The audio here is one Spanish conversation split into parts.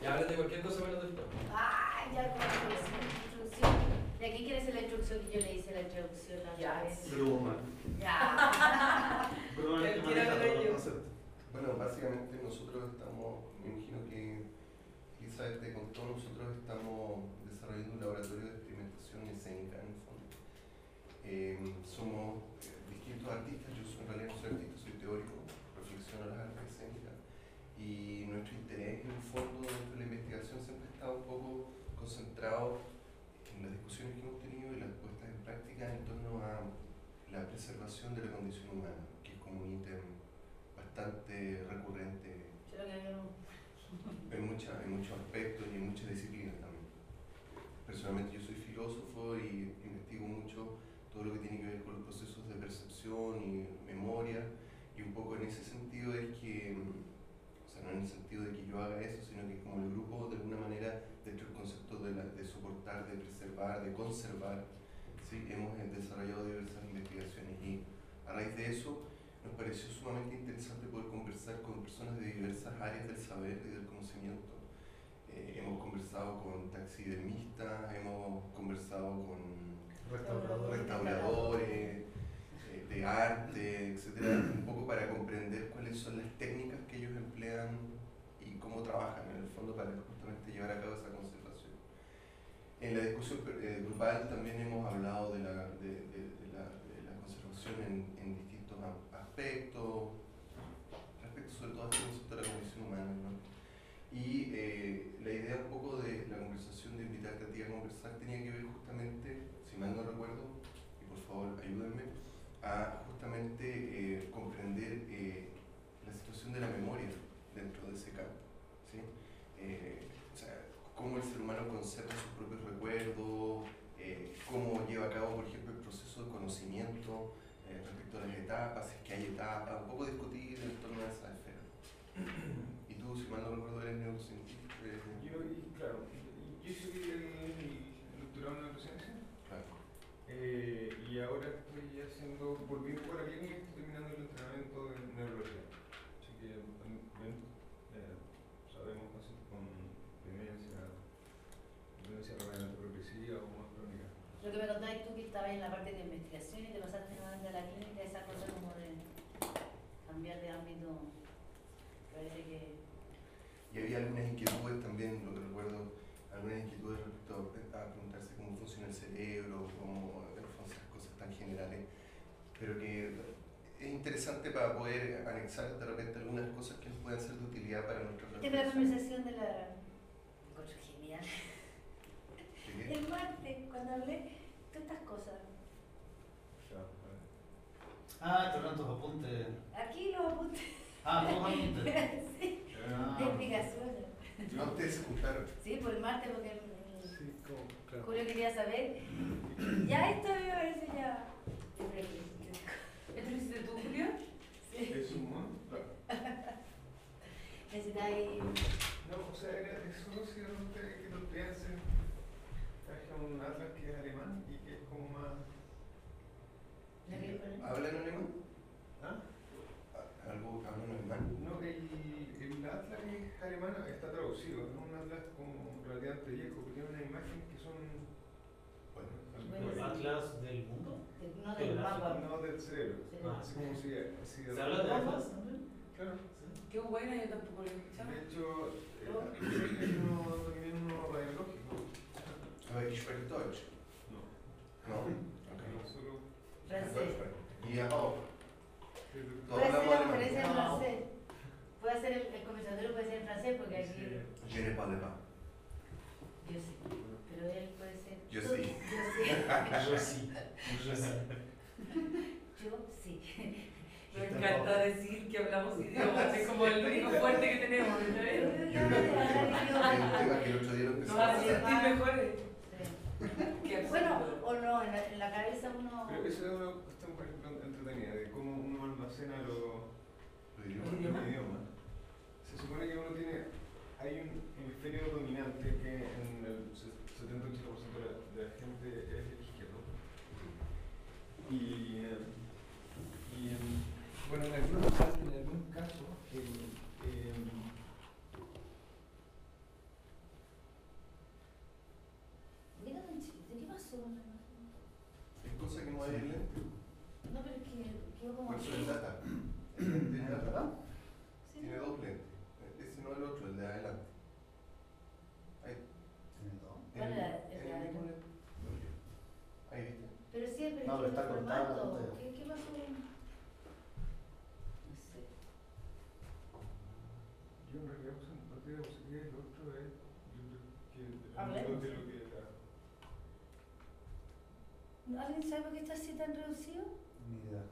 Y hablan de cualquier cosa menos del top. Ah, ya con la introducción. ¿De quién quiere hacer la introducción que yo le hice la introducción la Ya. otra vez? Bruma. Ya. Bruma es el que maneja ver todos yo. los conceptos. Bueno, básicamente nosotros estamos, me imagino que Elizabeth te contó, nosotros estamos desarrollando un laboratorio de experimentación escénica en el fondo. Eh, somos distintos artistas, yo soy, en realidad no soy artista, soy teórico, reflexiono las artes escénicas y nuestro interés en el fondo dentro de la investigación siempre está un poco concentrado en las discusiones que hemos tenido y las puestas en práctica en torno a la preservación de la condición humana, que es como un ítem bastante recurrente en, mucha- en muchos aspectos y en muchas disciplinas también. Personalmente yo soy filósofo y investigo mucho todo lo que tiene que ver con los procesos y memoria y un poco en ese sentido es que, o sea, no en el sentido de que yo haga eso, sino que como el grupo de alguna manera dentro del concepto de, la- de soportar, de preservar, de conservar, ¿sí? hemos eh, desarrollado diversas investigaciones y a raíz de eso nos pareció sumamente interesante poder conversar con personas de diversas áreas del saber y del conocimiento. Eh, hemos conversado con taxidermistas, hemos conversado con Restaurador. restauradores eh, de arte, etcétera, un poco para comprender cuáles son las técnicas que ellos emplean y cómo trabajan en el fondo para justamente llevar a cabo esa conservación. En la discusión eh, grupal también hemos hablado de la, de, de- de la, de la conservación en, en distintos aspectos, respecto sobre todo a este concepto de la condición humana. ¿no? Y eh, la idea un poco de la conversación, de invitarte a ti a conversar, tenía que ver justamente, si mal no recuerdo, y por favor ayúdenme, a justamente eh, comprender eh, la situación de la memoria dentro de ese campo. ¿sí? Eh, o sea, cómo el ser humano conserva sus propios recuerdos, eh, cómo lleva a cabo, por ejemplo, el proceso de conocimiento eh, respecto a las etapas, si es que hay etapas, un poco discutir en torno a esa esfera. Y tú, si mal no recuerdo, eres neurocientífico. eh, Yo, y, claro, yo el, el doctorado en neurociencia claro. Eh, y ahora estoy haciendo, volví un poco a la clínica y estoy terminando el entrenamiento de neurología. Así que ven, eh, sabemos pacientes con demencia, demencia realmente progresiva o más crónica. Lo que me contabas tú que estabas en la parte de investigación y te pasaste nuevamente a la clínica, esa cosa como de cambiar de ámbito. Parece que. Y había algunas inquietudes también, lo que recuerdo, algunas inquietudes respecto a, a preguntarse cómo funciona el cerebro, cómo en el fondo esas cosas tan generales, pero que es interesante para poder anexar de repente algunas cosas que nos puedan ser de utilidad para nuestra es la reflexión. conversación de la. Encuentro genial. El martes, cuando hablé de estas cosas. Ah, te tus apuntes. Aquí los apuntes. Ah, tus apuntes. sí, Ah. de explicaciones. No, ustedes se juntaron. Sí, por el martes, porque el- el- Sí, como, claro. Julio quería saber. Ya esto me parece ya. ¿Esto lo hiciste tú, Julio? Sí. ¿Es un mon? Claro. Necesitáis. No, o sea, era eso, si realmente que lo piensen. Traje un atlas que es alemán y que es como más. ¿Hablan alemán? ¿Ah? ¿Algo hablan alemán? No, el atlas es alemán, está traducido, es un atlas como relativamente viejo, pero tiene unas imágenes que son. Bueno, Bueno, ¿El Atlas del mundo? No del mapa. No del cerebro. Ah. Así como si. ¿Se habla de Atlas? Claro. Qué buena, yo tampoco lo he escuchado. De hecho, hay uno, también uno radiológico. Aber ich spreche Deutsch. No. No. No, Okay. solo. Francés. Y auch. el- Todo hablamos la alemán. conferencia en No. francés. Puede hacer el, el conversatorio, puede ser en francés, porque aquí. Je ne parle pas. Yo sí. Pero él puede ser. Yo sí. Yo sí. Yo sí. Yo sí. Yo sí. Me encanta decir que hablamos idiomas, es como el único fuerte que tenemos. ¿no? Yo creo que es un tema que el otro día lo Nos hace sentir mejores. Bueno, o no, en la, en la cabeza uno. Pero eso es una cuestión, por ejemplo, entretenida, de cómo uno almacena los idiomas. Supone que uno tiene, hay un hemisferio dominante que en el 70-80% de, la- de la gente es el izquierdo. Y, y, Bueno, en algunos casos, en algunos casos el, em, ¿qué pasó? Es cosa que no hay en lente. No, pero es que quedó como Por eso es data. Sí, Tiene ¿no? dos lentes. No el otro, el de adelante. Ahí. ¿Cuál era el de el mismo. Ahí viste. Pero siempre No, es pero que está el pantalla. ¿Qué, ¿Qué pasó? con- No sé. yo en realidad puse en parte de la posibilidad y lo otro es, yo creo que Hablemos. de lo que era. ¿Alguien sabe por qué está así tan reducido? Ni idea.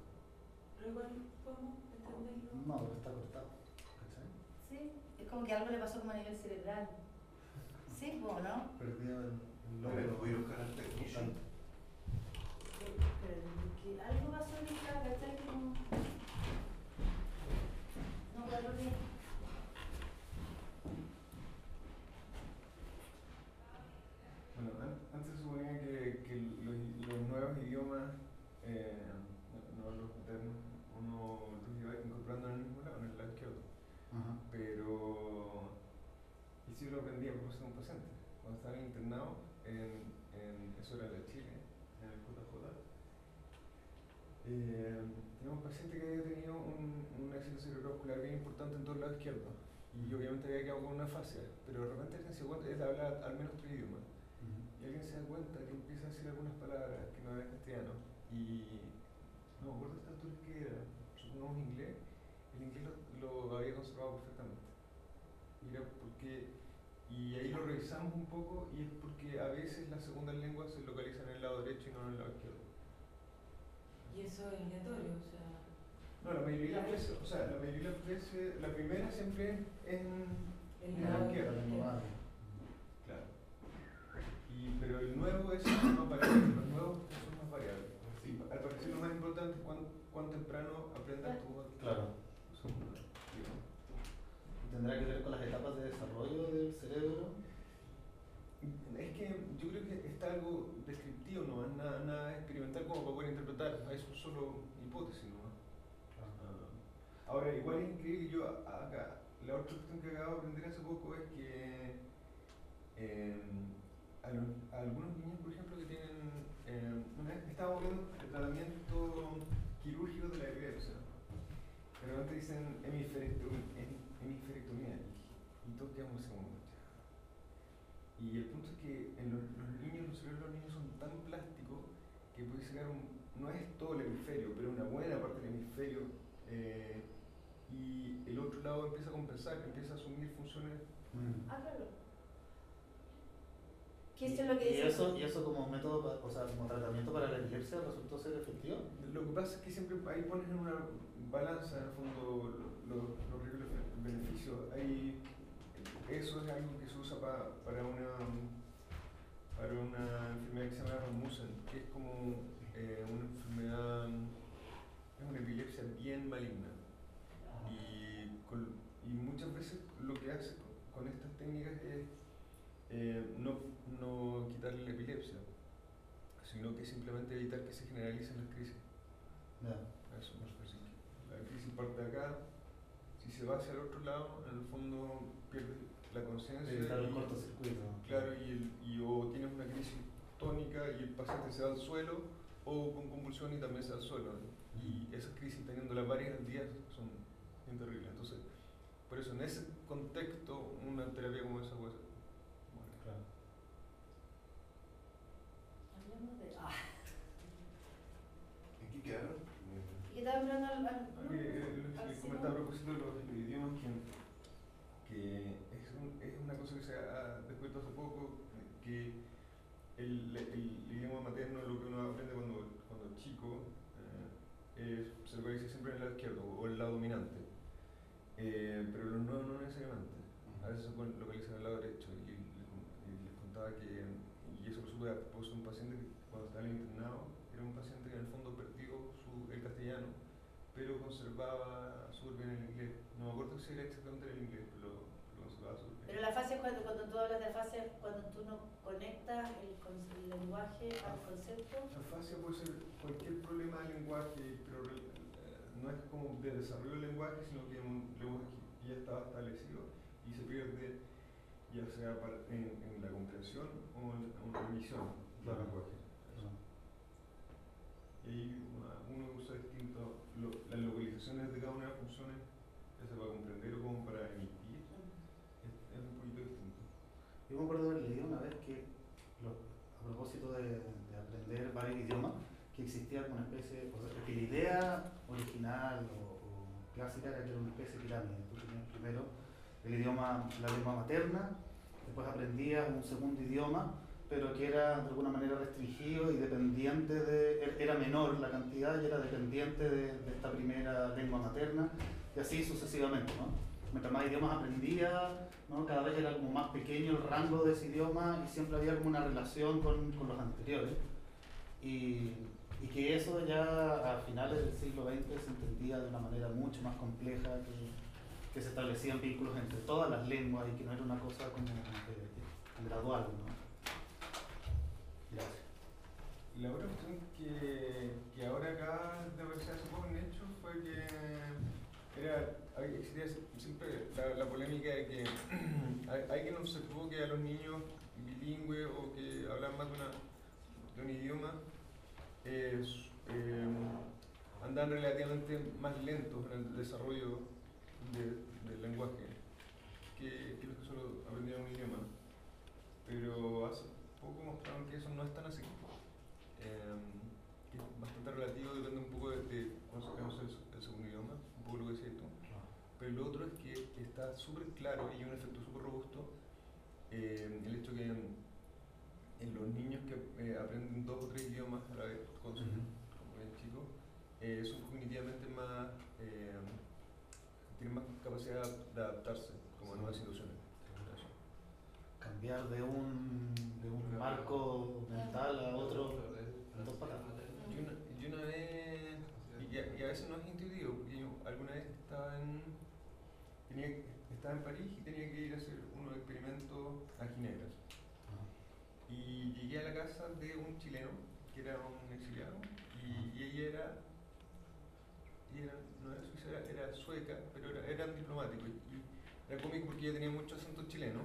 Pero igual podemos entenderlo. No, pero está cortado. Como que algo le pasó como a nivel cerebral. Sí, ¿no? Perdió el, el ver, logro. voy a buscar al pero que algo pasó en esta, ¿cachai? Que no. No cuadró bien. Bueno, an- antes se suponía que, que los, los nuevos idiomas, eh, no, no los modernos, uno los iba incorporando en el mismo lado, en el lado izquierdo. Ajá. Pero, y sí lo aprendí a propósito de un paciente. Cuando estaba internado, en, en eso era de Chile, en el JJ, eh, tenía un paciente que había tenido un, un accidente cerebrovascular bien importante en todo el lado izquierdo. Y obviamente había quedado con una fascia, pero de repente alguien se da cuenta, él habla al menos tres idiomas. Y alguien se da cuenta que empieza a decir algunas palabras que no eran castellano. Y no me acuerdo esta altura qué era, supongamos inglés. El inglés lo, lo había conservado perfectamente. Y era porque. Y ahí lo revisamos un poco y es porque a veces las segundas lenguas se localizan en el lado derecho y no en el lado izquierdo. Y eso es aleatorio, o sea. No, la mayoría de las veces, o sea, la mayoría de las veces, la primera siempre es en. El en lado la izquierda. Claro. Y, pero el nuevo es más variable, los nuevos son más variables. Y al parecer lo más importante es cuán, cuán temprano aprendas tú Claro. ¿Tendrá que ver con las etapas de desarrollo del cerebro? Es que yo creo que está algo descriptivo, no es nada, nada experimental como para poder interpretar, es solo hipótesis ¿no? Ahora, igual es increíble, yo acá, la otra cuestión que acabo de aprender hace poco es que em, a, los- a algunos niños, por ejemplo, que tienen, em, una vez estábamos viendo el tratamiento quirúrgico de la epilepsia, de repente dicen hemisferectomía, hemisferectomía y todos quedamos "Ya". y el punto es que en los, los niños, los cerebros de los niños son tan plásticos que puede sacar un, no es todo el hemisferio, pero una buena parte del hemisferio eh, y el otro lado empieza a compensar, empieza a asumir funciones. Mm. Ah, claro. ¿Qué es lo que ¿Y dice? eso, ¿Y eso como método, o sea, como tratamiento para la epilepsia resultó ser efectivo? Lo que pasa es que siempre ahí pones en una balanza, en el fondo, lo- lo- los y los beneficios. Ahí, eso es algo que se usa pa- para una para una enfermedad que se llama Rasmussen, que es como eh, una enfermedad, es una epilepsia bien maligna. Y, con- y muchas veces lo que hace con, con estas técnicas es eh, no, no quitarle la epilepsia, sino que simplemente evitar que se generalicen las crisis. Ya. Eso. La crisis parte de acá, se va hacia el otro lado, en el fondo pierdes la conciencia. El y- cortocircuito. Claro, y, el- y o tienes una crisis tónica y el paciente se va al suelo, o con convulsión y también se va al suelo. Y esas crisis teniéndolas varias días son bien terribles. Entonces, por eso en ese contexto, una terapia como esa puede ser. buena. Claro. Hablemos de. Ah, ¿En qué quedaron? ¿Y estaba hablando al. comentaba a propósito de los, idiomas que, que es, un- es una cosa que se ha descubierto hace poco, que el, el idioma materno, lo que uno aprende cuando, cuando es chico, eh, se localiza siempre en el lado izquierdo o el lado dominante. Eh, pero los nuevos no necesariamente. A veces se pueden localizar en el lado derecho. Y, les con- y les contaba que, y eso lo supe a un paciente que cuando estaba el internado, era un paciente que en el fondo perdió su, el castellano, pero conservaba súper bien el inglés. No me acuerdo si era exactamente el inglés, pero lo, lo conservaba súper bien. Pero la fase, cuando, cuando tú hablas de fase, es cuando tú no conectas el, lenguaje al concepto. La fascia puede ser cualquier problema del lenguaje, pero eh, no es como de desarrollo del lenguaje, sino que es un lenguaje que ya estaba establecido y se pierde ya sea en, en la comprensión o en, en la emisión del lenguaje. Y ahí una- uno usa distinto lo- las localizaciones de cada una de las funciones, ya sea para comprender o como para emitir, es, es un poquito distinto. Yo me acuerdo haber leído una vez que, a propósito de, de aprender varios idiomas, que existía una especie, o sea, que la idea original o, o clásica era que era una especie de pirámide. Tú tenías primero el idioma, la lengua materna, después aprendías un segundo idioma, pero que era de alguna manera restringido y dependiente de, er- era menor la cantidad y era dependiente de, de esta primera lengua materna, y así sucesivamente, ¿no? Mientras más idiomas aprendía, ¿no? cada vez era como más pequeño el rango de ese idioma y siempre había como una relación con, con los anteriores. Y, y que eso ya a finales del siglo XX se entendía de una manera mucho más compleja, que, que se establecían vínculos entre todas las lenguas y que no era una cosa como eh, gradual. ¿no? Gracias. La otra cuestión que, que ahora acá de aparecer hace poco en hecho fue que era, existía siempre la, la polémica de que alguien observó que a los niños bilingües o que hablan más de, una, de un idioma eh, eh, andan relativamente más lentos en el desarrollo de- del lenguaje que, que los que solo aprendieron un idioma. Pero hace poco mostraron que eso no es tan así. Eh, que es bastante relativo, depende un poco de, de cuándo sacamos el, el segundo idioma, un poco lo que decías tú. Pero lo otro es que está súper claro y hay un efecto súper robusto eh, el hecho que en, en los niños que eh, aprenden dos o tres idiomas a la vez, cuando son Ujú. como bien chicos, eh, son cognitivamente más, eh, tienen más capacidad de adaptarse como a nuevas situaciones. Cambiar de un, de un marco mental a otro dos patadas. Y una, una vez, y, a- y a veces no es intuitivo, porque yo alguna vez estaba en, tenía, estaba en París y tenía que ir a hacer unos experimentos a Ginebra. Y llegué a la casa de un chileno, que era un exiliado, y, y ella era, y era, no era suiza, era, era sueca, pero era, eran diplomáticos. Y, y era cómico porque ella tenía mucho acento chileno,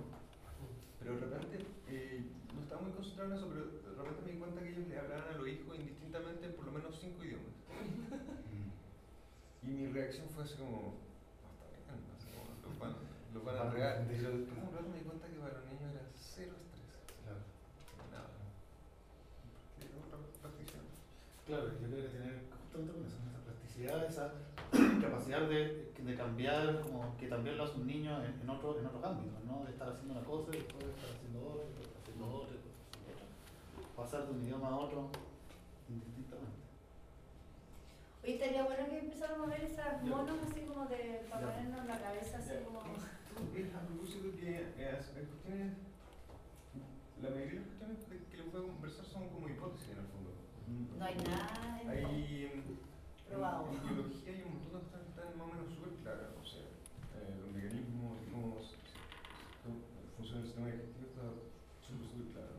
pero de repente, eh, no estaba muy concentrado en eso, pero de repente me di cuenta que ellos le hablaban a los hijos indistintamente en por lo menos cinco idiomas. Y mi reacción fue así como, "Ah, está bien, así como, los van, los van a Van a regar. entender. Pero después de un rato me di cuenta que para los niños era cero estrés. Claro. Nada. Porque es otra. Claro, yo creo que tener justamente con eso, esa plasticidad, esa capacidad de, de cambiar, como que también lo hace un niño en, en, otro, en otros ámbitos, ¿no? De estar haciendo una cosa y después de estar haciendo otra, y y después haciendo otra. Pasar de un idioma a otro indistintamente. Oye, estaría bueno que empezáramos a ver esas monos así como de, para Ya. ponernos en la cabeza así Ya. como... Es a propósito que eh, las las cuestiones, la mayoría de las cuestiones de que les voy a conversar son como hipótesis en el fondo. No hay nada en- Hay, Probado. En, biología hay un montón de cosas que están más o menos súper claras. O sea, eh, los mecanismos cómo funciona el sistema digestivo está súper, súper claro.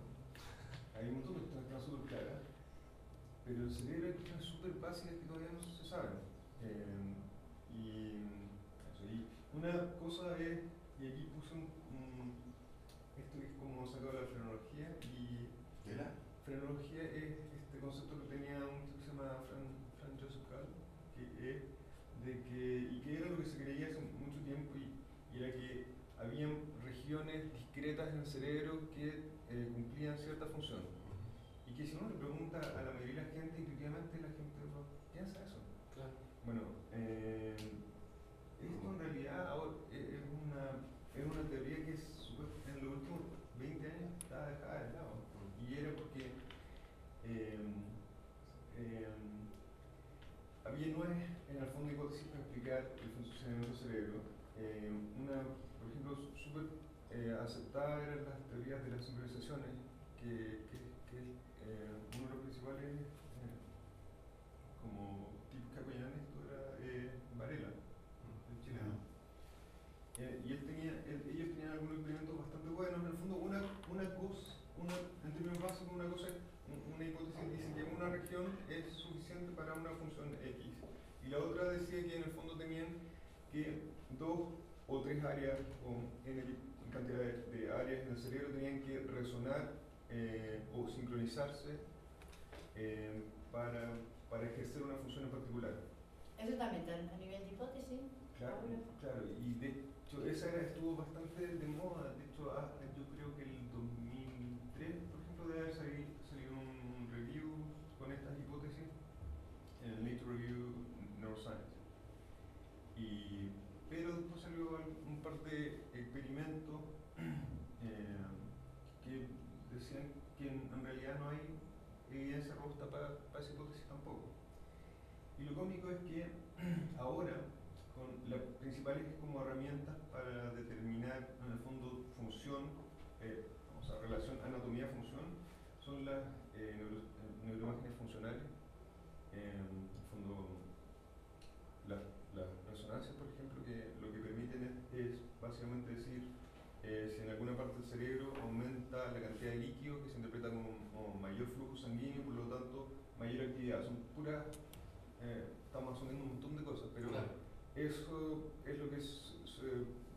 Hay un montón de que están súper claras, pero el cerebro hay cuestiones súper básicas que todavía no se saben. Eh, y, eso, y una cosa es, y aquí puse un, un- esto que es como sacado de la frenología, y ¿De la? frenología es este concepto que tenía un tipo que se llama Fran, Fran Joseph Gall, que es de que, y que era lo que se creía hace mucho tiempo, y, y era que habían regiones discretas en el cerebro que eh, cumplían cierta función. Y que si uno le pregunta a la mayoría de la gente, intuitivamente la gente piensa eso. Claro. Bueno, eh, esto en realidad ahora es una, es una teoría que es en los últimos 20 años está dejada de lado. Y era porque eh, eh, había nueve, en el fondo, hipótesis para explicar el funcionamiento del cerebro. Eh, una, por ejemplo, súper eh, aceptada eran las teorías de las sincronizaciones, que, uno de los principales eh, como tipos que apoyaban esto era eh, Varela, el chileno. Eh, y él tenía, él- ellos tenían algunos experimentos bastante buenos. En el fondo, una, una cosa, una, en términos básicos, una cosa, un- una hipótesis dice que una región es suficiente para una función X. Y la otra decía que dos o tres áreas o n cantidad de, de áreas en el cerebro tenían que resonar eh, o sincronizarse eh, para, para ejercer una función en particular. Eso también a nivel de hipótesis. Claro, claro, y de hecho esa era, estuvo bastante de moda, de hecho hasta yo creo que el 2003, por ejemplo, debe haber salido, un review con estas hipótesis en el Nature Review Neuroscience. Y, pero después salió al- un par de experimentos que en, realidad no hay evidencia robusta para, esa hipótesis tampoco. Y lo cómico es que ahora, con las principales como herramientas para determinar en el fondo función, eh, o sea, relación anatomía-función, son las eh, eh, neuroimágenes funcionales. Eh, en el fondo, las, resonancias, por ejemplo, que lo que permiten es básicamente decir eh, si en alguna parte del cerebro aumenta la cantidad de líquido que se interpreta como, como mayor flujo sanguíneo, por lo tanto, mayor actividad. Son puras, eh, estamos asumiendo un montón de cosas, pero Claro. eso es lo que es- se,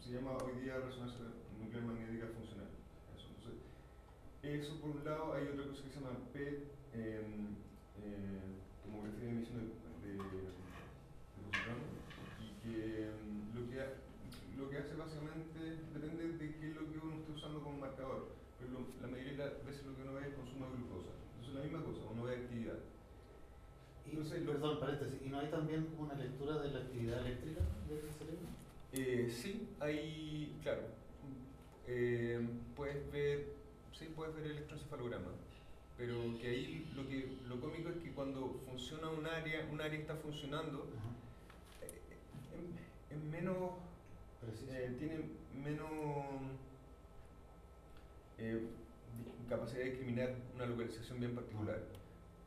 se llama hoy día resonancia nuclear magnética funcional. Eso, entonces, eso por un lado, hay otra cosa que se llama PET, eh, eh, tomografía de emisión de, de, de positron, y que mm, lo que lo que hace básicamente depende de qué es lo que uno esté usando como marcador, pero lo- la mayoría de las veces lo que uno ve es consumo de glucosa. Entonces la misma cosa, uno ve actividad. Y, Entonces, perdón, paréntesis, ¿y no hay también una lectura de la actividad eléctrica del cerebro? Eh, sí, hay, claro, eh, puedes ver, sí, puedes ver el electroencefalograma, pero que ahí lo que lo cómico es que cuando funciona un área, un área está funcionando, Ajá. eh, es, menos. Eh, tiene menos eh, capacidad de discriminar una localización bien particular.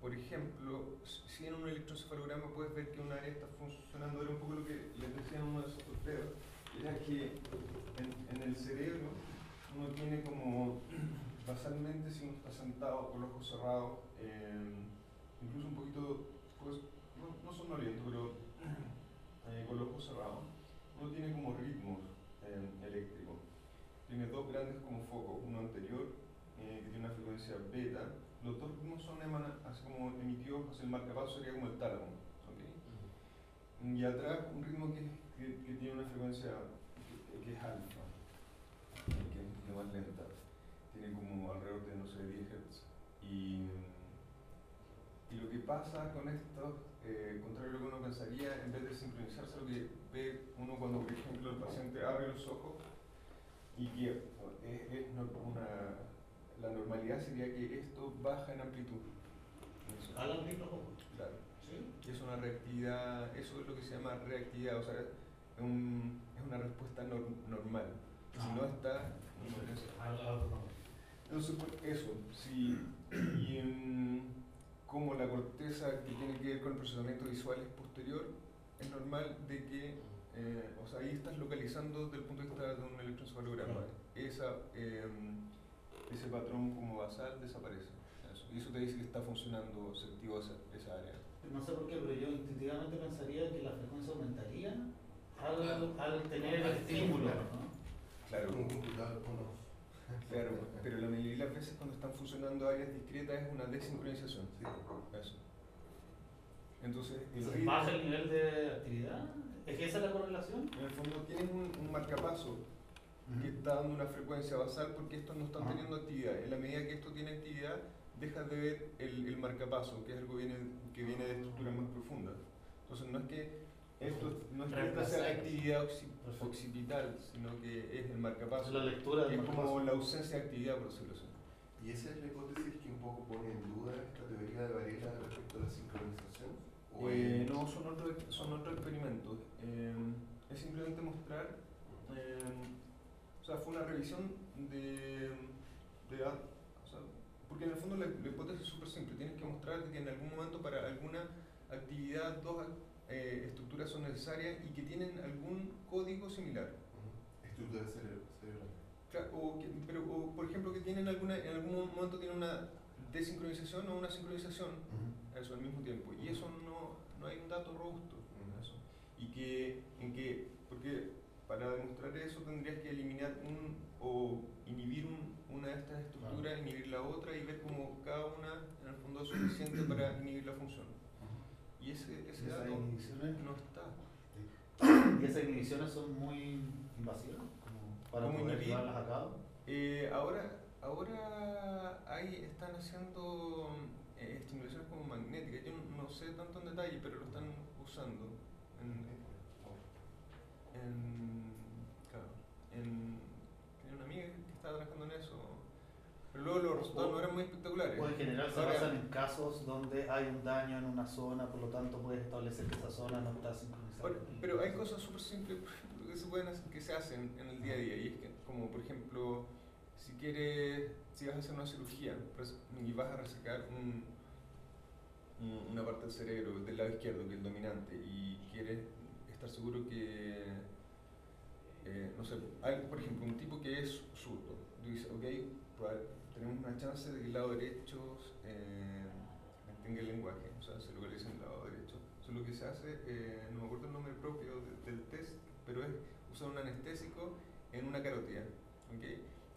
Por ejemplo, si en un electroencefalograma puedes ver que un área está funcionando, era un poco lo que les decía en uno de esos sorteos, era que en, en el cerebro uno tiene como, basalmente si uno está sentado con los ojos cerrados, eh, incluso un poquito, pues, no, no sonoliento, pero con los ojos cerrados, uno tiene como ritmos eh, eléctricos. Tiene dos grandes como focos, uno anterior eh, que tiene una frecuencia beta, los dos ritmos son así como emitidos hacia el marcapaso, sería como el tálamo. ¿ok? Y atrás un ritmo que, que, que tiene una frecuencia que, que es alfa, que es más lenta. Tiene como alrededor de, no sé, 10 Hz. Y, y lo que pasa con esto, eh, contrario a lo que uno pensaría, en vez de sincronizarse, lo que ve uno cuando, por ejemplo, el paciente abre los ojos y que es, es no- una, la normalidad sería que esto baja en amplitud. ¿Al micrófono? Claro. Sí. Es una reactividad, eso es lo que se llama reactividad, o sea, es, un- es una respuesta nor- normal. Si no está, no es. Autonomía. Entonces, por eso, si, y en, como la corteza que tiene que ver con el procesamiento visual es posterior, es normal de que, eh, o sea, ahí estás localizando desde el punto de vista de un electroencefalograma. Esa, eh, ese patrón como basal desaparece. Eso. Y eso te dice que está funcionando, se activó esa, esa área. No sé por qué, pero yo instintivamente pensaría que la frecuencia aumentaría al, Claro. al tener el estímulo. claro, pero la mayoría de las veces cuando están funcionando áreas discretas es una desincronización. Sí. Eso. Entonces, el ritmo- ¿Baja el nivel de actividad? ¿Es que esa es la correlación? En el fondo tienes un, un marcapaso que está dando una frecuencia basal porque estos no están Ajá. teniendo actividad. En la medida que esto tiene actividad, dejas de ver el, el marcapaso, que es algo viene, que viene de estructuras más profundas. Entonces no es que esto no es que sea la actividad Perfecto. occipital, sino que es el marcapaso. Es la lectura del es como la ausencia de actividad, por decirlo así. ¿Y esa es la hipótesis que un poco pone en duda esta teoría de Varela respecto a la sincronización? ¿O Eh, es- no, son otros son otros experimentos. Eh, es simplemente mostrar. eh, o sea, fue una revisión de. de a- o sea, porque en el fondo la, la hipótesis es súper simple. Tienes que mostrar que en algún momento para alguna actividad dos eh, estructuras son necesarias y que tienen algún código similar. Ujú. Estructura cere- cerebral. Claro, o que- pero, o, por ejemplo, que tienen alguna, en algún momento tienen una desincronización o una sincronización eso al mismo tiempo. Y eso no, no hay un dato robusto en eso. Y que, en que, por Porque para demostrar eso tendrías que eliminar un o inhibir un- una de estas estructuras, inhibir la otra y ver cómo cada una en el fondo es suficiente para inhibir la función. Y ese, ese dato inhibiciones, no está. y esas inhibiciones son muy invasivas, como para ¿Cómo poder llevarlas a cabo. Eh, ahora, ahora ahí están haciendo eh, estimulaciones como magnéticas. Yo no, sé tanto en detalle, pero lo están usando. En, en, claro, en, tenía una amiga que estaba trabajando en eso. Pero luego los resultados no eran muy espectaculares. O en general se basan en casos donde hay un daño en una zona, por lo tanto puedes establecer que esa zona no está sincronizada. Pero hay cosas súper simples que se, pueden hacer- que se hacen en el día a día. Y es que, como por ejemplo, si quieres, si vas a hacer una cirugía y vas a resecar un, un- una parte del cerebro del lado izquierdo, que es el dominante, y quieres estar seguro que, eh, no sé, hay, por ejemplo, un tipo que es zurdo, tú dices, ok, tenemos una chance de que el lado derecho eh, mantenga el lenguaje, o sea, se localice en el lado derecho. Eso es lo que se hace, eh, no me acuerdo el nombre propio de- del test, pero es usar un anestésico en una carótida, ¿ok?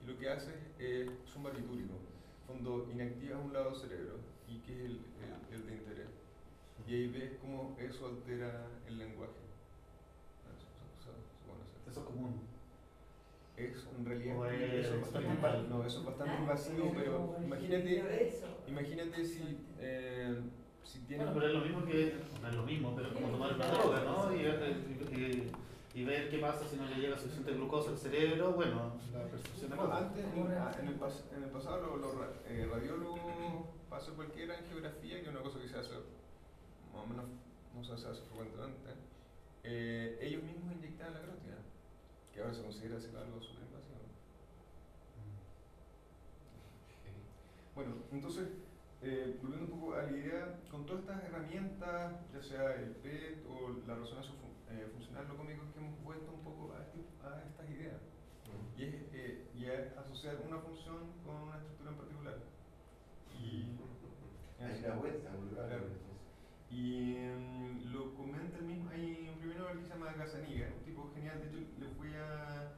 Y lo que hace es un barbitúrico, cuando inactivas un lado del cerebro, y que es el, el- el de interés. Y ahí ves cómo eso altera el lenguaje. Eso, eso- es común. Eso en realidad es eso es bastante no, eso es bastante invasivo, pero imagínate, imagínate si, eh, si tienes Bueno, pero es lo mismo que, no es lo mismo, pero es como tomar una droga, ¿no? Y, y- y ver qué pasa si no le llega suficiente glucosa al cerebro, bueno, la percepción Bueno, otra. antes, en, el, pas- en el pasado, los, los eh, radiólogos, hacer cualquier angiografía, que es una cosa que se hace, más o menos, no se hace frecuentemente, eh, ellos mismos inyectaban la carótida, que ahora se considera así algo súper invasivo. Bueno, entonces, eh, volviendo un poco a la idea, con todas estas herramientas, ya sea el PET o la resonancia eh, funcional, lo cómico es que hemos vuelto un poco a, este- a estas ideas. Y es, eh, y es asociar una función con una estructura en particular. Y, Hay una vuelta, Claro. y mm, lo comenta el mismo, hay un primer que se llama Gazaniga, un tipo genial, de hecho le fui a,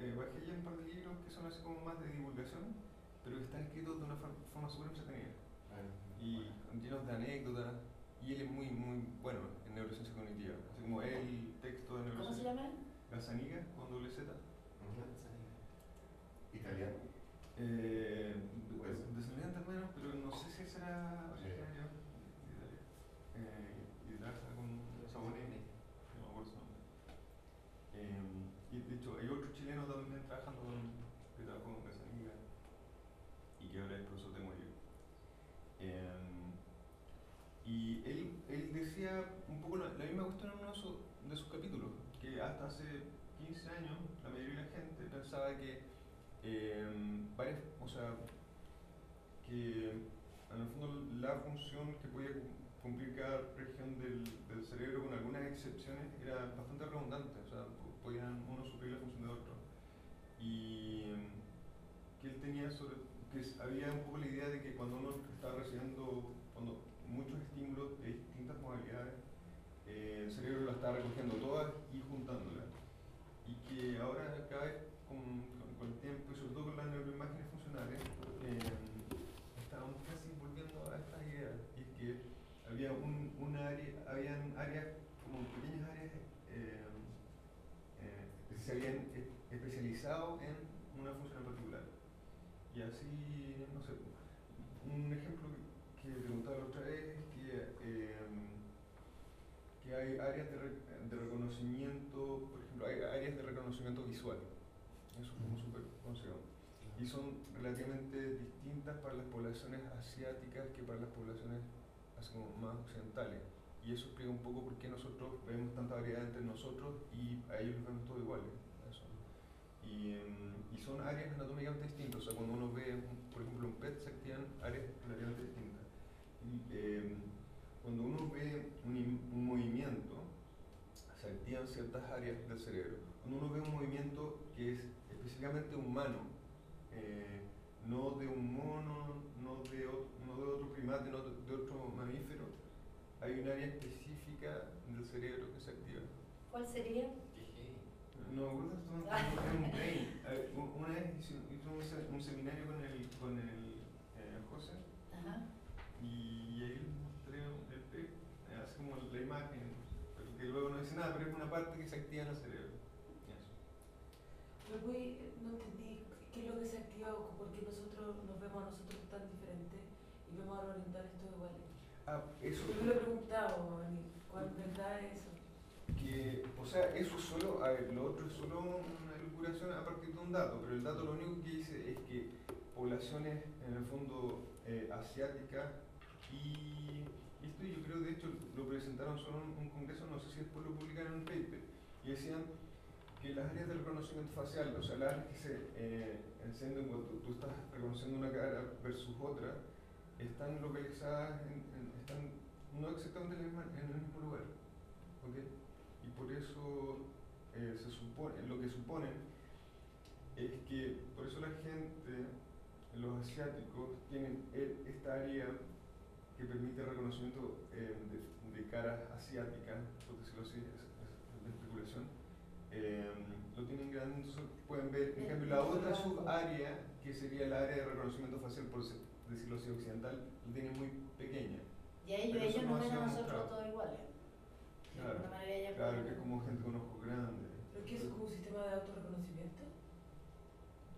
eh, bajé ya un par de libros que son así como más de divulgación, pero que están escritos de una for- forma súper entretenida. Y llenos de anécdotas, y él es muy, muy bueno en neurociencia cognitiva, como el texto de ¿Cómo se llama? Gazaniga, con doble Z. Italiano. Eh, Pues. descendiente al menos, pero no sé si será originario de Italia. Eh, y trabaja con Sabonelli, no me acuerdo su nombre. Eh, y de hecho, hay otro chileno también trabajando con, que trabajó con Casaniga y que ahora es profesor de Morillo. Eh, y él, él poco la, la misma cuestión en uno de sus, capítulos, que hasta hace 15 años la mayoría de la gente pensaba que eh, o sea, que en el fondo la función que podía cum- cumplir cada región del, cerebro, con algunas excepciones, era bastante redundante, o sea, po- podían uno suplir la función de otro. Y em, que él tenía sobre, que había un poco la idea de que cuando uno estaba recibiendo cuando muchos estímulos de distintas modalidades, eh, el cerebro las estaba recogiendo todas y juntándolas. Y que ahora cada vez con, con- el tiempo y sobre todo con las neuroimágenes funcionales, eh, estábamos casi volviendo a estas ideas. Y es que había un, un área, habían áreas, como pequeñas áreas, eh, eh, que se habían e- especializado en una función en particular. Y así, no sé, un ejemplo que preguntaba la otra vez que, que hay áreas de, re- de reconocimiento, por ejemplo, hay áreas de reconocimiento visual. Eso es como súper. Y son relativamente distintas para las poblaciones asiáticas que para las poblaciones así como más occidentales. Y eso explica un poco por qué nosotros vemos tanta variedad entre nosotros y a ellos los vemos todos iguales. Eso. Y, y son áreas anatómicamente distintas. O sea, cuando uno ve, por ejemplo, un PET, se activan áreas relativamente distintas. Y, em, cuando uno ve un, un movimiento, se activan ciertas áreas del cerebro. Cuando uno ve un movimiento que es específicamente humano, eh, no de un mono, no de, o- no de otro primate, no de, otro mamífero, hay un área específica del cerebro que se activa. ¿Cuál sería? No, Una vez hice un, se- un seminario con el, con el eh, José Ajá. y ahí les mostré un- el PEC, eh, así como la imagen, que luego no dice nada, pero es una parte que se activa en el cerebro. Eso. Pero voy, no entendí qué es lo que se activa o por qué nosotros nos vemos a nosotros tan diferentes y vemos a los orientales todos iguales. Ah, eso. Yo lo he preguntado, ¿cuál verdad es eso? que, o sea, eso es solo, a ver, lo otro es solo una elucubración a partir de un dato, pero el dato lo único que dice es que poblaciones, en el fondo, eh, asiáticas y esto yo creo, de hecho, lo presentaron solo en un congreso, no sé si después lo publicaron en un paper, y decían que las áreas del reconocimiento facial, o sea, las áreas que se eh, encienden cuando tú, estás reconociendo una cara versus otra, están localizadas, en, están no exactamente en el, mismo lugar. ¿ok? Y por eso eh, se supone, lo que suponen es que por eso la gente, los asiáticos, tienen e- esta área que permite reconocimiento eh, de, de caras asiáticas, por decirlo así, es, es la especulación, eh, lo tienen grande, entonces pueden ver, en cambio la otra subárea, que sería la área de reconocimiento facial, por decirlo así, occidental, lo tienen muy pequeña. Y a ellos, ellos no nos ven a nosotros todos iguales. Claro, ella Claro, que es como gente con ojos grandes. ¿Pero es que eso es como un sistema de autorreconocimiento?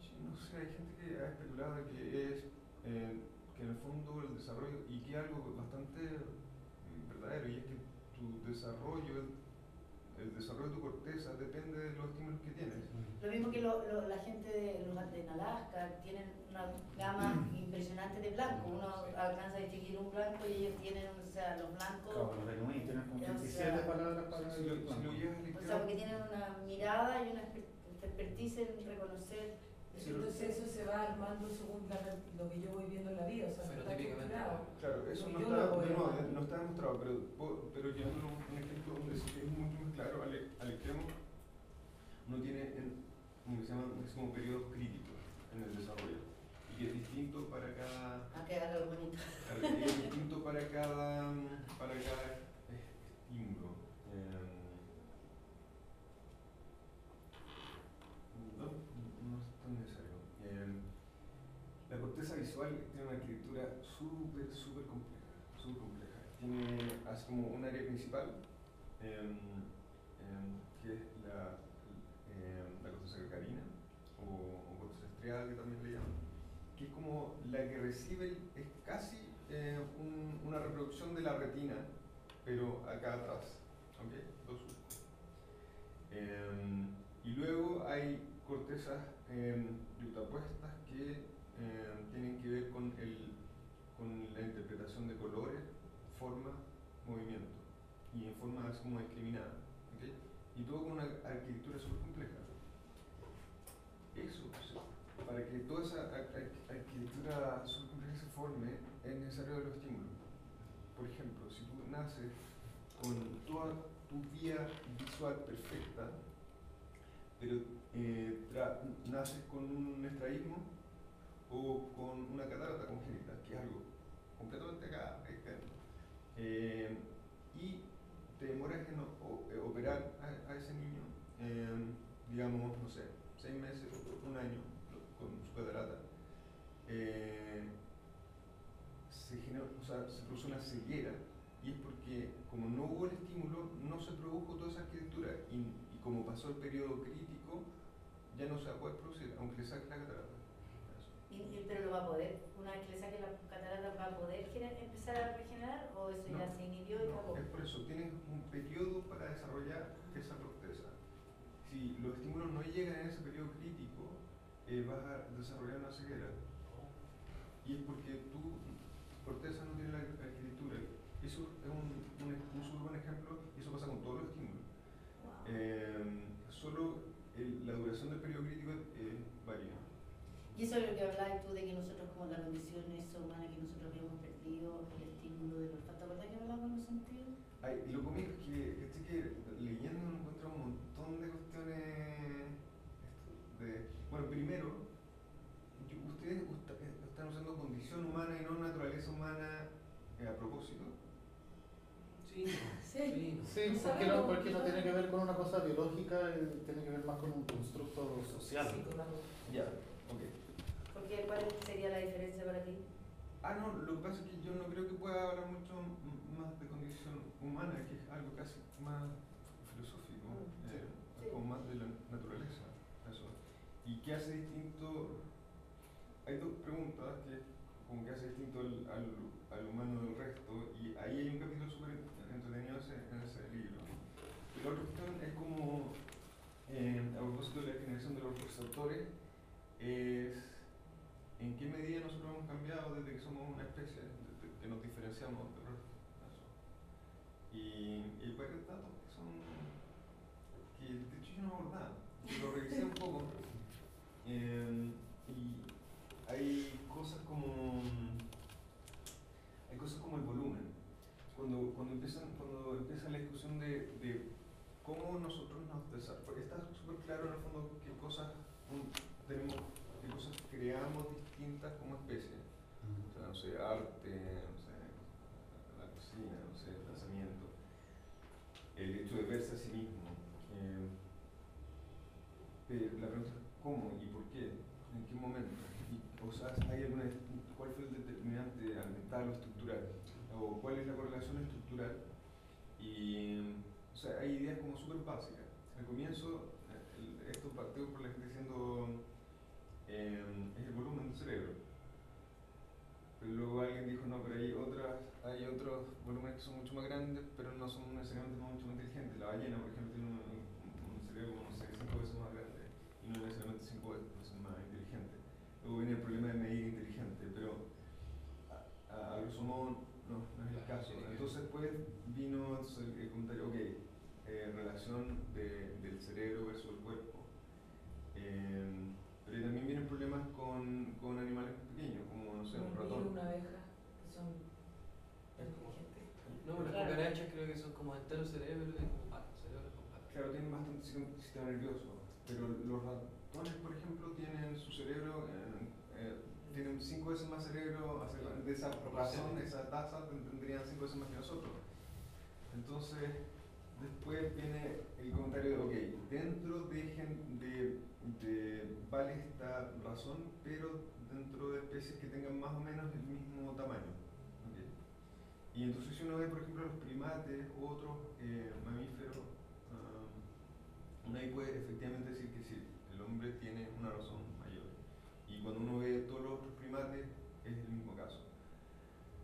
Sí, no sé, hay gente que ha especulado de que es eh, que en el fondo el desarrollo, y que es algo bastante mm, verdadero, y es que tu desarrollo, el, el desarrollo de tu corteza depende de los estímulos que tienes. Lo mismo que lo- lo- la gente de, los de Alaska tienen una gama impresionante de blancos. Uno alcanza a distinguir un blanco y ellos tienen, o sea, los blancos, Claro, los tienen como O sea, 27 palabras para Si blanco. o sea, porque tienen una mirada y una exper- expertise en reconocer. Entonces eso se va armando según la- lo que yo voy viendo en la vida, o sea, no está estructurado. Claro, eso no está, no demostrado, pero, pero llevándolo a un ejemplo donde sí que es mucho más claro al, al extremo, uno tiene en, como que se llaman es como periodos críticos en el desarrollo y que es distinto para cada A que haga lo bonito. Es distinto para cada, para cada estímulo. Em, no, no es tan necesario. Em, la tiene una arquitectura súper, súper compleja, súper compleja. Tiene así como un área principal, em, em, que es la, em, la corteza carina, o, o estriada, que también le llaman que es como la que recibe, es casi eh, un- una reproducción de la retina, pero acá atrás, ¿ok? Dos y luego hay cortezas yuxtapuestas que tienen que ver con, el, con la interpretación de colores, forma, movimiento, y en forma así como discriminada, ¿ok? Y todo con una arquitectura súper compleja. Eso, pues, para que toda esa ar- ar- arquitectura subcompleja se forme, es necesario los estímulos. Por ejemplo, si tú naces con toda tu vía visual perfecta, pero eh, naces con un estraísmo o con una catarata congénita, que es algo completamente acá externo, eh, y te demoras en o- o- eh, operar a, ese niño, eh, digamos, no sé, seis meses, un año, con su catarata, eh, se, genera, o sea, se produce una ceguera y es porque como no hubo el estímulo, no se produjo toda esa arquitectura y, y como pasó el periodo crítico, ya no se va a poder producir, aunque le saque la catarata. Eso. Y- y- pero lo va a poder, una vez que le saque la catarata, ¿va a poder empezar a regenerar o eso ya se inhibió y No, acabó? es por eso, tienes un periodo para desarrollar esa corteza. Si los estímulos no llegan en ese periodo crítico, eh, vas a desarrollar una ceguera. Y es porque tu corteza no tiene la arquitectura. Eso es un, un, un súper buen ejemplo y eso pasa con todos los estímulos. Wow. Eh, solo el- la duración del periodo crítico eh, varía. Y eso es lo que hablabas tú de que nosotros como la condición esa humana que nosotros habíamos perdido, el estímulo del olfato, ¿verdad que hablamos en los sentidos? Ay, y lo cómico es que, ¿cachai? que leyendo uno encuentra un montón de cuestiones de, bueno, primero, ustedes eh, están usando condición humana y no naturaleza humana eh, a propósito. Sí, Sí. sí. Porque no, porque tiene que ver con una cosa biológica, eh, tiene que ver más con un constructo social. Sí. Ya. Porque, ¿Cuál sería la diferencia para ti? Ah, no, lo que pasa es que yo no creo que pueda hablar mucho más de condición humana, que es algo casi más filosófico, Mm, eh, sí. más de la naturaleza. Eso. ¿Y qué hace distinto? Hay dos preguntas que como que hace distinto al, al, al humano del resto, y ahí hay un capítulo súper entretenido en ese libro. Y la otra cuestión es como, eh, a propósito de la generación de los receptores, es en qué medida nosotros hemos cambiado desde que somos una especie, desde que nos diferenciamos del resto. Y, y hay varios datos que son, que de hecho yo no abordaba, lo revisé un poco, eh, y hay cosas como, hay cosas como el volumen. Cuando, cuando, empiezan, cuando empieza la discusión de, de cómo nosotros nos desarrollamos, porque está súper claro en el fondo qué cosas un- tenemos, qué cosas creamos distintas como especie. O sea, no sé, arte, no sé, la cocina, no sé, el pensamiento, el hecho de verse a sí mismo. eh, pero la pregunta es cómo y por qué, en qué momento, y, o sea, ¿hay alguna, ¿cuál fue el determinante ambiental o estructural? ¿O cuál es la correlación estructural? Y, o sea, hay ideas como súper básicas. Al comienzo, eh, el- esto partió por la gente diciendo eh, es el volumen del cerebro. Pero luego alguien dijo, no, pero hay, otras, hay otros volúmenes que son mucho más grandes, pero no son necesariamente mucho más inteligentes. La ballena, por ejemplo, tiene un, un cerebro, no sé, cinco veces más grande y no necesariamente cinco veces más inteligente. Luego viene el problema de medir inteligente, pero a, a, grosso modo no, no es el caso. Entonces después vino entonces, el, el comentario, ok, eh, relación de, del cerebro versus el cuerpo. Eh, pero también vienen problemas con, con animales pequeños, como, no sé, un Un ratón. una abeja, que son inteligentes. No, las Claro. cucarachas creo que son como entero cerebro y compacto, cerebro compacto. Claro, tienen bastante sistema, sistema nervioso, pero los ratones, por ejemplo, tienen su cerebro, eh, eh, tienen cinco veces más cerebro, de esa razón, esa tasa ten- tendrían cinco veces más que nosotros. Entonces, después viene el comentario de, ok, dentro de, de, vale esta razón, pero dentro de especies que tengan más o menos el mismo tamaño. Y entonces si uno ve, por ejemplo, los primates u otros eh, mamíferos, ah, uno ahí puede efectivamente decir que sí, el hombre tiene una razón mayor. Y cuando uno ve todos los otros primates, es el mismo caso.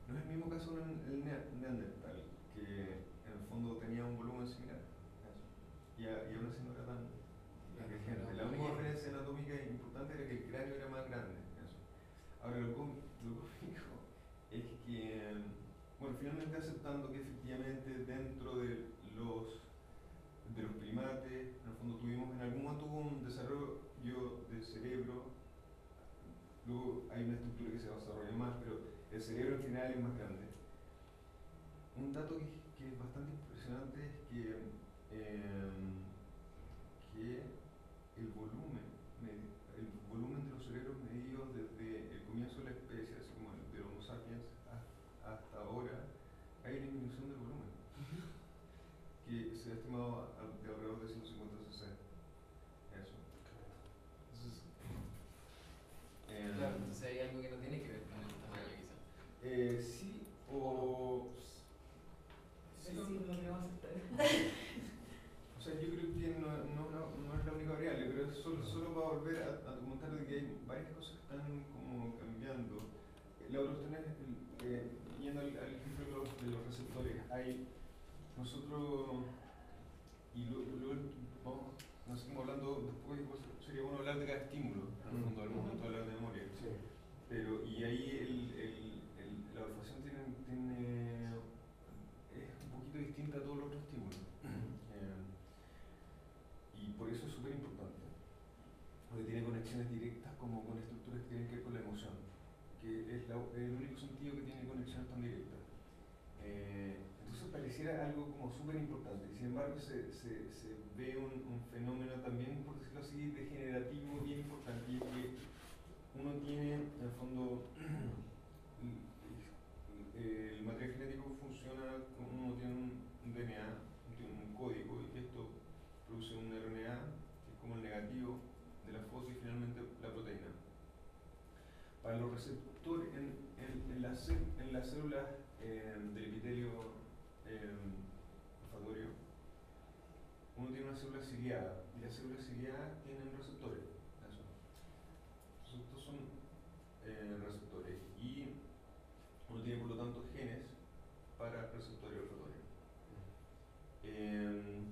No es el mismo caso en el nea- neandertal, que en el fondo tenía un volumen similar. Y, y aún así no era tan La única diferencia anatómica importante era que el cráneo era más grande. Eso. Ahora, lo, lo cómico es que, bueno, finalmente aceptando que efectivamente dentro de los, de los primates, en el fondo tuvimos, en algún momento hubo un desarrollo de cerebro, luego hay una estructura que se desarrolla más, pero el cerebro en general es más grande. Un dato que, que es bastante impresionante es que, em, que el volumen, el volumen de los cerebros medidos desde el comienzo de la especie, así como el de Homo sapiens has- hasta ahora, hay una disminución del volumen, que se ha estimado de alrededor de 150 cc. Eso. Entonces, em, Claro, entonces hay algo que no tiene que ver con el tamaño quizás. eh, sí o sí o Sí, no. lo que vamos a aceptar. O sea, yo creo que no, no, no, no es la única variable, pero es solo, solo para volver a, a tu comentario de que hay varias cosas que están como cambiando. La otra cuestión es, el- eh, yendo al, al ejemplo de los, de los receptores, hay nosotros, y luego vamos, no sé, hablando después, sería bueno hablar de cada estímulo, en el fondo, al momento de hablar de memoria. Pero, y ahí el, el, el, la olfacción tiene, tiene, es un poquito distinta a todos los otros estímulos. Eh, y por eso es súper importante. Porque tiene conexiones directas como con estructuras que tienen que ver con la emoción, que es la- el único sentido que tiene conexiones tan directas. Eh, pareciera algo como súper importante, sin embargo se, se, se ve un, un, fenómeno también, por decirlo así, degenerativo bien importante, y es que uno tiene, en el fondo, el, material genético funciona como uno tiene un DNA, tiene un código, y esto produce un RNA, que es como el negativo de la fosa y finalmente la proteína. Para los receptores en, en, en, las, en células eh, del epitelio eh, olfatorio, uno tiene una célula ciliada y las células ciliadas tienen receptores. Estos son eh, receptores y uno tiene por lo tanto genes para receptores olfatorios. Eh,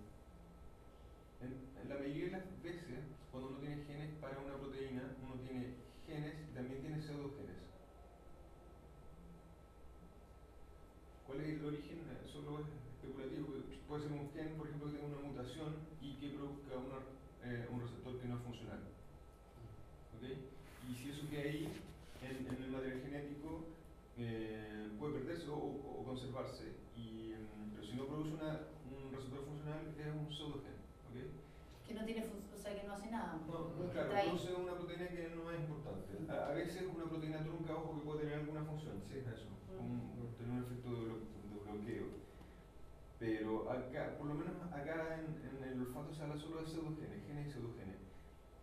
en, en la mayoría de las veces, cuando uno tiene genes para una proteína, uno tiene genes y también tiene pseudogenes. ¿Cuál es el es especulativo. Puede ser un gen, por ejemplo, que tenga una mutación y que produzca una, eh, un receptor que no es funcional. ¿Ok? Y si eso queda ahí, en, en el material genético, eh, puede perderse o, o conservarse. Y, mm, pero si no produce una, un receptor funcional, es un pseudogen. ¿ok? Que no tiene o sea, que no hace nada. No, porque claro, produce una proteína que no es importante. A, a veces una proteína trunca, ojo, que puede tener alguna función, sí, es eso, un- tener un efecto de bloqueo. Pero acá, por lo menos acá en, en el olfato se habla solo de pseudogenes, genes y pseudogenes.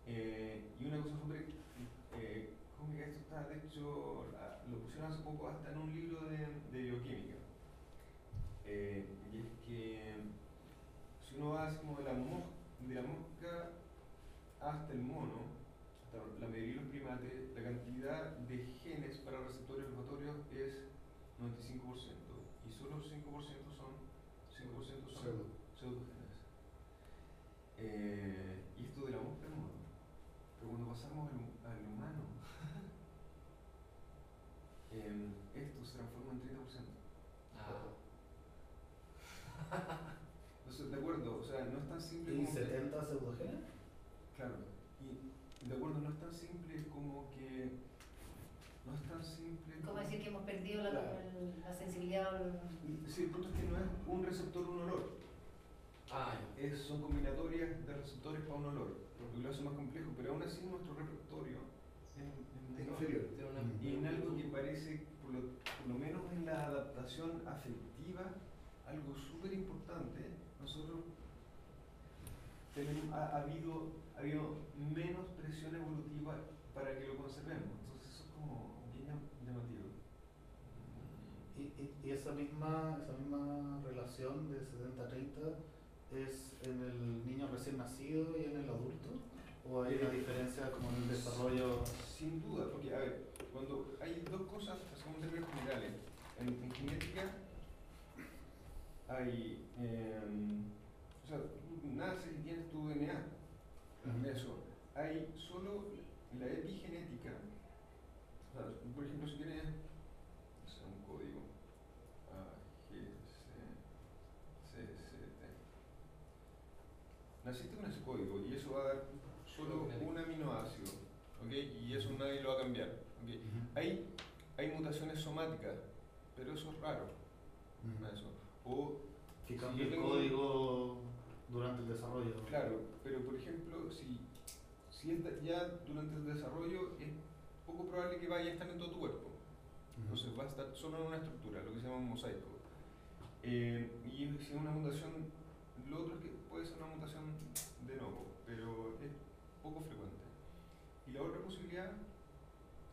Eh, y una cosa súper eh, cómica, esto está, de hecho, lo pusieron hace poco hasta en un libro de, de bioquímica. Eh, y es que si uno va así como de la, mos- de la mosca hasta el mono, hasta la mayoría de los primates, la cantidad de genes para receptores olfatorios es 95%. Y solo 5% son, 5% son Pseudo. pseudogenes. Eh, y esto de la al mono. Pero cuando pasamos al, al humano, em, esto se transforma en 30%. Ah, Entonces, de acuerdo, o sea, no es tan simple ¿Y como que- 70 pseudogenes? Claro, y de acuerdo, no es tan simple como que. No es tan simple. Como decir que hemos perdido la, Claro. la sensibilidad Sí, el punto es que no es un receptor, un olor. ah. Es, son combinatorias de receptores para un olor, lo que lo hace más complejo, pero aún así nuestro repertorio es, inferior. Una- Mm. Y en algo que parece, por lo, por lo menos en la adaptación afectiva, algo súper importante, nosotros tenemos, ha, ha habido, ha habido menos presión evolutiva para que lo conservemos. Entonces eso es como bien llam- llamativo. ¿Y, esa, misma, esa misma relación de 70-30 es en el niño recién nacido y en el adulto? ¿O hay una diferencia como en el desarrollo? Sin duda, porque a ver, cuando hay dos cosas, son términos generales. En, en genética hay, em, o sea, tú naces y tienes tu DNA, eso. Hay solo la epigenética, o sea, por ejemplo, si tienes no sé, un código A, G, C, C, C, T. Naciste con ese código y eso va a dar solo un aminoácido, ¿ok? Y eso nadie lo va a cambiar, ¿ok? Hay, hay mutaciones somáticas, pero eso es raro, eso. O, Que si cambia yo el código durante el desarrollo. claro, pero por ejemplo, si, si es ya durante el desarrollo es poco probable que vaya a estar en todo tu cuerpo. Entonces va a estar solo en una estructura, lo que se llama un mosaico. Eh, y si es una mutación, lo otro es que puede ser una mutación de nuevo, pero es poco frecuente. Y la otra posibilidad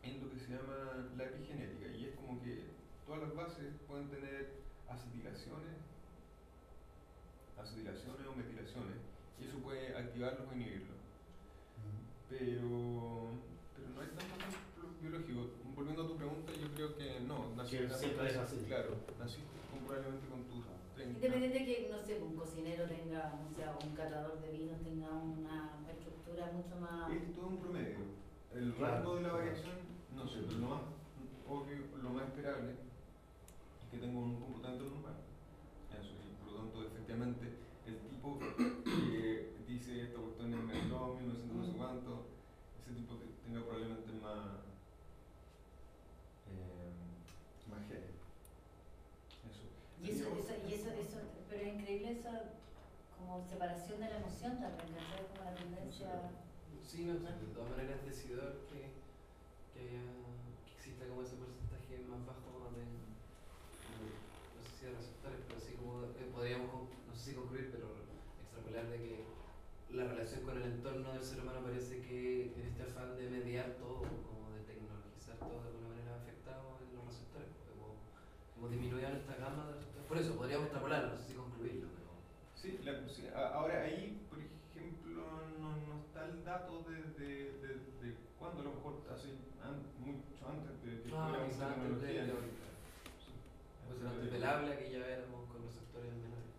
es lo que se llama la epigenética, y es como que todas las bases pueden tener acetilaciones, acetilaciones o metilaciones, y eso puede activarlos o inhibirlos pero, pero no hay tanto biológico. Volviendo a tu pregunta, yo creo que no. Es así. Claro, naciste con- probablemente con tus 30. Independiente de que, no sé, un cocinero tenga, o sea, un catador de vinos tenga una estructura mucho más... Es todo un promedio. El rango de la variación, no sé, pero lo más obvio, lo más esperable es que tenga un comportamiento normal. Eso, y por lo tanto, efectivamente, el tipo que dice esta cuestión es metromio, no sé no sé cuánto, ese tipo que tenga probablemente más, eh, más genes. Eso. Y eso, eso, pero es increíble esa como separación de la emoción también, ¿cachai? Como la tendencia... Sí, no, de todas maneras es decidor que, que, haya, que exista como ese porcentaje más bajo de, de- no sé si de receptores, pero sí como eh, podríamos, no sé si concluir, pero extrapolar de que la relación con el entorno del ser humano parece que en este afán de mediar todo, como de tecnologizar todo, de alguna manera afectado en los receptores. Como, como disminuido nuestra gama de. Por eso, podríamos extrapolarlo, no sé si concluirlo, pero... Sí, la, sí, ahora ahí, por ejemplo, no, no está el dato de, de, de, de cuándo, a lo mejor hace an- mucho antes de que Ah, antes de tecnología. de. Sí. Puede ser antes del habla que ya éramos con receptores menores.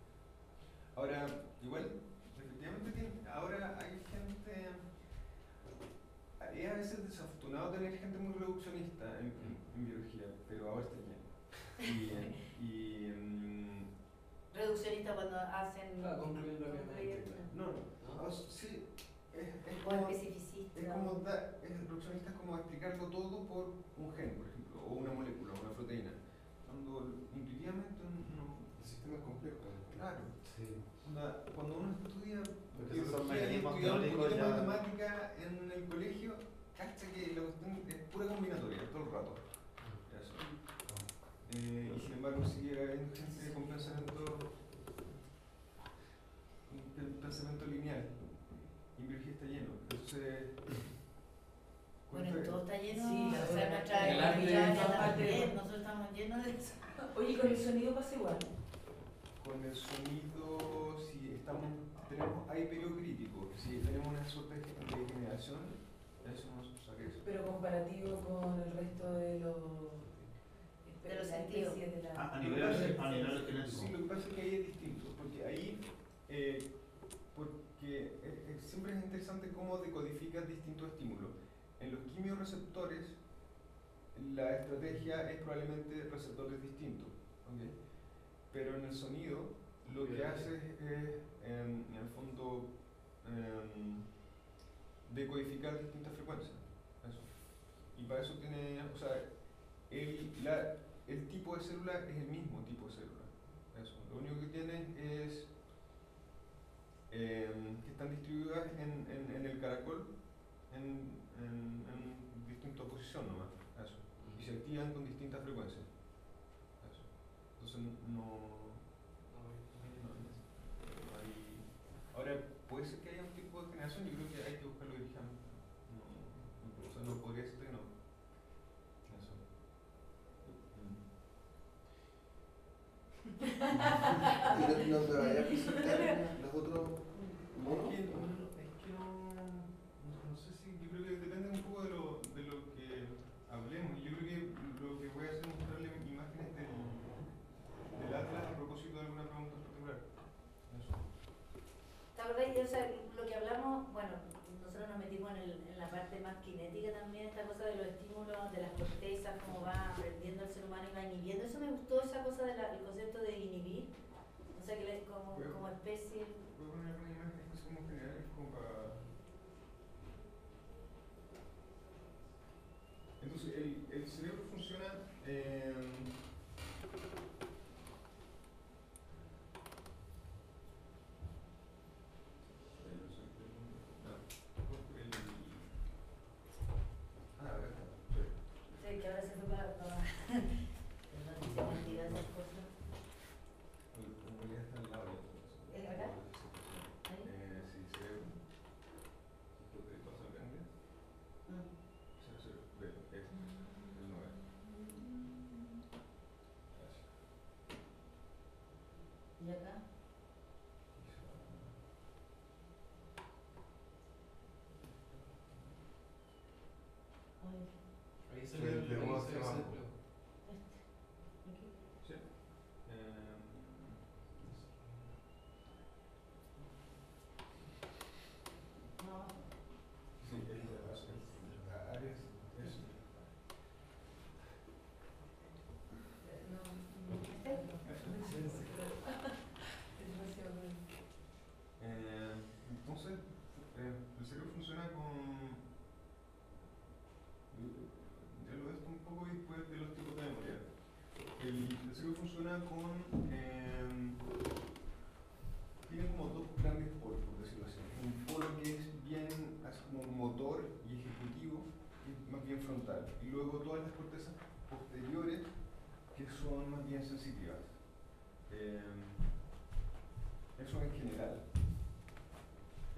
Ahora, igual, efectivamente, ahora hay gente. Es a veces desafortunado tener gente muy reduccionista en, en- en biología, pero ahora está lleno. Y, y, mm, Reduccionista cuando hacen. Claro, rápidamente, concluyen, no, no, ¿no? sí, es, es O como, especificista. es como da- es reduccionista es como explicarlo todo por un gen, por ejemplo, o una molécula, o una proteína. Cuando intuitivamente no. El sistema es complejo. Claro, Sí. Cuando uno estudia Porque son mecanismos teóricos ya- matemática en el colegio, cacha que la cuestión es pura combinatoria todo el rato. Eso. Eh, embargo sigue habiendo gente con pensamiento, con pe- pensamiento lineal. Y en biología está lleno. Entonces, Bueno, todo está lleno. Sí, la o sea, nuestra una también, nosotros estamos llenos de eso. Oye, con el sonido pasa igual. Con el sonido, si estamos, tenemos, hay periodo crítico, si tenemos una suerte de de generación, eso nos saca eso. Pero comparativo con el resto de los. De los la sentidos. especie de la- A, a Lo que nivel, pasa es- a nivel genético. Sí, lo que pasa es que ahí es distinto, porque ahí, eh, porque es- es- siempre es interesante cómo decodificas distintos estímulos. En los quimioreceptores, la estrategia es probablemente receptores distintos, pero en el sonido lo que haces es, en, en el fondo, em, decodificar distintas frecuencias. Eso. Y para eso tiene, o sea, el, la, el tipo de célula es el mismo tipo de célula. Eso. Lo único que tiene es em, que están distribuidas en, en, en el caracol en, en, distinta posición nomás. Eso. Y se activan con distintas frecuencias. Eso. Entonces no, no hay- Ahora, puede ser que haya un tipo de generación, yo creo que hay que buscarlo original. No, no, o sea, no podría ser que no. Eso. Mm. ¿Y no, no te vayas a presentar los otros Es monos? que, no- es que no, no, no sé si, yo creo que depende un poco de lo, de lo que hablemos. Yo creo que lo que voy a hacer es mostrarle imágenes del, del atlas a propósito de alguna pregunta en particular. Eso. ¿Te acordás? Y, o sea, lo que hablamos, bueno, nosotros nos metimos en, el, en la parte más kinética también, esta cosa de los estímulos, de las cortezas, cómo va aprendiendo el ser humano y va inhibiendo. Eso me gustó, esa cosa del concepto de inhibir. O sea, que le- como, como especie. Voy a poner algunas imágenes que son como generales como para... Entonces, el, el cerebro funciona... em, no, el- ah, acá está, sí. Sí, que ahora se fue para. para Perdón, se me olvidan esas cosas. En realidad está al lado. ¿Es acá? Ahí. Eh, sí, cerebro. ¿Esto te pasa en grande? Mm. Sí, sí, ve, es el 9. Gracias. ¿Y acá? Ay, Ahí Sí, salió el, de ahí uno salió hacia el abajo. centro. aquí. Sí. Em, No. sí, es la razón. Ares es. No. ¿Este? Es demasiado bueno. Eh, entonces, eh, el cerebro funciona con. Ya lo esto un poco y después de los tipos de memoria. El, el cerebro funciona con. em, tiene como dos grandes polos, por decirlo así. Un polo que es bien así como motor y ejecutivo, que es más bien frontal. Y luego todas las cortezas posteriores que son más bien sensitivas. Em, eso en general.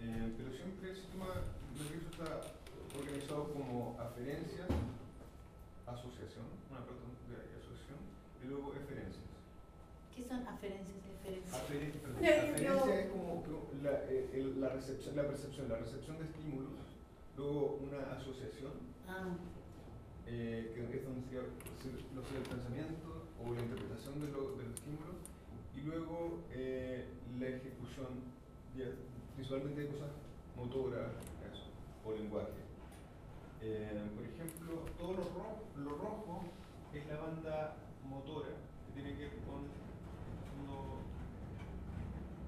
Eh, pero siempre el sistema nervioso está organizado como aferencias, asociación, una parte de asociación, y luego eferencias. ¿Qué son aferencias y eferencias? Perdón, Yo- aferencia es como que la, eh, el- la, recepción, la percepción, la recepción de estímulos, luego una asociación, Ah, eh, que es donde sería se- lo sería el pensamiento o la interpretación de lo- del estímulo, y luego eh, la ejecución, ya, principalmente de cosas motoras eso, o lenguaje. Eh, por ejemplo, todo lo, ro- lo rojo es la banda motora que tiene que ver con, no-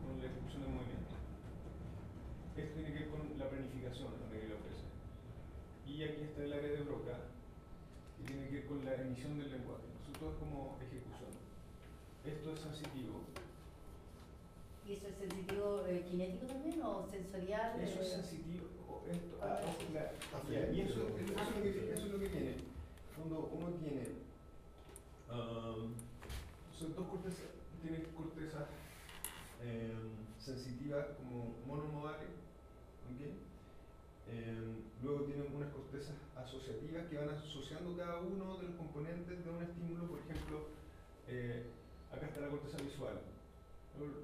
con la ejecución del movimiento. Esto tiene que ver con la planificación la que le ofrece. Y aquí está el área de Broca, que tiene que ver con la emisión del lenguaje. Todo es como ejecución. Esto es sensitivo. ¿Y eso es sensitivo eh, kinético también o sensorial? Eso es Eh, sensitivo. esto, ah, ojo, la- ya, y eso, eso, es lo que, eso es lo que tiene. Cuando uno tiene son dos cortezas, tiene cortezas em, sensitivas como monomodales, ¿ok? Em, luego tienen unas cortezas asociativas que van asociando cada uno de los componentes de un estímulo, por ejemplo, eh, acá está la corteza visual.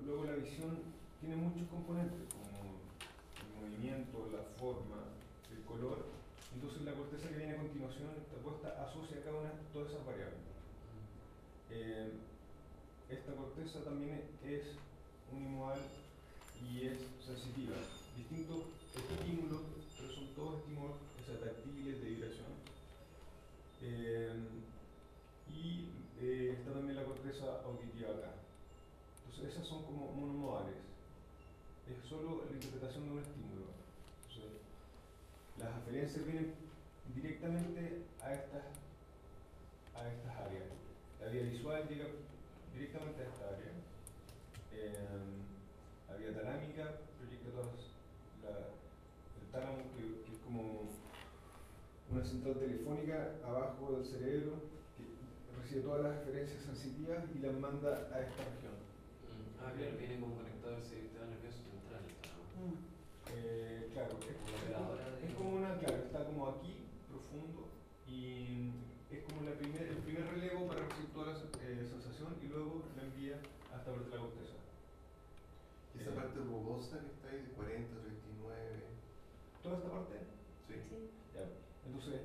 Luego, la visión tiene muchos componentes, como el movimiento, la forma, el color. Entonces la corteza que viene a continuación, esta puesta, asocia cada una todas esas variables. Eh, esta corteza también es unimodal y es sensitiva. Distintos estímulos, pero son todos estímulos táctiles de vibración. Eh, y eh, está también la corteza auditiva acá. Entonces esas son como monomodales. Es solo la interpretación de un estímulo. Las aferencias vienen directamente a estas, a estas áreas. La vía visual llega directamente a esta área. Eh, la vía talámica proyecta todas la, el tálamo que, que es como una central telefónica abajo del cerebro que recibe todas las referencias sensitivas y las manda a esta región. Mm, Ah, claro, viene como conectado al sistema nervioso central. ¿no? mm. Eh, claro, es, Como es como una, claro, está como aquí, profundo, y es como la primer, el primer relevo para recibir toda la eh, sensación y luego la envía hasta ver la corteza. Y esa parte rugosa que está ahí de 40, 39. Toda esta parte, Sí. Sí. ya. Entonces,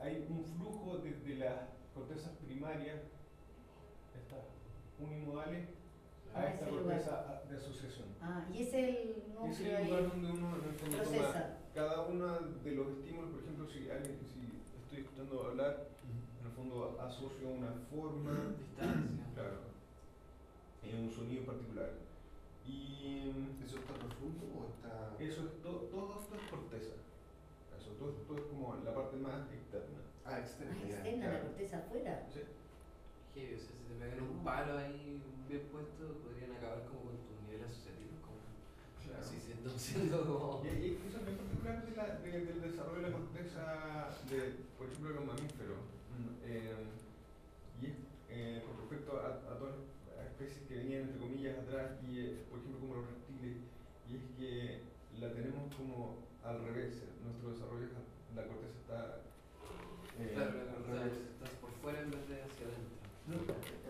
hay un flujo desde las cortezas primarias, estas unimodales, Ah, a esta lugar. corteza de asociación. Ah, y es el Es núcleo el lugar donde uno en el fondo toma Procesa. cada uno de los estímulos, por ejemplo, si alguien, si estoy escuchando hablar, fondo asocio una forma, Distancia. claro, en un sonido particular. Y ¿Eso está profundo o está.? eso es to- todo esto es corteza. Eso, todo, todo es como la parte más externa. Ah, externa. Ah, externa, la claro. corteza afuera. ¿sí? Heavy, o sea, si te pegan un palo ahí bien puesto, podrían acabar como con tus niveles asociativos, como Claro. así siendo, siendo como... Y, y eso es bien particular de la- de- del desarrollo de la corteza, de, por ejemplo, de los mamíferos. Eh, y es eh, con respecto a, a todas las especies que venían, entre comillas, atrás, y eh, por ejemplo, como los reptiles, y es que la tenemos como al revés. Nuestro desarrollo, es- la corteza está eh, Claro, al revés. estás por fuera en vez de hacia adentro. No,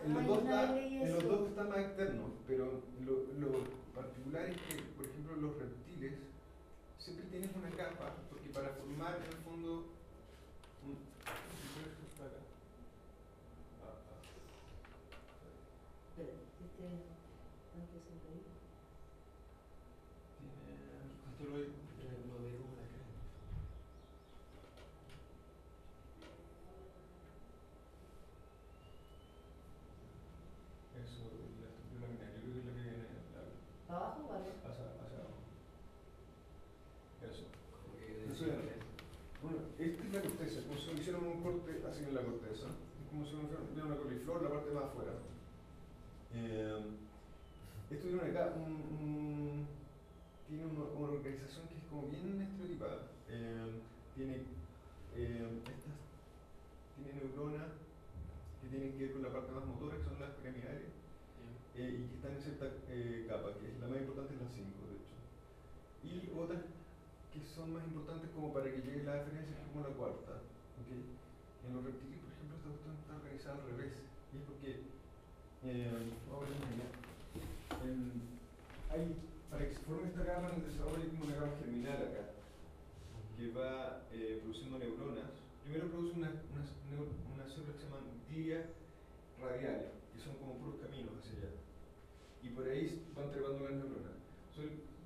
en los Ay, dos, está, en los dos está más externo, pero lo, lo particular es que, por ejemplo, los reptiles siempre tienes una capa, porque para formar en el fondo un. ¿qué es esto acá? Ah, ah. Pero, este tanque siempre ahí. Tiene. Esto lo hay- Eh, Lo veo como la cara. Eso, la estructura laminar, yo creo que es la que viene la- ¿Para abajo o arriba? hacia, hacia abajo. Eso. Como que Eso decía era. que- Bueno, esta es la corteza, como si hicieran un corte así en la corteza. Es como si hubiera una coliflor, la parte más afuera. Eh, esto tiene una, ca- un, un- tiene una, una organización que es como bien estereotipada. Eh, tiene eh, estas, tiene neuronas que tienen que ver con la parte más motora, que son las piramidales, eh, y que están en cierta eh, capa, que es la más importante es la 5, de hecho. Y otras son más importantes como para que llegue la referencia, como la cuarta. ¿ok? En los reptiles, por ejemplo, esta cuestión está organizada al revés. Y es porque, eh, vamos a ver una. En- hay, para que se forme esta gama en el desarrollo hay como una gama germinal acá, que va eh, produciendo neuronas. Primero produce una, unas neu- unas células que se llaman glia radiales, que son como puros caminos hacia allá. Y por ahí van trepando las neuronas.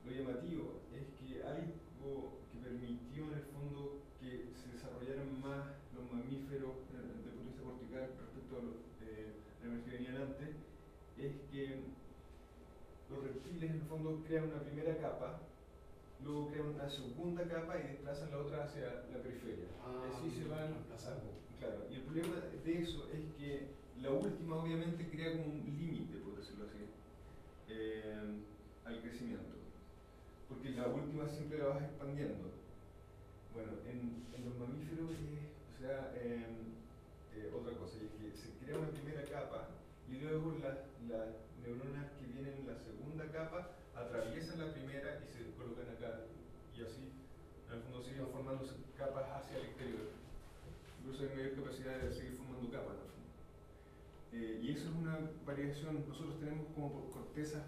Lo llamativo es que algo permitió en el fondo que se desarrollaran más los mamíferos eh, desde el punto de vista cortical respecto a los eh, que venían antes, es que los reptiles en el fondo crean una primera capa, luego crean una segunda capa y desplazan la otra hacia la periferia. Ah, así se van reemplazando. Claro, y el problema de eso es que la última obviamente crea como un límite, por decirlo así, eh, al crecimiento. Porque la última siempre la vas expandiendo. Bueno, en, los mamíferos o sea, em, eh, otra cosa, es que se crea una primera capa y luego las, neuronas que vienen en la segunda capa atraviesan la primera y se colocan acá. Y así, en el fondo, siguen formándose capas hacia el exterior. Incluso hay mayor capacidad de seguir formando capas. fondo. Eh, y eso es una variación. Nosotros tenemos como por cortezas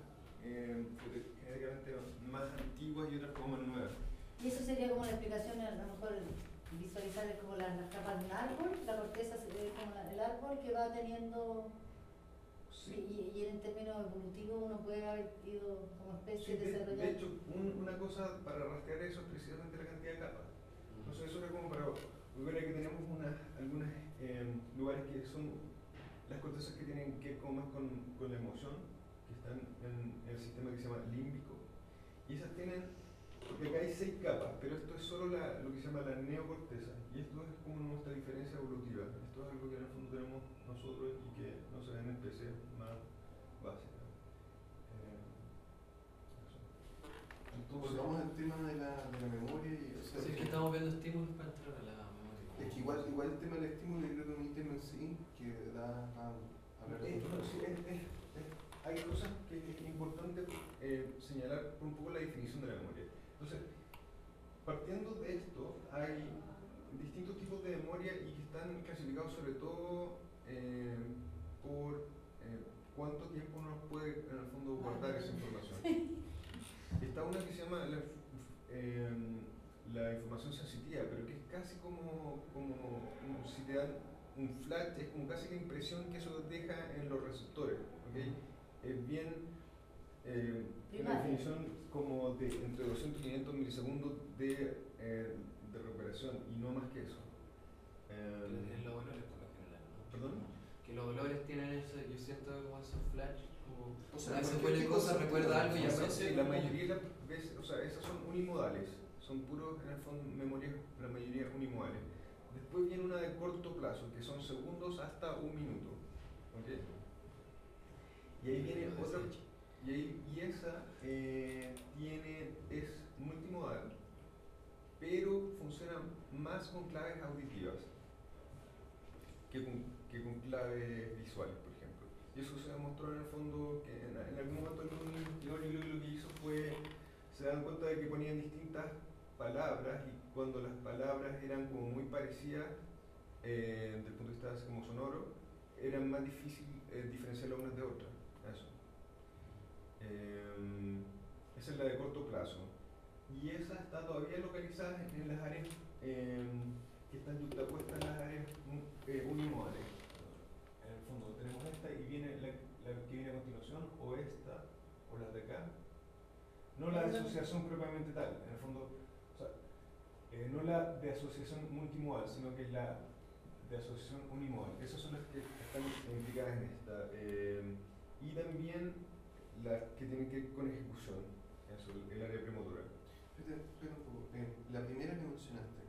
eh, más antiguas y otras como más nuevas. Y eso sería como la explicación, a lo mejor visualizar es como las, las capas de un árbol, la corteza es como la- el árbol que va teniendo, y, y- y en términos evolutivos uno puede haber ido como Sí, especie de, desarrollando. de hecho, un- una cosa para rastrear eso es precisamente la cantidad de capas. Entonces eso era como para a que tenemos unas, algunos lugares que son las cortezas que tienen que ver como más con, con la emoción, están en, el sistema que se llama límbico. Y esas tienen, porque acá hay seis capas, pero esto es solo la, lo que se llama la neocorteza. Y esto es como nuestra diferencia evolutiva. Esto es algo que en el fondo tenemos nosotros y que no se ve en especies más básicas. Eh. Entonces, Volvamos al tema de la, de la memoria y o sea, Sí, es que estamos viendo estímulos para entrar a la memoria. es que igual, igual el tema del estímulo yo creo que es un ítem en sí que da a es- es- es- hay cosas que es importante eh, señalar por un poco la definición de la memoria. Entonces, partiendo de esto, hay distintos tipos de memoria y que están clasificados sobre todo eh, por eh, cuánto tiempo uno puede en el fondo guardar esa información. Está una que se llama la, eh, la información sensitiva, pero que es casi como, como un- si te dan un flash, es como casi la impresión que eso deja en los receptores. ¿ok? Es bien eh, una definición como de entre 200 y 500 milisegundos de, eh, de recuperación y no más que eso. Eh, En los olores por lo general, ¿no? ¿Perdón? Que los olores tienen eso, yo siento como esos flash, como O sea, se huele cosas, de- recuerda algo y Sí, asocia. la mayoría de las veces, o sea, esas son unimodales, son puros en el fondo memorias, la mayoría unimodales. Después viene una de corto plazo, que son segundos hasta un minuto. ¿ok? Y ahí viene otra, y, ahí- y esa eh, tiene, es multimodal, pero funciona más con claves auditivas que con, que con claves visuales, por ejemplo. Y eso se demostró en el fondo que en, en algún momento y lo, que hizo fue, se dan cuenta de que ponían distintas palabras y cuando las palabras eran como muy parecidas eh, desde el punto de vista como sonoro, era más difícil eh, diferenciarlas unas de otras. Eh, esa es la de corto plazo. Y esa está todavía localizada en, las áreas eh, que están yuxtapuestas en las áreas mu- eh, unimodales. En el fondo tenemos esta y viene la, la que viene a continuación, o esta, o las de acá. No la de asociación propiamente tal, en el fondo, o sea, eh, no la de asociación multimodal, sino que la de asociación unimodal. Esas son las que están implicadas en esta. eh, y también las que tienen que ver con ejecución, eso, el área premotora. Espera, espera un poco. Eh, la primera que mencionaste,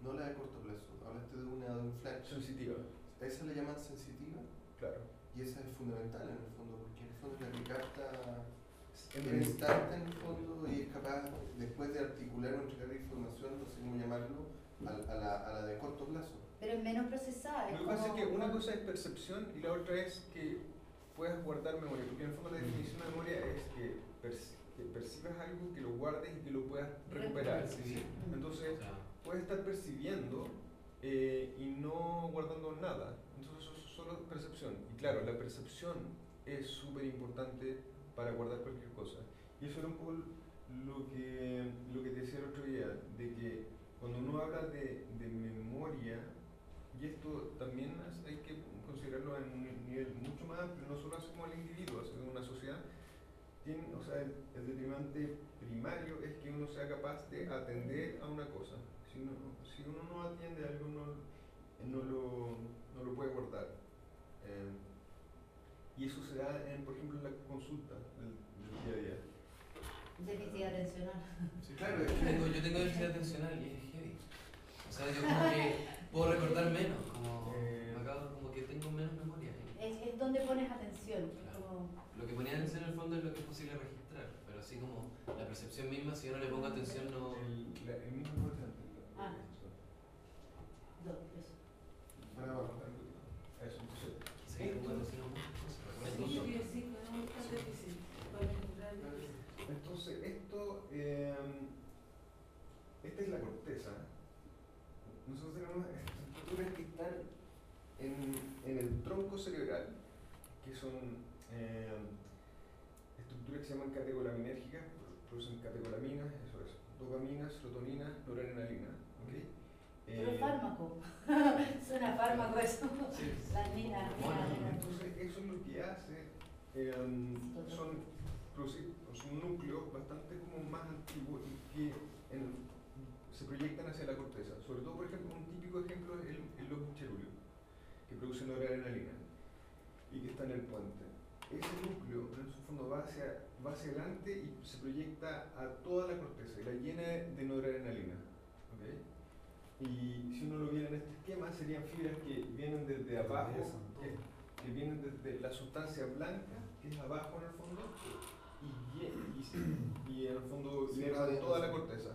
no la de corto plazo, hablaste de una de un flash. Sensitiva, ¿A esa le llaman sensitiva? claro. Y esa es fundamental en el fondo, porque en el fondo es la que capta En el instante en el fondo y es capaz después de articular o entregar información, no sé cómo llamarlo, al- a, la, a la de corto plazo. Pero es menos procesada. Lo que pasa es que una cosa es percepción y la otra es que puedas guardar memoria, porque en el fondo la definición de memoria es que, perci- que percibas algo, que lo guardes y que lo puedas recuperar. Percibir. Entonces, O sea, puedes estar percibiendo eh, y no guardando nada. Entonces eso es solo percepción. Y claro, la percepción es súper importante para guardar cualquier cosa. Y eso era un poco lo que, lo que te decía el otro día, de que cuando uno habla de, de memoria, y esto también hay que considerarlo en un nivel mucho más amplio, no solo así como el individuo, sino una sociedad, tiene, o sea, el, el determinante primario es que uno sea capaz de atender a una cosa. Si uno, si uno no atiende a algo, no, no, lo, no lo puede guardar. Eh, y eso se da, en, por ejemplo, en la consulta del, del día a día. Déficit atencional. Sí, claro, tengo, yo tengo déficit atencional y es heavy. O sea, yo como que puedo recordar menos, como, Eh. Tengo menos memoria. Es, es donde pones atención. Claro. como- Lo que ponía atención en el fondo es lo que es posible registrar, pero así como la percepción misma, si yo no le pongo atención, no... El, la- el mismo importante. Ah. dos, eso. Para abajo. Eso, entonces, Sí, bueno, si no. Sí, sí. Entonces, esto, eh, esta es la corteza. Nosotros tenemos estructuras que están en, en el tronco cerebral, que son eh, estructuras que se llaman catecolaminérgicas, producen catecolaminas, eso es, dopamina, serotonina, noradrenalina. ¿ok? Pero Eh, fármaco. Suena fármaco eso. Sí. Bueno, Entonces, eso es lo que hace, eh, son, producir- son núcleos bastante como más antiguos y que en- se proyectan hacia la corteza. Sobre todo, por ejemplo, un típico ejemplo es el, el que produce noradrenalina y que está en el puente. Ese núcleo, en su fondo, va hacia, va hacia adelante y se proyecta a toda la corteza y la llena de noradrenalina. ¿ok? Y si uno lo viera en este esquema, serían fibras que vienen desde abajo, que, que vienen desde la sustancia blanca, que es abajo en el fondo, y, y, y en el fondo Sí, llena toda la corteza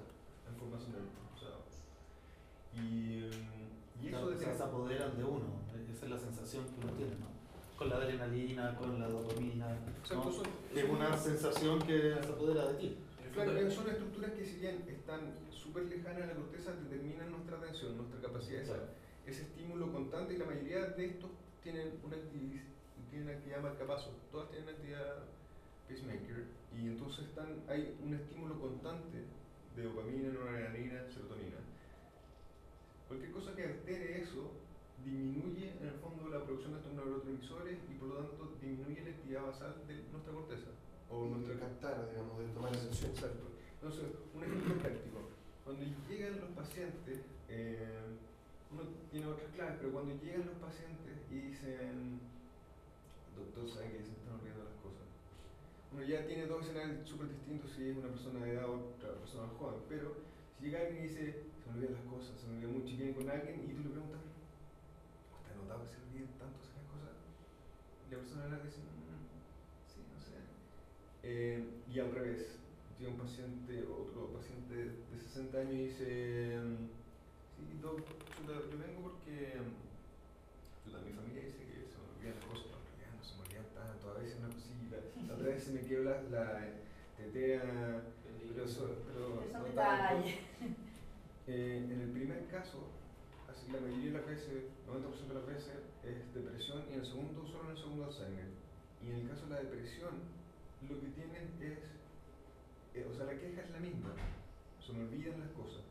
en forma sonora. O sea, y, mm, y eso se apoderan de uno, esa es la sensación que uno tiene, ¿no? Con la adrenalina, con la dopamina, ¿no? es una sensación que se apodera de ti. Claro, son estructuras que si bien están súper lejanas a la corteza, determinan nuestra atención, nuestra capacidad de Claro. ese estímulo constante y la mayoría de estos tienen una actividad, tienen una actividad marcapaso, todas tienen actividad pacemaker y entonces están, hay un estímulo constante de dopamina, noradrenalina, serotonina. Cualquier cosa que altere eso disminuye en el fondo la producción de estos neurotransmisores y por lo tanto disminuye la actividad basal de nuestra corteza o nuestra captar, digamos, de tomar atención. Exacto. Entonces, un ejemplo práctico. Cuando llegan los pacientes, eh, uno tiene otras claves, pero cuando llegan los pacientes y dicen, doctor, sabe que se están olvidando las cosas. Uno ya tiene dos escenarios súper distintos si es una persona de edad o otra persona joven, pero si llega alguien y dice, me olvidan las cosas, se me olvida mucho, y viene con alguien y tú le preguntas, ¿te has notado que se olviden tanto esas cosas? Y la persona le dice, "Mm, sí, no sé. Eh, y al revés, tiene un paciente, otro paciente de 60 años y dice, sí, doc, yo vengo porque chuta, mi familia dice que se me olvidan las cosas, pero en realidad no se me olvidan tanto, a veces una cosita, la otra vez se me quedó la, la tetea, pero, eso, pero Pero no tanto. Eh, en el primer caso, así la mayoría de las veces, 90% de las veces, es depresión y en el segundo, solo en el segundo Alzheimer. Y en el caso de la depresión, lo que tienen es, eh, o sea, la queja es la misma, se me olvidan las cosas,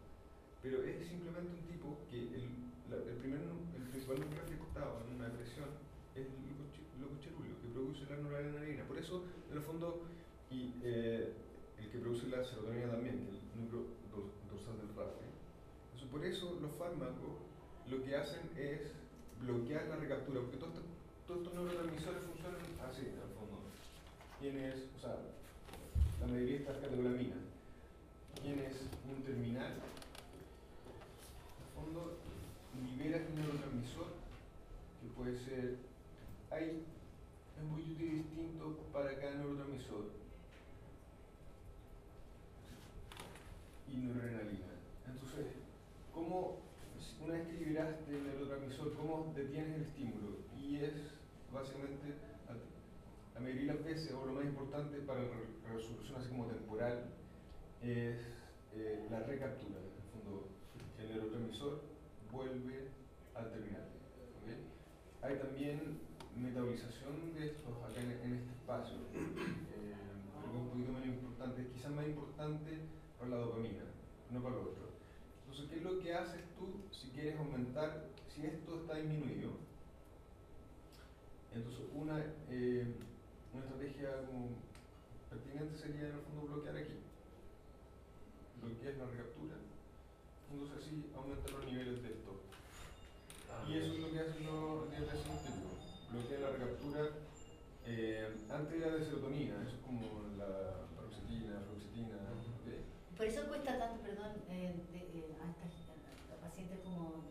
pero es simplemente un tipo que el, la- el, primer, el principal núcleo afectado en una depresión es el lococherulio, que produce la noradrenalina. Por eso, en el fondo, y eh, el que produce la serotonina también, que es el núcleo dor- dorsal del rápido. Por eso los fármacos lo que hacen es bloquear la recaptura, porque todos estos, estos neurotransmisores funcionan así, en el fondo. Tienes, o sea, la mayoría de estas catecolaminas. Tienes un terminal, en el fondo liberas un neurotransmisor que puede ser, hay, es muy distinto para cada neurotransmisor y noradrenalina. Entonces, ¿cómo, una vez que liberaste el neurotransmisor, cómo detienes el estímulo? Y es básicamente, la mayoría de las veces, o lo más importante para re- resolución así como temporal es eh, la recaptura. En el fondo, el neurotransmisor vuelve al terminal. Hay también metabolización de estos acá en, este espacio, eh, es un poquito menos importante, quizás más importante para la dopamina, no para lo otro. Entonces, ¿qué es lo que haces tú si quieres aumentar, si esto está disminuido? Entonces, una, eh, una estrategia como pertinente sería en el fondo bloquear aquí. Bloquear la recaptura. Entonces así aumentan los niveles de esto. Ah, Y eso es lo que hacen los diabetes sintéticos. Bloquean la recaptura eh, antes era de serotonina, eso es como la paroxetina, fluoxetina. ¿ok? Por eso cuesta tanto, perdón, eh, de- eh, a estas a pacientes como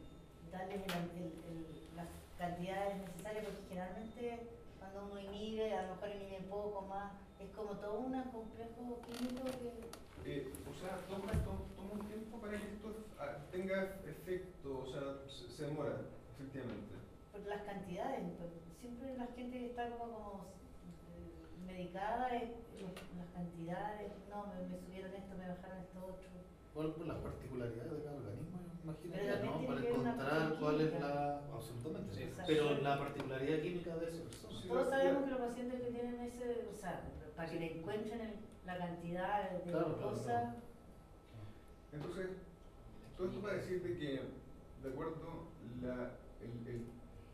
darles el- el- el- las cantidades necesarias, porque generalmente cuando uno inhibe, a lo mejor inhibe poco más, es como todo un complejo químico que... Eh, o sea, toma, to- toma un tiempo para que esto ah, tenga efecto, o sea, se, se demora, efectivamente. Por las cantidades, pues, siempre la gente que está como, como eh, medicada, es, las cantidades, no, me, me subieron esto, me bajaron esto otro. ¿Cuáles son las particularidades de cada organismo? Imagínate, ¿no? Para encontrar cuál es la. Absolutamente. Sí. Pero la particularidad química de. Sí, Todos sabemos que los pacientes que tienen ese, o sea, para que le encuentren el- la cantidad de Claro, cosas, claro. Entonces, todo esto para decirte que, de acuerdo, la, el, el-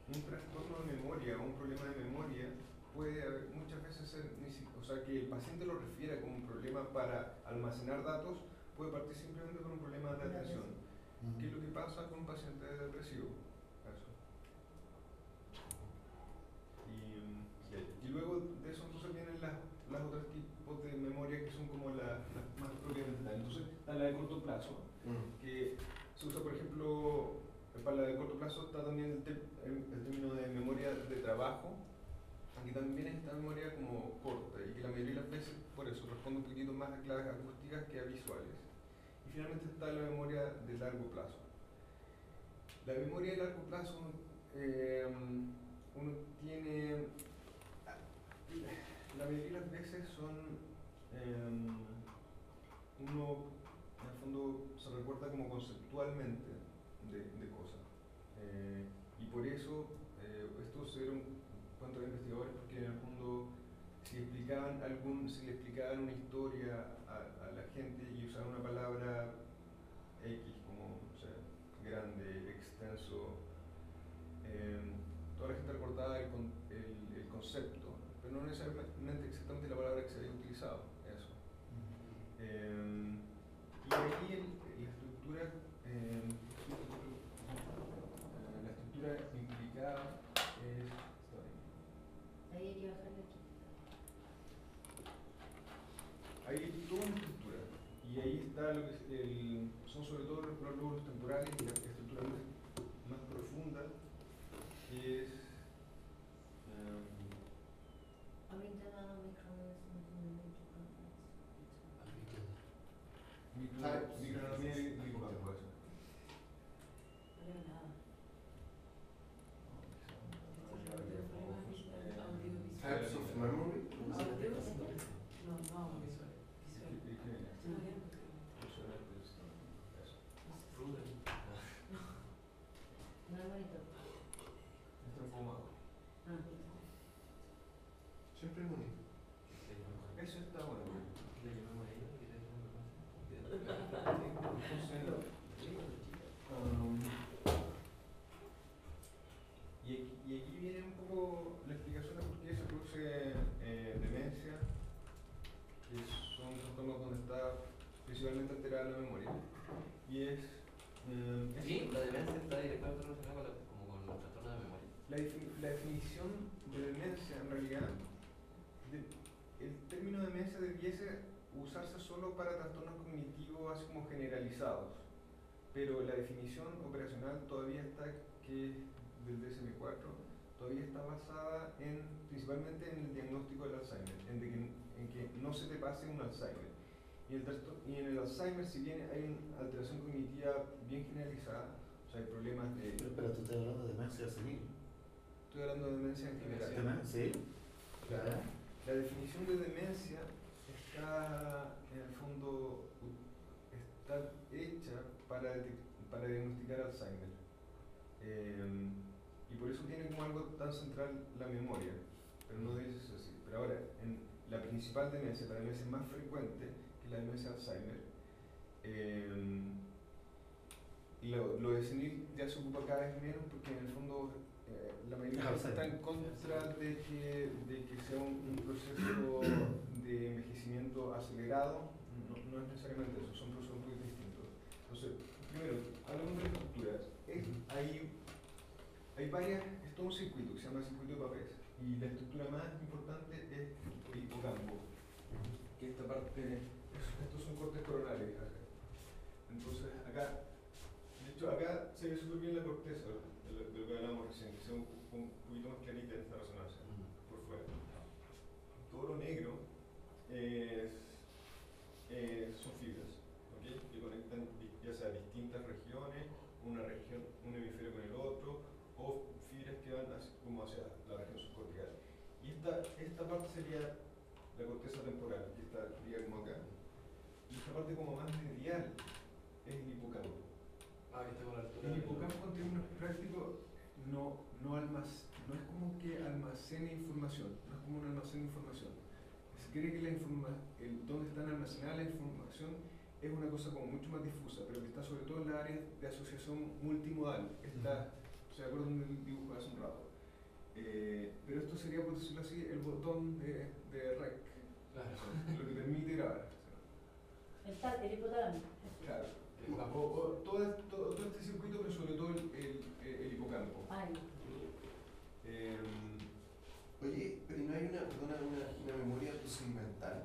un trastorno de memoria o un problema de memoria puede haber- muchas veces ser, ni si- o sea, que el paciente lo refiera como un problema para almacenar datos, puede partir simplemente por un problema de atención. ¿Qué es lo que pasa con un paciente depresivo? Eso. Y, mm, y luego de eso entonces vienen las, las otros tipos de memoria que son como la- las más tal. Entonces, la de corto plazo, que se usa, por ejemplo, para la de corto plazo está también el, te- el- el término de memoria de trabajo. Aquí también está memoria como corta y que la mayoría de las veces, por eso, responde un poquito más a claves acústicas que a visuales. Finalmente está la memoria de largo plazo. La memoria de largo plazo, eh, uno tiene, la mayoría de las veces son, eh, uno en el fondo se recuerda como conceptualmente de, de cosas. Eh, y por eso eh, esto se dieron cuenta de investigadores porque en el fondo si explicaban algún, si le explicaban una historia a, a la gente y usaban una palabra X como grande, extenso, eh, toda la gente recordaba el, el, el concepto, pero no necesariamente exactamente la palabra que se había utilizado, eso. Eh, y aquí el- la estructura, eh, la estructura implicada es esta de aquí. ahí hay que bajarle aquí. Hay toda una estructura y ahí está lo que es el, son sobre todo los, los lóbulos temporales y la estructura más, más profunda que es em, Ahorita no, micro, Ah, sí, microanatomía sí, sí. y hipocampo, eso. No leo nada. Types of memory. No, no, visual. ¿Y qué viene? No, bien. Usualmente es, eso. Pruden. No es bonito. Está enfumado. Ah, Siempre es bonito. Eso está bueno. Le llamamos a ella, que le Funciona. Um, y, aquí, viene un poco la explicación de por qué se produce eh, demencia, que son trastornos donde está principalmente alterada la memoria. Y es. eh, es- Sí, la demencia está directamente relacionada con, la- como con los trastornos de memoria. La, la definición de demencia, en realidad, de- el término demencia debiese usarse solo para trastornos cognitivos así como generalizados, pero la definición operacional todavía está, que del DSM-4, todavía está basada en, principalmente en el diagnóstico del Alzheimer, en, de que, en que no se te pase un Alzheimer. Y, el trastor- y en el Alzheimer, si bien hay una alteración cognitiva bien generalizada, o sea, hay problemas de... Pero espera, tú estás hablando de demencia senil. Estoy hablando de demencia en general. ¿Demen- ¿Sí? Claro. La definición de demencia está en el fondo está hecha para, para diagnosticar Alzheimer. Eh, y por eso tiene como algo tan central la memoria, pero no dice eso así. Pero ahora, en la principal demencia, para la demencia más frecuente, que es la demencia de Alzheimer, eh, lo, lo de senil ya se ocupa cada vez menos porque en el fondo eh, la mayoría gente está en contra de que, de que sea un, un proceso de envejecimiento acelerado. No, no es necesariamente eso, son procesos muy distintos. Entonces, primero, hablamos de estructuras. Es- hay, hay varias, es todo un circuito que se llama circuito de papel. Y la estructura más importante es el hipocampo, que esta parte, es- estos son cortes coronarios. acá. Entonces, acá, de hecho, acá se ve súper bien la corteza de lo, que hablábamos recién, que sea un, un poquito más clarita en esta resonancia por fuera. Todo lo negro es, eh, son fibras, ¿ok? Que conectan ya sea distintas regiones, una región, un hemisferio con el otro, o fibras que van hacia, como hacia la región subcortical. Y esta, esta parte sería la corteza temporal, que está diría como acá. Y esta parte como más medial es el hipocampo. Ah, que está con la altura. El hipocampo en términos prácticos no, no, almac- no es como que almacene información, no es como un almacén de información. Se cree que la informa el, donde están almacenada la información es una cosa como mucho más difusa, pero que está sobre todo en la área de asociación multimodal. Está, ¿Se acuerdan del dibujo de hace un rato? Eh, pero esto sería, por decirlo así, el botón de, de rec, Claro. lo que permite grabar. El tal, el hipotálamo. Claro. El O, campo. o todo, todo, todo este circuito, pero sobre todo el, el, el hipocampo. Ay, Em, Oye, pero ¿y no hay una, perdona, una, una memoria procedimental?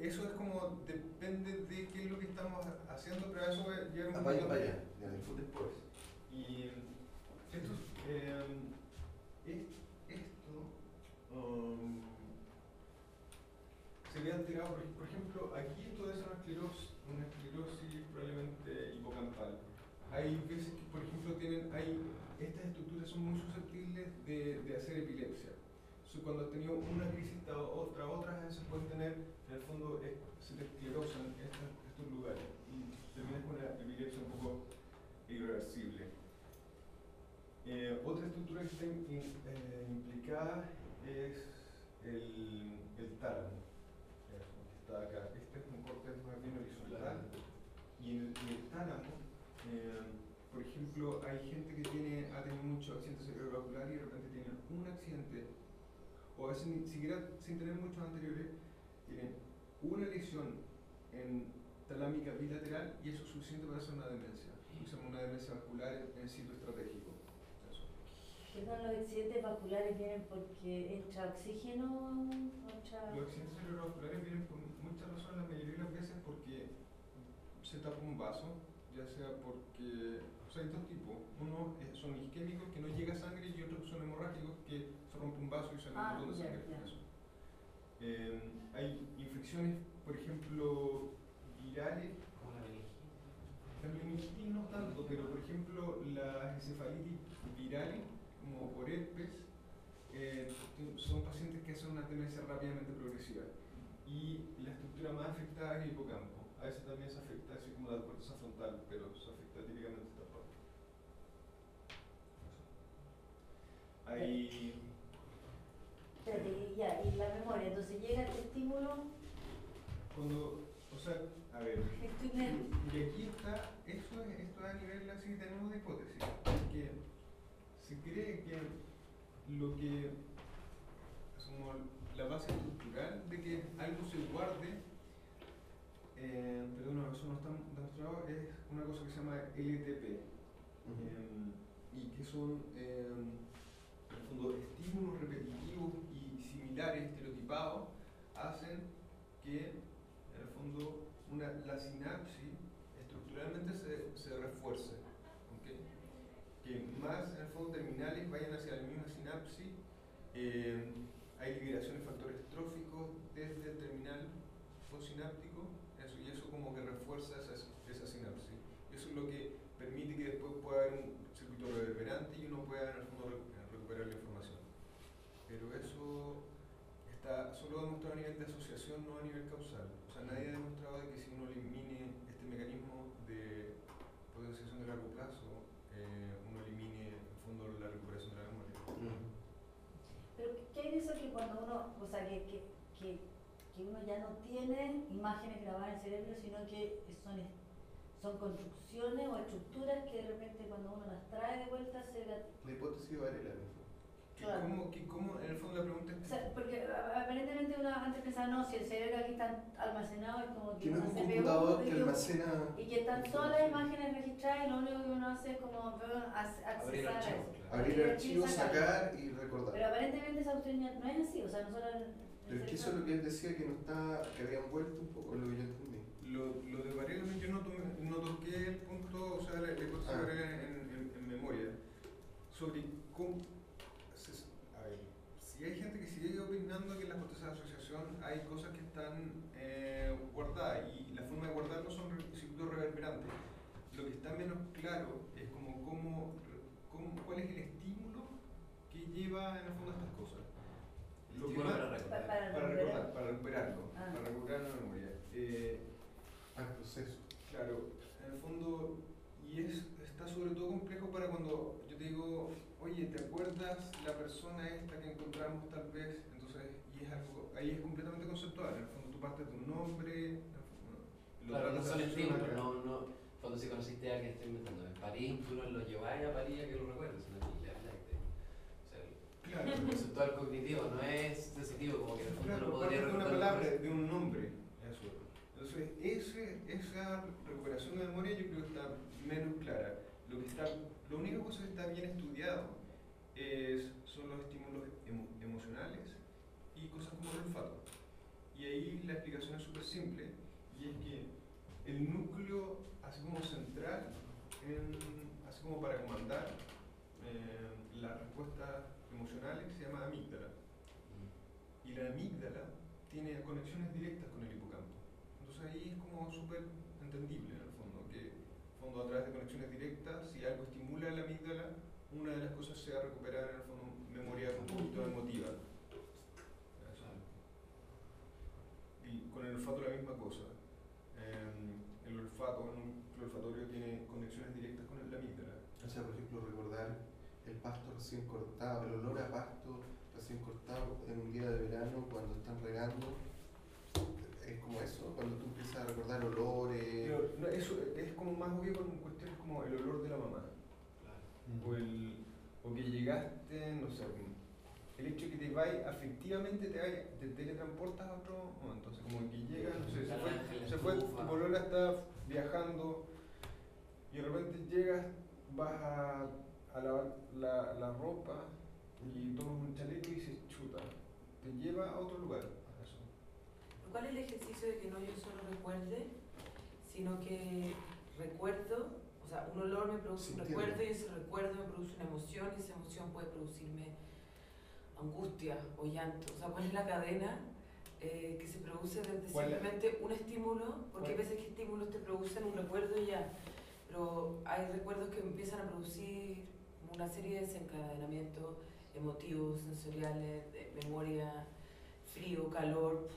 Eso es como, depende de qué es lo que estamos ha- haciendo, pero eso voy a llegar un Ah, vaya, poquito vaya, ya después. Y esto, es- esto um, se ve alterado, por, por ejemplo, aquí debe ser una esclerosis, una esclerosis probablemente hipocampal. Hay veces que, por ejemplo, tienen, hay, estas estructuras son muy susceptibles de, de hacer epilepsia. So, cuando has tenido una crisis tras otra, otras veces pueden tener, en el fondo, se te esclerosan estos, lugares y terminas con una epilepsia un poco irreversible. Eh, otra estructura que está eh, implicada es el, el tálamo, eh, que está acá. Este es un corte más bien horizontal. Y en el, en tálamo, eh, por ejemplo, hay gente que tiene, ha tenido muchos accidentes cerebrovasculares y de repente tienen un accidente, o a veces ni siquiera sin tener muchos anteriores, tienen una lesión en talámica bilateral y eso es suficiente para hacer una demencia. Llama una demencia vascular en, en sitio estratégico. Eso. perdón, los accidentes vasculares vienen porque entra oxígeno, entra... Los accidentes cerebrovasculares vienen por muchas razones, la mayoría de las veces porque se tapa un vaso, ya sea porque, o sea, hay dos tipos. Uno son isquémicos que no llega sangre y otros son hemorrágicos que se rompe un vaso y sale Ah, un montón de sangre. ya. Eso. Eh, hay por ejemplo, virales Como la meningitis. No tanto, pero por ejemplo las encefalitis virales, como por herpes, eh, son pacientes que hacen una tendencia rápidamente progresiva. Y la estructura más afectada es el hipocampo. A veces también se afecta así como la corteza frontal, pero se afecta típicamente esta parte. Y ya, y la memoria, entonces llega este estímulo, cuando, o sea, a ver, Y aquí está, esto es, esto es a nivel así, tenemos de hipótesis, que se cree que lo que, es como la base estructural de que algo se guarde, eh, pero no, eso no está demostrado, es una cosa que se llama LTP, eh, y que son, eh, en el fondo, estímulos repetitivos y similares, estereotipados, hacen que, fondo, la sinapsis estructuralmente se, se refuerce. ¿ok? Que más, en el fondo, terminales vayan hacia la misma sinapsis. eh, hay liberación de factores tróficos desde el terminal postsináptico, eso, y eso como que refuerza esa, esa sinapsis. Eso es lo que permite que después pueda haber un circuito reverberante y uno pueda en el fondo recu- recuperar la información. Pero eso está solo demostrado a nivel de asociación, no a nivel causal. Sea, nadie ha demostrado de que si uno elimine este mecanismo de potenciación de largo plazo, eh, uno elimine en fondo la recuperación de la memoria. Pero ¿qué hay de eso que cuando uno, o sea, que, que, que, que uno ya no tiene imágenes grabadas en el cerebro, sino que son, son construcciones o estructuras que de repente cuando uno las trae de vuelta se... La hipótesis de Varela. ¿no? Que Claro. cómo, que cómo, en el fondo la pregunta O es sea, porque aparentemente uno antes pensaba, no, si el cerebro aquí está almacenado es como Que no es un CPU, computador y que almacena. Y que están todas las imágenes registradas y lo único que uno hace es como ac- Abrir accesar a archivos, claro. Abrir archivos, sacar y Pero recordar. aparentemente esa cuestión no es así, o sea, nosotros... el Pero es que eso es lo que él decía que no está, que habían vuelto un poco lo que yo entendí. Lo, lo de Varela yo no, tomé- no toqué el punto, o sea, la hipótesis de Ah. Varela en, en- en memoria, sobre cómo, si hay gente que sigue opinando que en las propuestas de asociación hay cosas que están eh, guardadas y la forma de guardarlo son circuitos reverberantes. Lo que está menos claro es como cómo, cómo, cuál es el estímulo que lleva en el fondo a estas cosas. Lo que para recordar. Para, para recuperar. recordar, para recuperarlo, Ah. para recuperar la memoria. Eh, Al proceso. claro, en el fondo, y es, está sobre todo complejo para cuando yo te digo, oye, ¿te acuerdas la persona esta que encontramos tal vez? Entonces, y es algo, ahí es completamente conceptual, en el fondo tú partes de un nombre, el lo Claro, no son estímulos, no, no. Cuando si conociste a alguien, estoy inventando, en París, tú no lo lleváis a París a que lo recuerdes, sino que le habláis de. O sea, el Claro, conceptual cognitivo no es sensitivo, como que en el fondo Claro, no podría de una palabra, de un nombre. Eso. Entonces, ese, esa recuperación de memoria yo creo que está menos clara. Lo, que está, lo único que está bien estudiado es, son los estímulos emo- emocionales y cosas como el olfato. Y ahí la explicación es súper simple, y es que el núcleo, así como central, en- como para comandar eh, las respuestas emocionales, se llama amígdala. Y la amígdala tiene conexiones directas con el hipocampo. Entonces ahí es como súper entendible en el fondo, que en el fondo a través de conexiones directas, si algo estimula la amígdala, una de las cosas sea recuperar en el fondo memoria cognitiva emotiva. Y con el olfato la misma cosa. Em, el olfato, núcleo olfatorio tiene conexiones directas con la amígdala. O sea, por ejemplo, recordar el pasto recién cortado, el olor a pasto recién cortado en un día de verano cuando están regando. Es como eso, cuando tú empiezas a recordar olores. Pero no, eso es como más obvio con cuestiones como el olor de la mamá. Claro. o, el, o que llegaste, no sé, el hecho de que te vayas, afectivamente te, vayas, te teletransportas a otro momento, entonces como que llegas, no sé, se fue, se fue, tu polola está viajando y de repente llegas, vas a, a lavar la, la ropa y tomas un chaleco y dices, chuta, te lleva a otro lugar. ¿Cuál es el ejercicio de que no yo solo recuerde, sino que recuerdo, o sea, un olor me produce un recuerdo y ese recuerdo me produce una emoción y esa emoción puede producirme angustia o llanto? O sea, ¿cuál es la cadena eh, que se produce desde simplemente un estímulo? Porque hay ¿Cuál? veces que estímulos te producen un recuerdo y ya, pero hay recuerdos que empiezan a producir una serie de desencadenamientos emotivos, sensoriales, de memoria, frío, calor.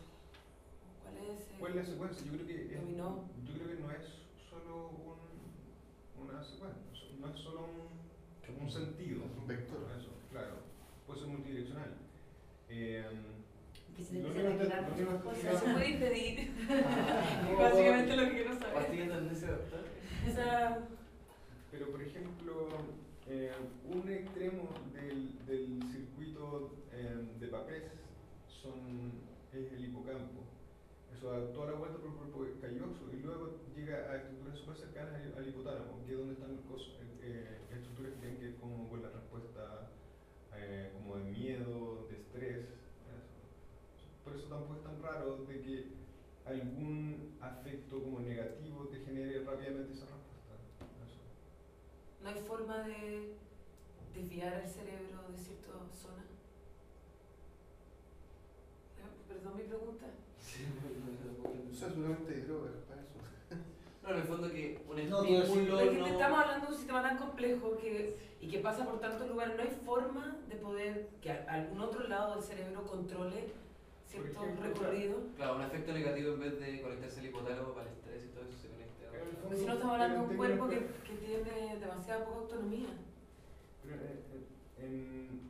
¿Cuál es? ¿Cuál es la secuencia? Yo creo que, es- Dominó. yo creo que no es solo un, una secuencia, no es solo un, un sentido. Es un vector. Eso, claro. Puede ser multidireccional. Eh, Que se Lo empiezan a único que- activar lo muchas único que- cosas. Se puede impedir. no, Básicamente lo que quiero saber. Pero, por ejemplo, eh, un extremo del, del circuito eh, de papés son, es el hipocampo. Toda la vuelta por el cuerpo calloso y luego llega a estructuras súper cercanas al, hipotálamo, que es donde están cosas, eh, estructuras que tienen que ver como con la respuesta eh, como de miedo, de estrés. eso. Por eso tampoco es tan raro de que algún afecto como negativo te genere rápidamente esa respuesta. No hay forma de desviar el cerebro de cierta zona. Eh, Perdón mi pregunta. Sí, no, no, no, seguramente drogas para eso. No, en el fondo que un No, estímulo Porque no... estamos hablando de un sistema tan complejo que, y que pasa por tantos lugares. No hay forma de poder que algún otro lado del cerebro controle cierto ejemplo, recorrido. Claro, un efecto negativo en vez de conectarse al hipotálamo para el estrés y todo eso se conecta. Porque si no estamos hablando de un cuerpo que, que tiene demasiada poca autonomía. Pero eh, eh, en,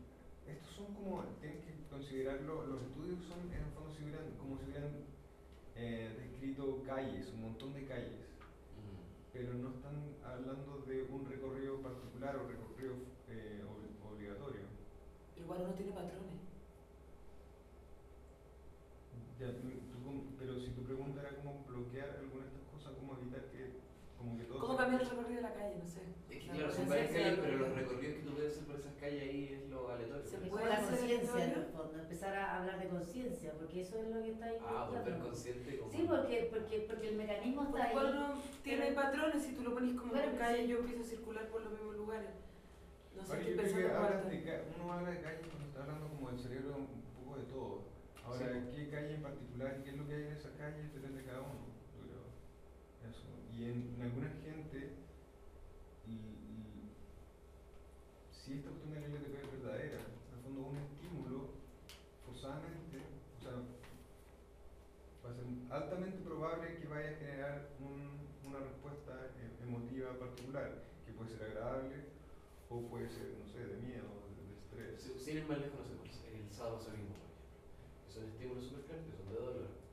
estos son como, tienes que considerarlo, los estudios son en el fondo si hubieran, como si hubieran eh, descrito calles, un montón de calles, Mm. pero no están hablando de un recorrido particular o recorrido eh, ob- obligatorio. Igual uno tiene patrones. Ya, tú- tú com- pero si tu pregunta era cómo bloquear alguna de estas cosas, cómo evitar que, como que todo ¿Cómo se- cambiar el recorrido de la calle? No sé. Es que La claro, son varias calles, pero los recorrido. recorridos que tú puedes hacer por esas calles ahí es lo aleatorio. Se puede la conciencia en el fondo, empezar a hablar de conciencia, porque eso es lo que está ahí. Ah, volver consciente como... Sí, porque, porque, porque el mecanismo está ahí. igual uno tiene pero- patrones y tú lo pones como Bueno, en pero calle sí. yo empiezo a circular por los mismos lugares. No sé, ca- uno habla de calles cuando está hablando como del cerebro un poco de todo. Ahora, Sí. ¿qué calle en particular? ¿Qué es lo que hay en esa calle? Depende de cada uno. Y en, en alguna gente, si esta cuestión de es verdadera, en el fondo un estímulo, forzadamente, o sea, va a ser altamente probable que vaya a generar un- una respuesta eh, emotiva particular, que puede ser agradable o puede ser, no sé, de miedo, de, de estrés. Si- Sin ir más lejos, no sé, pues, el sadomasoquismo, por ejemplo. Son estímulos súper que son de dolor.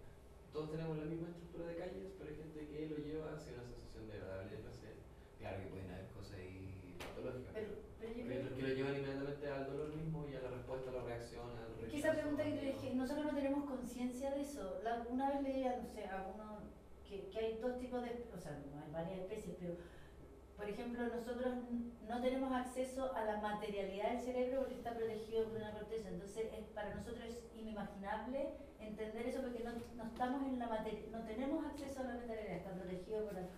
Todos tenemos la misma estructura de calles, pero hay gente que lo lleva hacia una sensación de agradable de placer. Claro que pueden haber cosas ahí patológicas. Pero, pero yo creo otros que lo llevan inmediatamente al dolor mismo y a la respuesta, a la reacción, al que rechazo. esa pregunta que te dije, nosotros no tenemos conciencia de eso. La- una vez leía, no sé, a uno que, que hay dos tipos de, o sea, no hay varias especies, pero por ejemplo, nosotros no tenemos acceso a la materialidad del cerebro porque está protegido por una corteza. Entonces, es, para nosotros es inimaginable entender eso porque no, no estamos en la materia, no tenemos acceso a la materialidad, está protegido por la-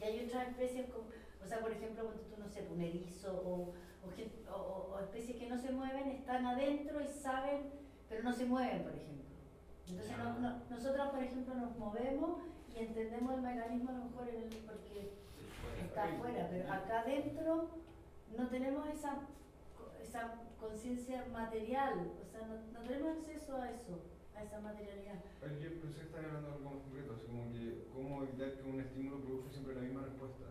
Y hay otras especies, como, o sea, por ejemplo, cuando tú, no sé, un erizo o, o, o- o- o especies que no se mueven, están adentro y saben, pero no se mueven, por ejemplo. Entonces, no- no- nosotros, por ejemplo, nos movemos y entendemos el mecanismo a lo mejor en el, porque está afuera, pero acá adentro no tenemos esa, esa conciencia material, o sea, no, no tenemos acceso a eso, a esa materialidad. Pero yo pensé que estaba hablando de algo más concreto, así como que cómo evitar que un estímulo produzca siempre la misma respuesta,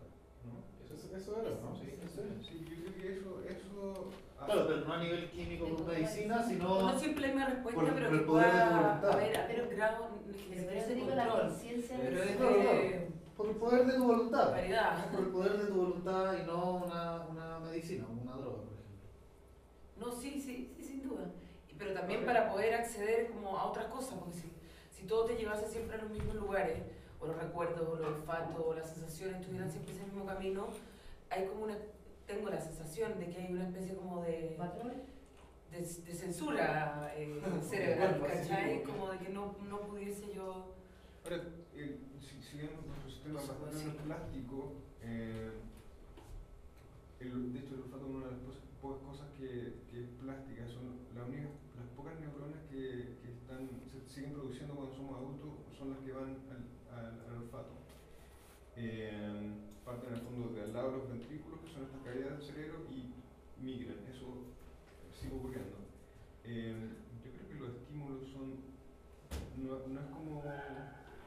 ¿no? Eso, eso era, ¿no? Sí, Eso era. Sí, yo creo que eso, eso Claro, pero no a nivel químico con medicina, sino No siempre hay una respuesta, por- pero por el que poder de tu pueda haber Pero- grado de Pero por de eso digo la control. conciencia Pero del es Claro, de por el poder de tu voluntad. caridad. Por el poder de tu voluntad y no una, una medicina, una droga, por ejemplo. No, sí, sí, sí, sin duda. Pero también para poder acceder como a otras cosas, porque si, si todo te llevase siempre a los mismos lugares, o los recuerdos, o los olfatos, o las sensaciones estuvieran siempre ese mismo camino, hay como una, tengo la sensación de que hay una especie como de, de, de censura eh, cerebral, así, ¿cachai? como- de que no, no pudiese yo... Ahora, eh, si, si bien nuestro sistema bastante sí. plástico, eh, el- de hecho el olfato es una de las pocas cosas que, que es plástica, son la única- las pocas neuronas que, que están, se siguen produciendo cuando somos adultos son las que van al, al, al olfato. Eh, parten al fondo de al lado de los ventrículos, que son estas cavidades del cerebro, y migran, eso sigue ocurriendo. Eh, yo creo que los estímulos son, no, no es como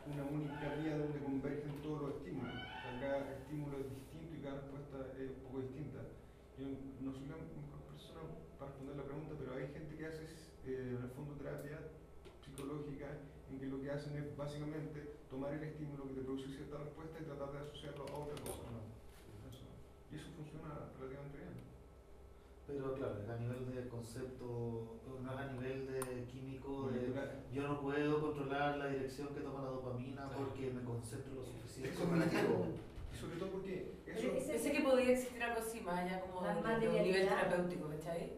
una única vía donde convergen todos los estímulos. O sea, cada estímulo es distinto y cada respuesta es un poco distinta. Yo no soy la mejor persona para responder la pregunta, pero hay gente que hace eh, en el fondo terapia psicológica en que lo que hacen es básicamente tomar el estímulo que te produce cierta respuesta y tratar de asociarlo a otra cosa. Eso. Y eso funciona relativamente bien. Pero claro, a nivel de concepto, no es a nivel de químico, de yo no puedo controlar la dirección que toma la dopamina Claro. porque me concentro lo suficiente. Y sobre todo porque eso... Pensé que podía existir algo así, más allá como La de, de un nivel terapéutico, ¿cachai?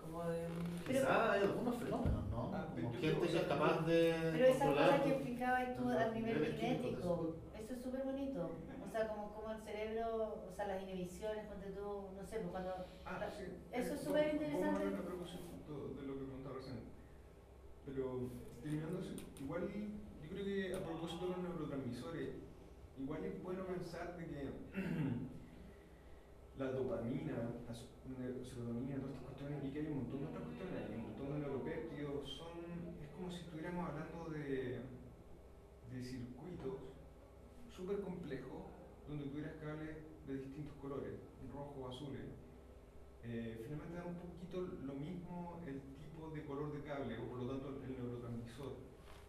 Como de... Pero- Quizá hay algunos fenómenos, ¿no? Ah, pero Como yo gente que es capaz de Pero controlar cosas que explicabas tú a nivel kinético, eso es súper bonito. O sea, como, como el cerebro, o sea, las inhibiciones, cuando tú, no sé, pues cuando... Ah, sí. Eso es Eh, súper interesante. Vamos a ver la proporción justo de lo que preguntaba recién. Pero, terminando eso, igual yo creo que a propósito de los neurotransmisores, igual es bueno pensar de que la dopamina, la serotonina, todas estas cuestiones, y que hay un montón de otras cuestiones, hay un montón de neuropéptidos, son, es como como si estuviéramos hablando de, de circuitos súper complejos donde tuvieras cables de distintos colores, rojo o azules. Eh, finalmente da un poquito lo mismo el tipo de color de cable o por lo tanto el neurotransmisor.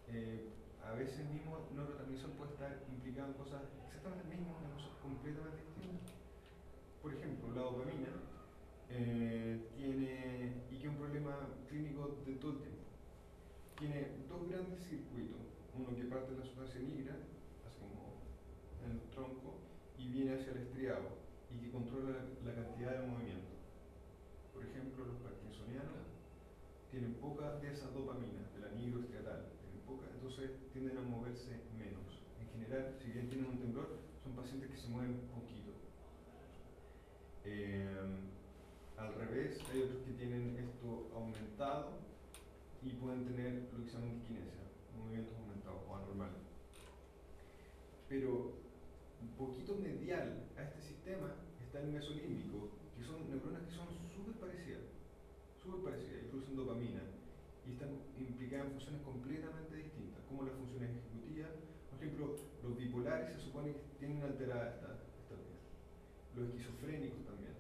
Eh, a veces el mismo neurotransmisor puede estar implicado en cosas exactamente mismas en cosas completamente distintas. Por ejemplo, la dopamina eh, tiene, y que es un problema clínico de todo el tiempo, tiene dos grandes circuitos, uno que parte de la sustancia negra, así como en el tronco, y viene hacia el estriado, y que controla la cantidad de movimiento. Por ejemplo, los parkinsonianos tienen poca de esa dopamina, de la nigroestriatal, tienen poca, entonces tienden a moverse menos. En general, si bien tienen un temblor, son pacientes que se mueven poquito. Eh, al revés, hay otros que tienen esto aumentado y pueden tener lo que se llama disquinesia, movimientos aumentados o anormales. Pero poquito medial a este sistema está el mesolímbico, que son neuronas que son súper parecidas, súper parecidas y producen dopamina y están implicadas en funciones completamente distintas, como las funciones ejecutivas. Por ejemplo, los bipolares se supone que tienen alterada esta, esta. Los esquizofrénicos también.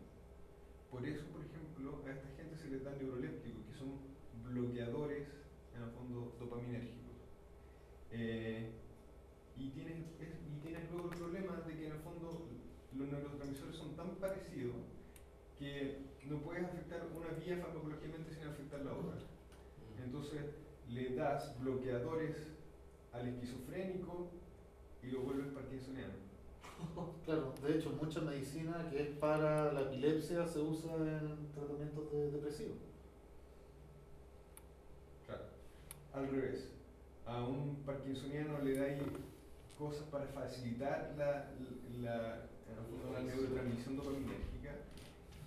Por eso, por ejemplo, a esta gente se les da neurolépticos, que son bloqueadores, en el fondo, dopaminérgicos. Eh, y, tienes, y tienes luego el problema de que en el fondo los neurotransmisores son tan parecidos que no puedes afectar una vía farmacológicamente sin afectar la otra. Entonces le das bloqueadores al esquizofrénico y lo vuelves parkinsoniano. Claro, de hecho, mucha medicina que es para la epilepsia se usa en tratamientos de depresivos. Claro. Al revés, a un parkinsoniano le dais cosas para facilitar la, la, fondo, la neurotransmisión dopaminérgica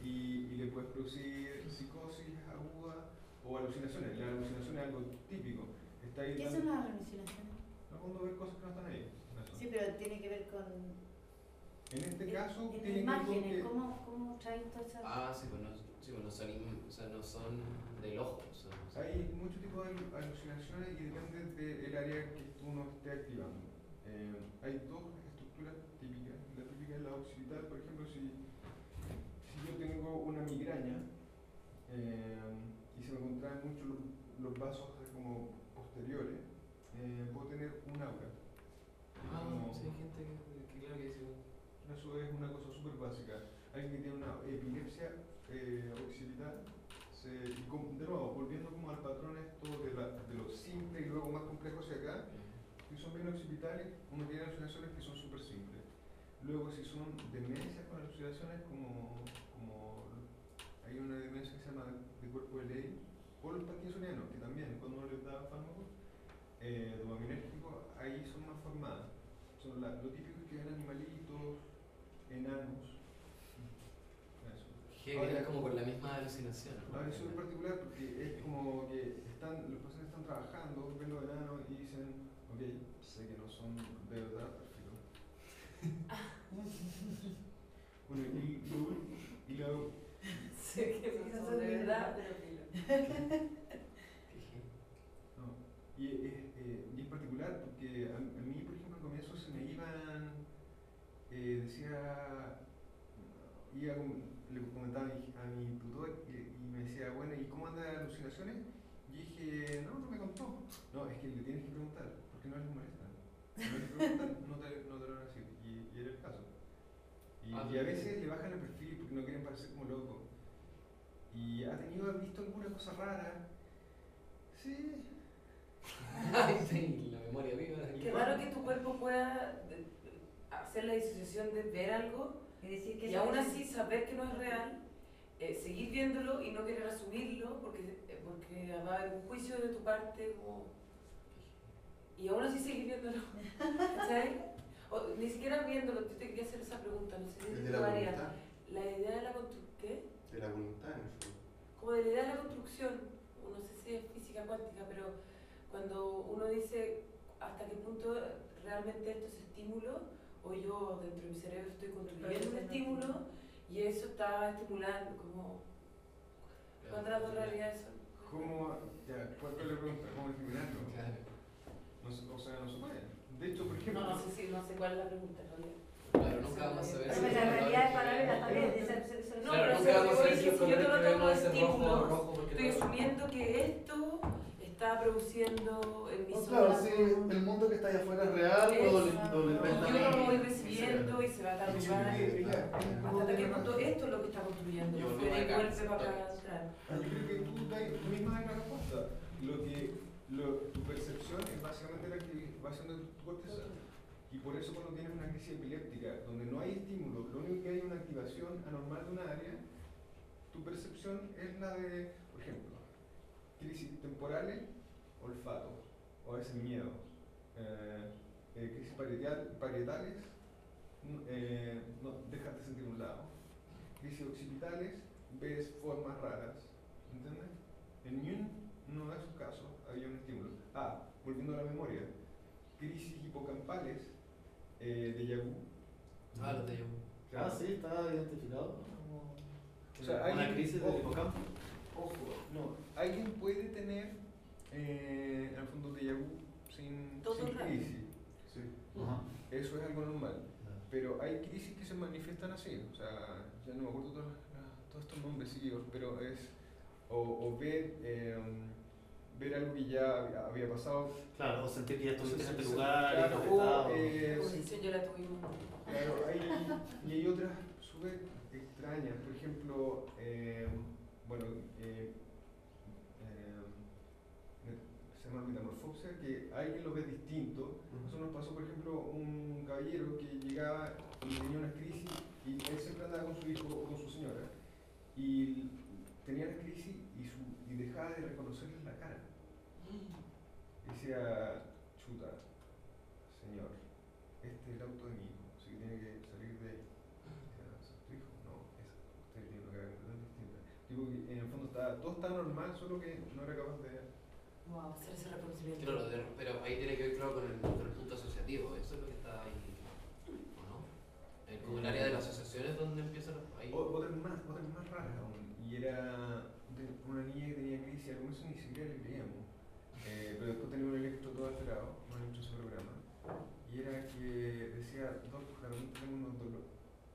y, y le puedes producir psicosis aguda o alucinaciones. La alucinación es algo típico. Está ahí ¿Qué dando- son las alucinaciones? en el fondo ver cosas que no están ahí. Sí, pero tiene que ver con En este en- caso, en tiene que ver con imágenes, ¿cómo, cómo traen todas esas Ah, sí, pues no, sí, pues no son, o sea, no son del ojo. Son, son- Hay muchos tipos de alu- alucinaciones y depende del área que uno esté activando. Eh, hay dos estructuras típicas. La típica es la occipital, por ejemplo, si, si yo tengo una migraña eh, y se me contraen mucho los, los vasos como posteriores, eh, puedo tener un aura. Ah, Como- sí, hay gente que, que claro que dice. Eso es una cosa súper básica. Alguien que tiene una epilepsia occipital, de nuevo, volviendo como al patrón esto de, la, de lo simple y luego más complejo hacia acá, son bien occipitales, uno tiene alucinaciones que son súper simples. Luego, si son demencias con alucinaciones, como, como hay una demencia que se llama de cuerpo de ley, o los parkinsonianos, que también cuando uno les da fármacos eh, dopaminérgicos, ahí son más formadas. Son la- lo típico es que ven animalitos, enanos. Eso. Que Ahora- como por la misma alucinación. Ahora es súper particular porque es como que están, los pacientes están trabajando, ven los enanos y dicen, ok, sé que no son de verdad, perfecto. bueno, y, y, y luego, Sé que no son son de verdad, pero filo. no, y, es, eh, y es particular porque a, a mí, por ejemplo, al comienzo se me iban, eh, decía, iba le comentaba a mi, a mi tutor y, y me decía, bueno, ¿y cómo andan las alucinaciones? Y dije, no, no me contó. No, es que le tienes que preguntar, porque no les molestan. Si no les preguntan, no te, no te lo van a decir. Y, y era el caso. Y, Ah, y a sí. veces le bajan el perfil porque no quieren parecer como loco. Y ha tenido, ha visto alguna cosa rara. Sí. Ay, sí, la memoria viva. Qué raro que tu cuerpo pueda hacer la disociación de ver algo y decir que y aún es- así saber que no es real, eh, seguir viéndolo y no querer asumirlo porque, eh, porque va a haber un juicio de tu parte como... Y aún así seguir viéndolo. O, ni siquiera viéndolo, yo te quería hacer esa pregunta, no sé si te de la idea de la construcción, ¿qué? De la voluntad, en el fondo. Como de la idea de la construcción, no sé si es física cuántica, pero cuando uno dice hasta qué punto realmente esto es estímulo, o yo dentro de mi cerebro estoy construyendo un estímulo y eso está estimulando, como cuando las dos realidades son ¿Cómo, ya, ¿cuál fue la pregunta? ¿Cómo eliminarlo? Claro. No se- o sea, no se puede. De hecho, por ejemplo, No, no sé si, no sé cuál es la pregunta en realidad. Claro, nunca vamos a saber Pero si la realidad es paralela también. No, pero nunca vamos a es si yo te lo tomo es el rojo o estímulos, rojo porque Estoy no- asumiendo que esto está produciendo en mi Oh, zona. claro, sí, el mundo que está allá afuera es real, Es- todo lo, Y yo inventan lo voy recibiendo y se va a lugar. poco ¿Hasta qué punto esto es lo que está construyendo? Yo creo que tú misma das la respuesta. Lo que, lo, tu percepción es básicamente la activación de tu corteza. Y por eso cuando tienes una crisis epiléptica, donde no hay estímulo, lo único que hay es una activación anormal de un área, tu percepción es la de, por ejemplo, crisis temporales, olfato, o a veces miedo, eh, eh, crisis parietal- parietales, n- eh, no, sentir un lado, crisis occipitales, ves formas raras, ¿entiendes? En Yun, no es su caso, había un estímulo. Ah, volviendo a la memoria, crisis hipocampales, eh, de vu. Ah, los de yo. Ah, sí, está identificado. como O sea, una crisis ojo. del hipocampo. Ojo, no, alguien puede tener, eh, en el fondo, de vu sin, sin crisis. Sí. Ajá. Eso es algo normal. Pero hay crisis que se manifiestan así, o sea, ya no me acuerdo todos, todos estos nombres seguidos, pero es o, o ver, eh, ver algo que ya había, había pasado. Claro, o sentir que ya estuviste en Sí, este sí, lugar, claro, interpretado. o, eh, Como dice, yo la tuvimos. Claro, hay, y hay otras súper extrañas. Por ejemplo, eh, bueno, eh, eh, se llama metamorfosia, que alguien lo ve distinto. Eso nos pasó, por ejemplo, un caballero que llegaba y tenía una crisis y él siempre andaba con su hijo o con su señora y tenía la crisis y, su, y dejaba de. Y decía, chuta, señor, este es el auto de mi hijo, así que tiene que salir de ahí. ¿Es tu hijo? No, es, usted tiene una cara completamente distinta. Digo que en el fondo estaba, todo estaba normal, solo que no era capaz de... Wow, hacer ese reconocimiento. Claro, pero ahí tiene que ver claro con el, con el punto asociativo, eso es lo que está ahí, ¿o no? Eh, como el área de las asociaciones donde empiezan los- ahí. O- Otras más, otras más raras aún. Y era de una niña que tenía crisis, al comienzo ni siquiera le creíamos. Eh, pero después tenía un electro todo alterado, un electroencefalograma. Y era que decía, Doc, claramente tengo unos dolores.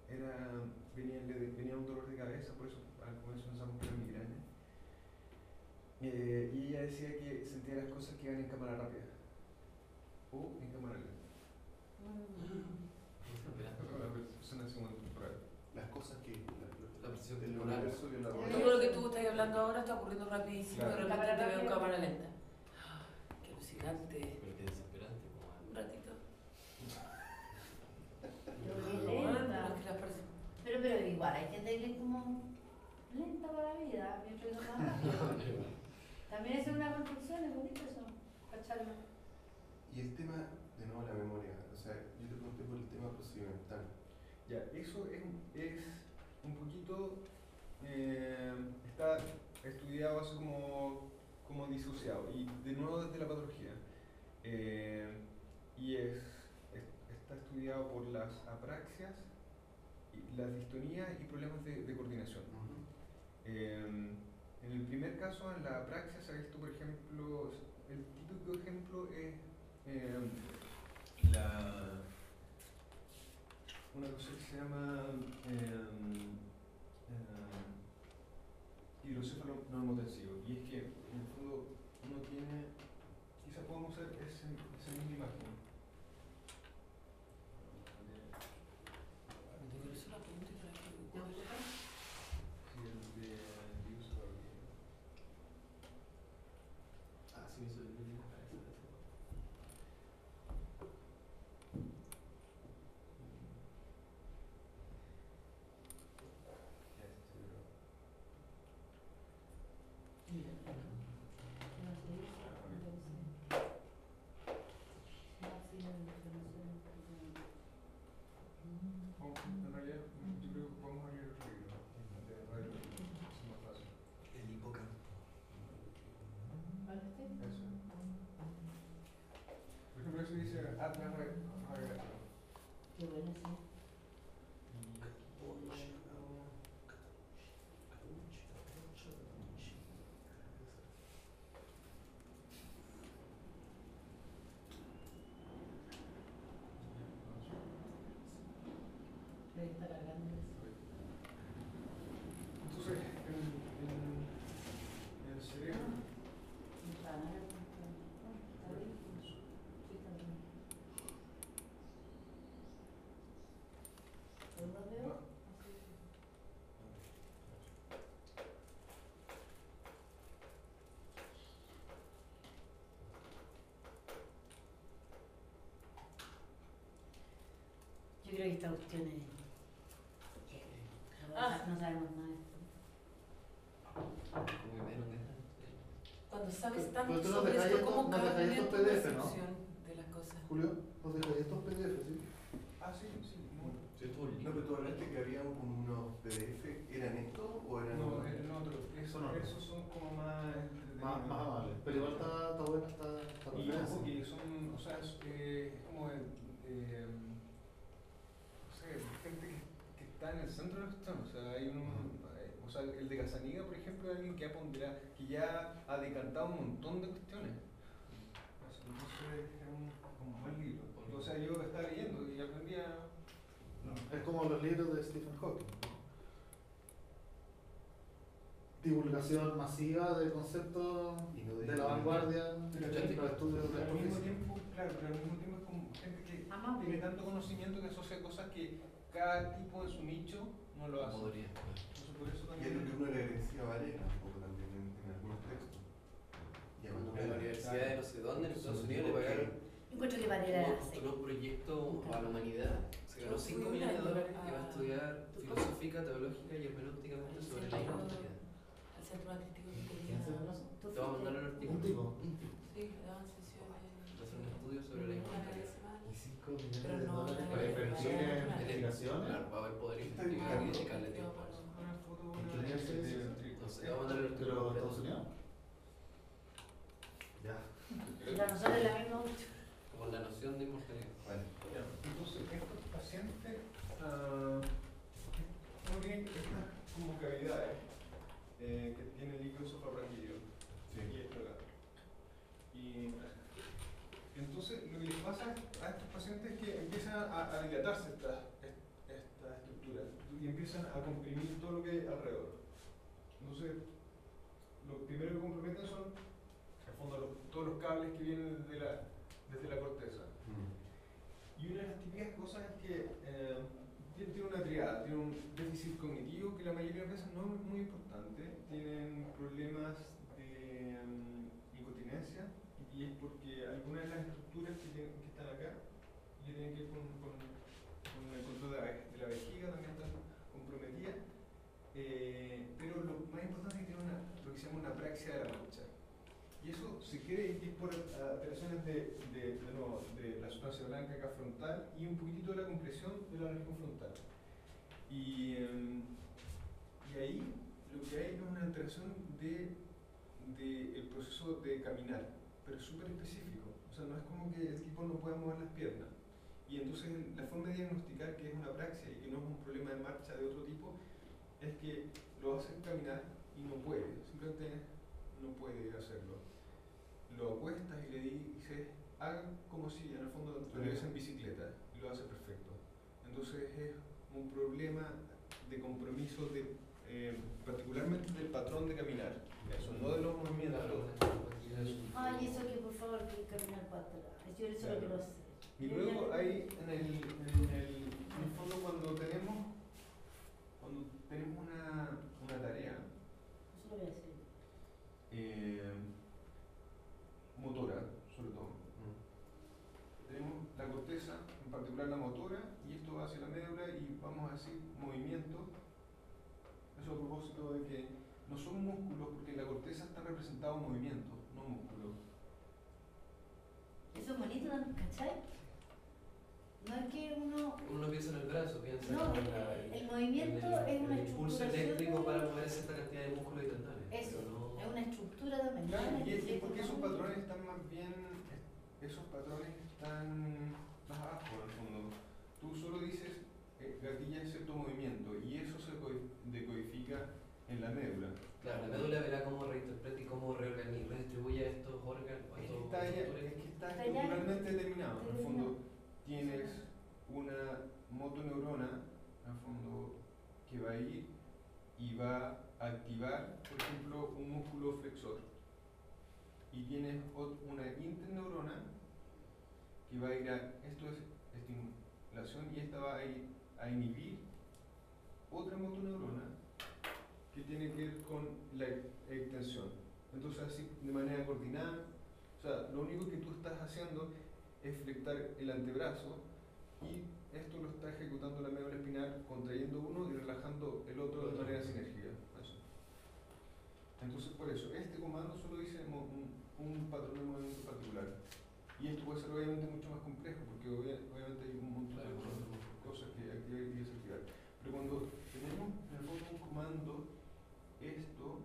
Era, venía, le- venía un dolor de cabeza, por eso al comienzo pensamos que era migraña. Eh, y ella decía que sentía las cosas que iban en cámara rápida o en cámara lenta. La. Las cosas que. La presión el temporal. universo y la Todo lo que tú estás hablando ahora está ocurriendo rapidísimo Claro. y de repente te veo en cámara lenta. Alucinante. Pero qué desesperante, Un ratito. Pero qué Bueno, lenta. pero es que las personas- Pero, pero igual, hay gente que es como lenta para la vida, mientras no más rápido. También es una construcción, es bonito eso, cacharlo. Y el tema, de nuevo, la memoria. O sea, yo te pregunté por el tema procedimental. Ya, eso es, es un poquito, eh, está estudiado así como, como disociado, y de nuevo desde la patología. Eh, y es, es- está estudiado por las apraxias, y las distonías y problemas de, de coordinación. Eh, en el primer caso, en la apraxia se ha visto, por ejemplo, el típico ejemplo es eh, la, una cosa que se llama hidrocéfalo normotensivo. Y es que, en el fondo, uno tiene, quizás podemos hacer ese, esa misma imagen. Te quiero hacer una pregunta y te la escribo. ¿Te gusta? Sí, el de hidrocéfalo. Ah, sí, me hizo el vídeo en la cabeza. Ya, sí, pero- No sé, no sé. Ahí está cargando eso. Entonces, en, en, en el cerebro, Está mal apuntado. Ah, ¿Está bien? Sí, está bien. ¿Dónde los veo? No. Ah, sí, sí. Yo creo que esta cuestión es. Ah. No sabemos nada. Cuando sabes tanto sobre esto, ¿cómo cambia tu percepción de las cosas? Julio, nos dejaría estos PDF, ¿sí? ah, sí, sí, no. Sí, estuvo No, pero tú hablaste que había unos PDF, ¿eran estos o eran No, otros? en otro, Son eso, otros. esos son como más Más, más amables. Pero igual está, está buena esta, esta Y referencia. ojo que son, o sea, es, eh, es como, eh, eh, no sé, gente que, que está en el centro de la cuestión, o sea, hay un, eh, o sea, de por ejemplo, es alguien que ha ponderado, que ya ha decantado un montón de cuestiones. Entonces, es un, como un buen libro. O sea, yo estaba leyendo y aprendía, No, Es como los libros de Stephen Hawking. Divulgación masiva de conceptos Y no de la vanguardia Pero los estudios de pero al mismo tiempo, claro, pero al mismo tiempo es como gente que Amable. tiene tanto conocimiento que asocia cosas que cada tipo en su nicho no lo hace. Podría. Entonces, por eso Y es lo que uno le agradecía a Valera un poco también en, en algunos textos. Y Manuela. la universidad de no sé dónde, en Estados Unidos, le pagaron encuentro que era seco. un proyecto a la humanidad. Se ganó Yo 5 fui millones de dólares que va a estudiar filosófica, teológica y hermenéuticamente sobre la inmortalidad. Al centro crítico que ¿Quién tenía. se No sé, tú Te voy a mandar artículo. Un tipo. Tipo. Sí, daban sesiones. Va a hacer un estudio sobre la inmortalidad. Y 5 millones de dólares para invertir en investigaciones. Claro, va a haber poder Está investigado y dedicarle tiempo foto ¿En una qué de- universidad es. Estados Unidos? Ya. Pero nosotros la misma mucho. Como la noción de inmortalidad. Ya, Entonces, estos pacientes, ah, uno tiene estas como cavidades eh, que tiene líquido esofagolídeo Sí. y esto acá. Y entonces, lo que les pasa a estos pacientes es que empiezan a, a dilatarse estas esta estructuras y empiezan a comprimir todo lo que hay alrededor. Entonces, lo primero que comprometen son, en fondo, los- todos los cables que vienen desde la, desde la corteza. Mm. Y una de las típicas cosas es que eh, tiene, una triada, tiene un déficit cognitivo que la mayoría de las veces no es muy importante, tienen problemas de mm, incontinencia y es porque algunas de las estructuras que, tienen- que están acá, que tienen que ver con, con, con el control de la, ve- de la vejiga, también eh, pero lo más importante es que tiene una, lo que se llama una praxia de la mancha. Y eso se que es por alteraciones de, de, de, nuevo, de la sustancia blanca acá frontal y un poquitito de la compresión de la región frontal. Y, em, y ahí lo que hay es una alteración de, de proceso de caminar, pero es súper específico. O sea, no es como que el tipo no pueda mover las piernas. Y entonces la forma de diagnosticar que es una praxia y que no es un problema de marcha de otro tipo es que lo hacen caminar y no puede, simplemente no puede hacerlo. Lo apuestas y le dices, hagan como si en el fondo estuviese en bicicleta y lo hace perfecto. Entonces es un problema de compromiso de, eh, particularmente del patrón de caminar, eso, no de los movimientos. Ay, eso que por favor que caminar para atrás. Yo eso lo quiero hacer. Y luego hay en el, en el, en el fondo cuando tenemos, tenemos una, una tarea Eso lo voy a hacer. eh, motora, sobre todo, tenemos la corteza, en particular la motora, y esto va hacia la médula y vamos a decir movimiento. Eso a propósito de que no son músculos, porque la corteza está representada en movimiento, no músculos. Eso es bonito, ¿no? ¿cachai? No es que uno. Uno piensa en el brazo, piensa No, en la- el movimiento en el- es una el impulso eléctrico de- para mover cierta cantidad de músculos y tendones. Eso, no- es una estructura también. Claro, ¿no? y es, porque esos patrones están más bien, esos patrones están más abajo en el fondo. Tú solo dices, eh, gatilla cierto movimiento y eso se co- decodifica en la médula. Claro, la médula verá cómo reinterpreta y cómo reorganiza, redistribuye estos órganos, Es que estos está, ya- estructuras. es que está Está ya estructuralmente determinado. En el fondo determinado. tienes una motoneurona, en el activar, por ejemplo, un músculo flexor. Y tienes ot- una interneurona que va a ir a, esto es estimulación y esta va a ir a inhibir otra motoneurona que tiene que ver con la extensión. Entonces así de manera coordinada, o sea, lo único que tú estás haciendo es flectar el antebrazo y esto lo está ejecutando la médula espinal contrayendo uno y relajando el otro de manera sinérgica. Entonces por eso, este comando solo dice un, un patrón de movimiento particular. Y esto puede ser obviamente mucho más complejo porque obvia- obviamente hay un montón de cosas que activar y desactivar. Pero cuando tenemos en el fondo un comando, esto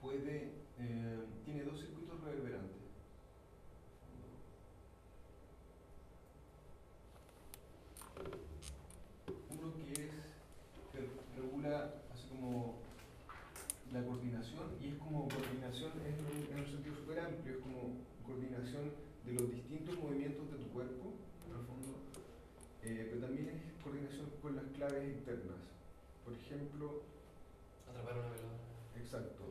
puede, eh, tiene dos circuitos reverberantes. Uno que es, que regula así como la coordinación y es como coordinación es en un, en un sentido súper amplio, es como coordinación de los distintos movimientos de tu cuerpo, en el fondo, eh, pero también es coordinación con las claves internas. Por ejemplo, Atrapar una pelota. exacto,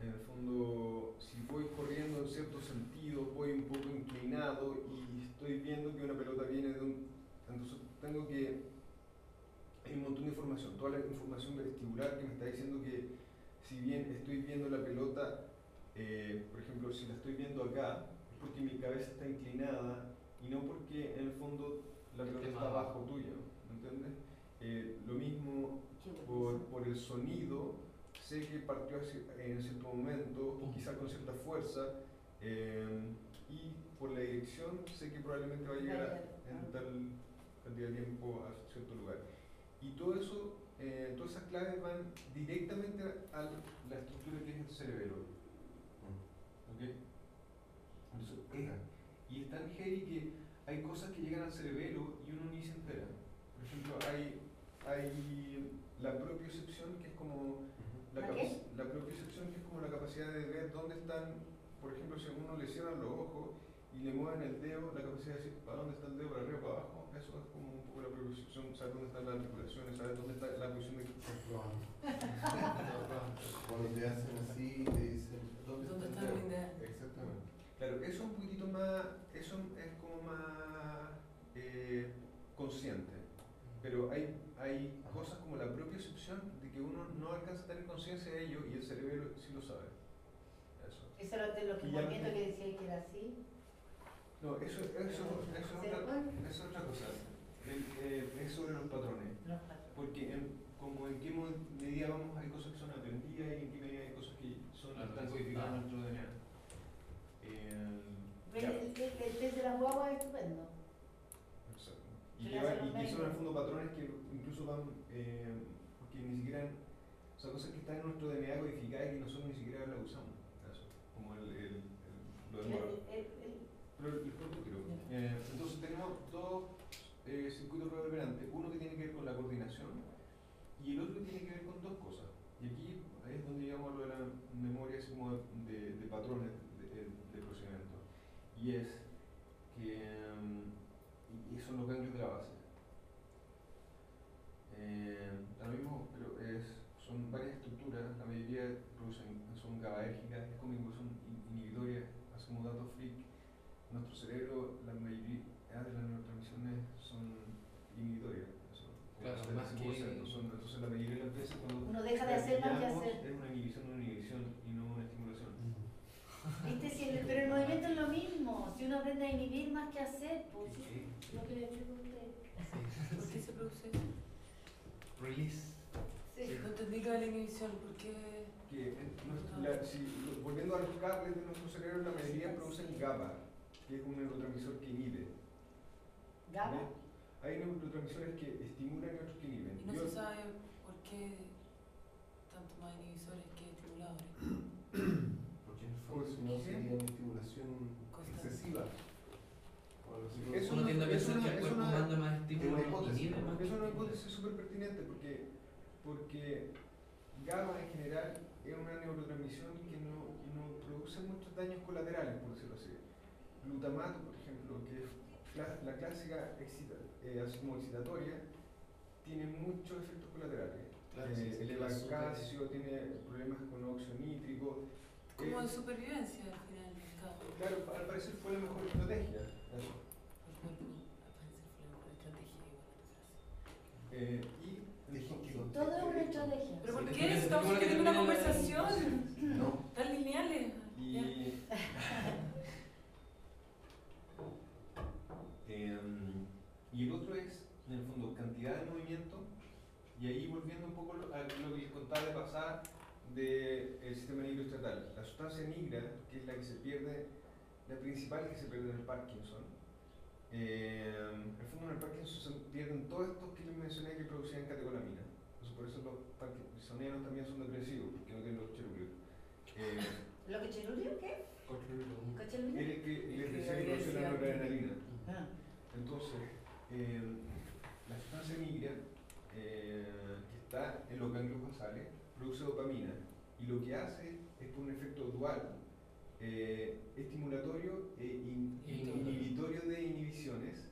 en el fondo, si voy corriendo en cierto sentido, voy un poco inclinado y estoy viendo que una pelota viene de un... Entonces tengo que... Hay un montón de información, toda la información vestibular que me está diciendo que si bien estoy viendo la pelota, eh, por ejemplo, si la estoy viendo acá, es porque mi cabeza está inclinada y no porque en el fondo la pelota está abajo tuyo, ¿me entiendes? Eh, lo mismo por, por el sonido, sé que partió en cierto momento, quizá con cierta fuerza, eh, y por la dirección sé que probablemente va a llegar a- en tal cantidad de tiempo a cierto lugar. Y todo eso, eh, todas esas claves van directamente a la estructura que es el cerebelo. ¿ok? Entonces, eh, y es tan heavy que hay cosas que llegan al cerebelo y uno ni se entera. Por ejemplo, hay, hay la propiocepción, que es como la, ¿La propiocepción, que es como la capacidad de ver dónde están, por ejemplo, si a uno le cierran los ojos y le mueven el dedo, la capacidad de decir para dónde está el dedo, para arriba o para abajo, eso es como un poco la propiocepción, saber dónde están las articulaciones, saber dónde está la posición de Cuando te hacen así, te dicen, ¿dónde, ¿Dónde está está el el dedo?" dedo? Exactamente. Claro, eso es un poquitito más, eso es como más eh, consciente, pero hay, hay cosas como la propiocepción de que uno no alcanza a tener conciencia de ello y el cerebro sí lo sabe. Eso. Eso era de lo que decía que era así. No, eso, eso, eso, es ¿Se otra, eso es otra cosa. El- eh, es sobre los patrones. Los patrones. Porque en, como en qué medida vamos, hay cosas que son aprendidas y en qué medida hay cosas que son Claro, están codificadas en nuestro DNA. El, ya, el, el test de las guaguas es estupendo. exacto. Y, le lleva, los y, y son en el fondo patrones que incluso van, eh, porque ni siquiera, o sea, cosas que están en nuestro DNA codificadas y que nosotros ni siquiera las usamos. Eso, como el, el, lo del Pero. Eh, entonces tenemos dos eh, circuitos reverberantes, uno que tiene que ver con la coordinación y el otro que tiene que ver con dos cosas. Y aquí es donde llegamos a lo de la memoria así como de, de patrones de, de- de procedimiento. Y es que mm, y son los ganglios de la base. Eh, da lo mismo, pero es, son varias estructuras, la mayoría producen, son GABAérgicas, es como que son in- inhibitorias, así como datos freak. Nuestro cerebro, la mayoría de las neurotransmisiones son inhibitorias. Claro, más 75%, que- son, entonces la mayoría de las veces cuando uno deja de hacer más que hacer. es una inhibición, una inhibición y no una estimulación. ¿Viste? Si el- pero el movimiento es lo mismo. Si uno aprende a inhibir más que hacer, pues Sí. lo que le a usted. ¿Por qué se produce eso? Release. Sí. No entendí de la inhibición, ¿por qué? Que la- si, lo- volviendo a los cables de nuestro cerebro, la mayoría producen GABA, que es un neurotransmisor que inhibe. ¿Gaba? ¿Ve? Hay neurotransmisores que estimulan y otros que inhiben. Y no Yo- se sabe por qué tanto más inhibidores que estimuladores. Porque en el fondo si no sería una estimulación Constante. excesiva. Eso no- tiende a es pensar una- que el es cuerpo una- manda más es estímulos una y hipótesis, inhibe más. Es una hipótesis súper pertinente porque, porque GABA en general es una neurotransmisión que no, que no produce muchos daños colaterales, por decirlo así. Glutamato, por ejemplo, que es la clásica excita- eh, excitatoria, tiene muchos efectos colaterales. Claro, eh, sí, sí, el calcio, tiene problemas con óxido nítrico. Como Eh, de supervivencia al final del cabo. Claro, al parecer fue la mejor estrategia. Al parecer fue la mejor estrategia. Eh, y Todo es una estrategia. ¿Pero por qué? Estamos teniendo una conversación. No, Tan lineales. Y, Ya. Em, y el otro es, en el fondo, cantidad de movimiento. Y ahí volviendo un poco a lo que les contaba de pasar del sistema nigroestatal. La sustancia nigra, que es la que se pierde, la principal que se pierde en el Parkinson. En el fondo en el Parkinson se pierden todos estos que les mencioné que producían catecolamina. Entonces, por eso los parkinsonianos también son depresivos, porque no tienen los cherúleos. Eh, ¿Lo que chelulio qué? Es el que les decía la que. Ah. Entonces, eh, la sustancia nigra eh, que está en los ganglios basales produce dopamina y lo que hace es por un efecto dual, eh, estimulatorio e in- Inhibitorio. inhibitorio de inhibiciones.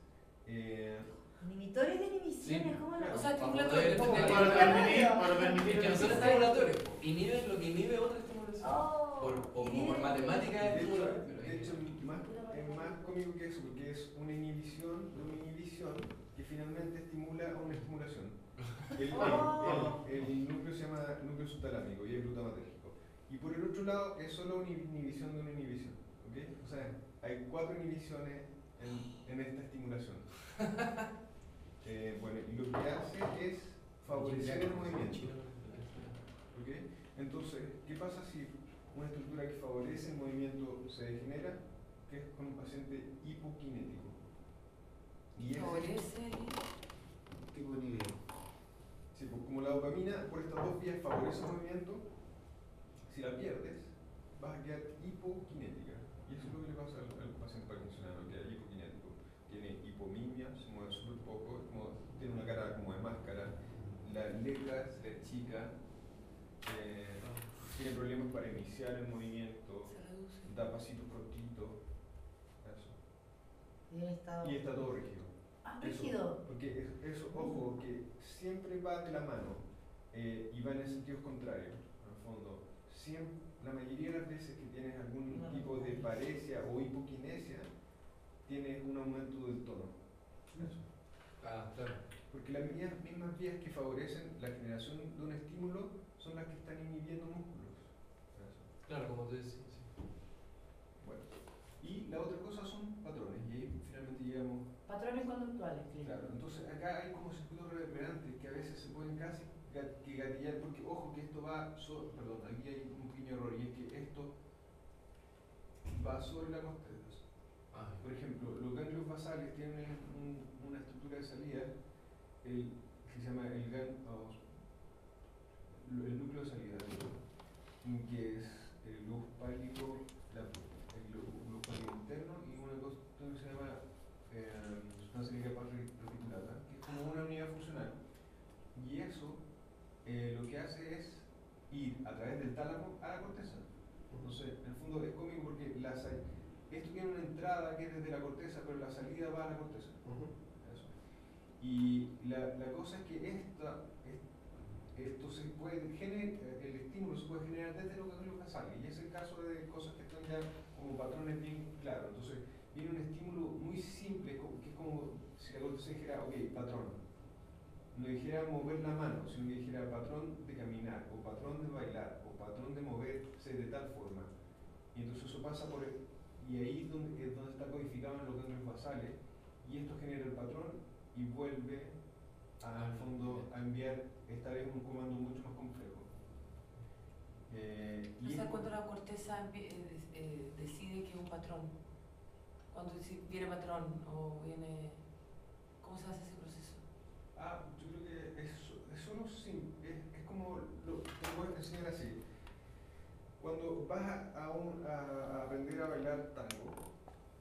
eh, Inhibitores de inhibiciones, Sí, ¿cómo claro. lo O sea, Para estimulatorio. Para que- permitir, para permitir Es que no son el- estimulatorios, inhiben lo que inhibe otra estimulación. Oh, Por- o como por matemática de hecho, de hecho, más, es más cómico que eso, porque es una inhibición de una inhibición que finalmente estimula a una estimulación. El, Oh. el- el núcleo se llama núcleo subtalámico y es glutamatérgico. Y por el otro lado es solo una inhibición de una inhibición. ¿ok? O sea, hay cuatro inhibiciones en, en esta estimulación. Eh, bueno, y lo que hace es favorecer el movimiento. ¿ok? Entonces, ¿qué pasa si una estructura que favorece el movimiento se degenera? Que es con un paciente hipokinético. Y Favorece el- tipo de nivel. Sí, pues como la dopamina por estas dos vías favorece el movimiento, si la pierdes, vas a quedar hipokinética. Y eso es lo que le pasa al, al paciente parkinsoniano, queda hipokinético. Tiene hipomimia, se mueve súper poco, es como- tiene una cara como de máscara, la letra se le achica, eh, tiene problemas para iniciar el movimiento, da pasitos cortitos, eso. Y el estado. Y está todo rígido. Ah, Eso, rígido. Porque es- eso, ojo, que siempre va de la mano eh, y va en el sentido contrario, en el fondo. Siempre, la mayoría de las veces que tienes algún tipo de paresia o hipoquinesia, tienes un aumento del tono. Eso. Ah, claro. Porque las mismas, mismas vías que favorecen la generación de un estímulo son las que están inhibiendo músculos. Eso. Claro, como tú decís. sí. Bueno. Y la otra cosa son patrones, y ahí finalmente llegamos Patrones conductuales, clínicos. Claro, entonces acá hay como circuitos reverberantes que a veces se pueden casi que gatillar, porque ojo que esto va, so- perdón, aquí hay un pequeño error y es que esto va sobre la corteza. Ah, Por ejemplo, los ganglios basales tienen un- una estructura de salida el, que se llama el, gan, oh, el núcleo de salida, que es el luz pálido, la, el lu- luz pálido interno y una cosa que se llama eh, sustancia líquida reticulada, que es como una unidad funcional. Eh, lo que hace es ir a través del tálamo a la corteza. Entonces, en el fondo es cómico porque la esto tiene una entrada que es desde la corteza, pero la salida va a la corteza. Eso. Y la, la cosa es que esta, es- esto se puede el estímulo se puede generar desde los ganglios basales y es el caso de cosas que están ya como patrones bien claros. Entonces viene un estímulo muy simple que es como si la corteza dijera, ok, patrón. No dijera mover la mano, sino que dijera patrón de caminar, o patrón de bailar, o patrón de moverse de tal forma. Y entonces eso pasa por y ahí es donde, es donde está codificado en los ganglios basales, y esto genera el patrón y vuelve a, al fondo a enviar esta vez un comando mucho más complejo. Eh, O sea, cuando la corteza eh, eh, decide que es un patrón. Cuando viene patrón o viene. ¿Cómo se hace ese? Ah, yo creo que es, es es, es como lo te a enseñar así. Cuando vas a, un- a- aprender a bailar tango,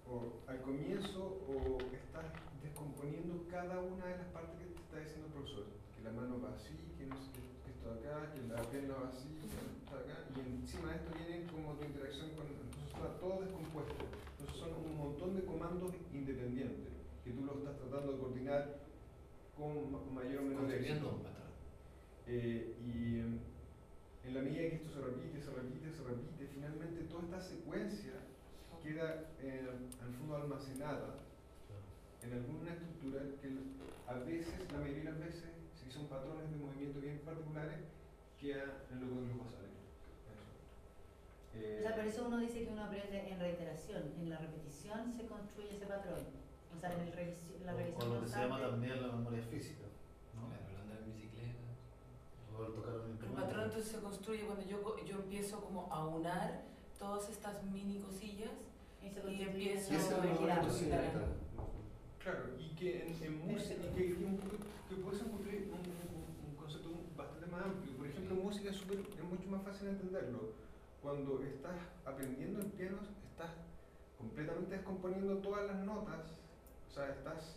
o al comienzo, o estás descomponiendo cada una de las partes que te está diciendo el profesor. Que la mano va así, que, no qué- que esto acá, que la pierna va así, que esto acá, y encima de esto viene como tu interacción con. Entonces está todo descompuesto. Entonces son un montón de comandos independientes que tú lo estás tratando de coordinar con ma- mayor o menor Construyendo éxito. un patrón. Eh, y em, en la medida que esto se repite, se repite, se repite, finalmente toda esta secuencia queda eh, al fondo almacenada en alguna estructura que a veces, la mayoría de las veces, si son patrones de movimiento bien particulares, queda en lo que basal. O sea, por eso uno dice que uno aprende en reiteración, en la repetición se construye ese patrón. O sea, en el revisi- la O- revisión o lo que se llama también la memoria física, ¿no? Claro, el andar en bicicleta. O el tocar un El instrumento. patrón entonces se construye cuando yo, co- yo empiezo como a unar todas estas mini cosillas Y se y empiezo el a girar. Claro, y que en, en música, y que, que, un poco- que puedes encontrar un, un- un concepto bastante más amplio. Por ejemplo, en música es, súper- es mucho más fácil entenderlo. Cuando estás aprendiendo el piano, estás completamente descomponiendo todas las notas, o sea, estás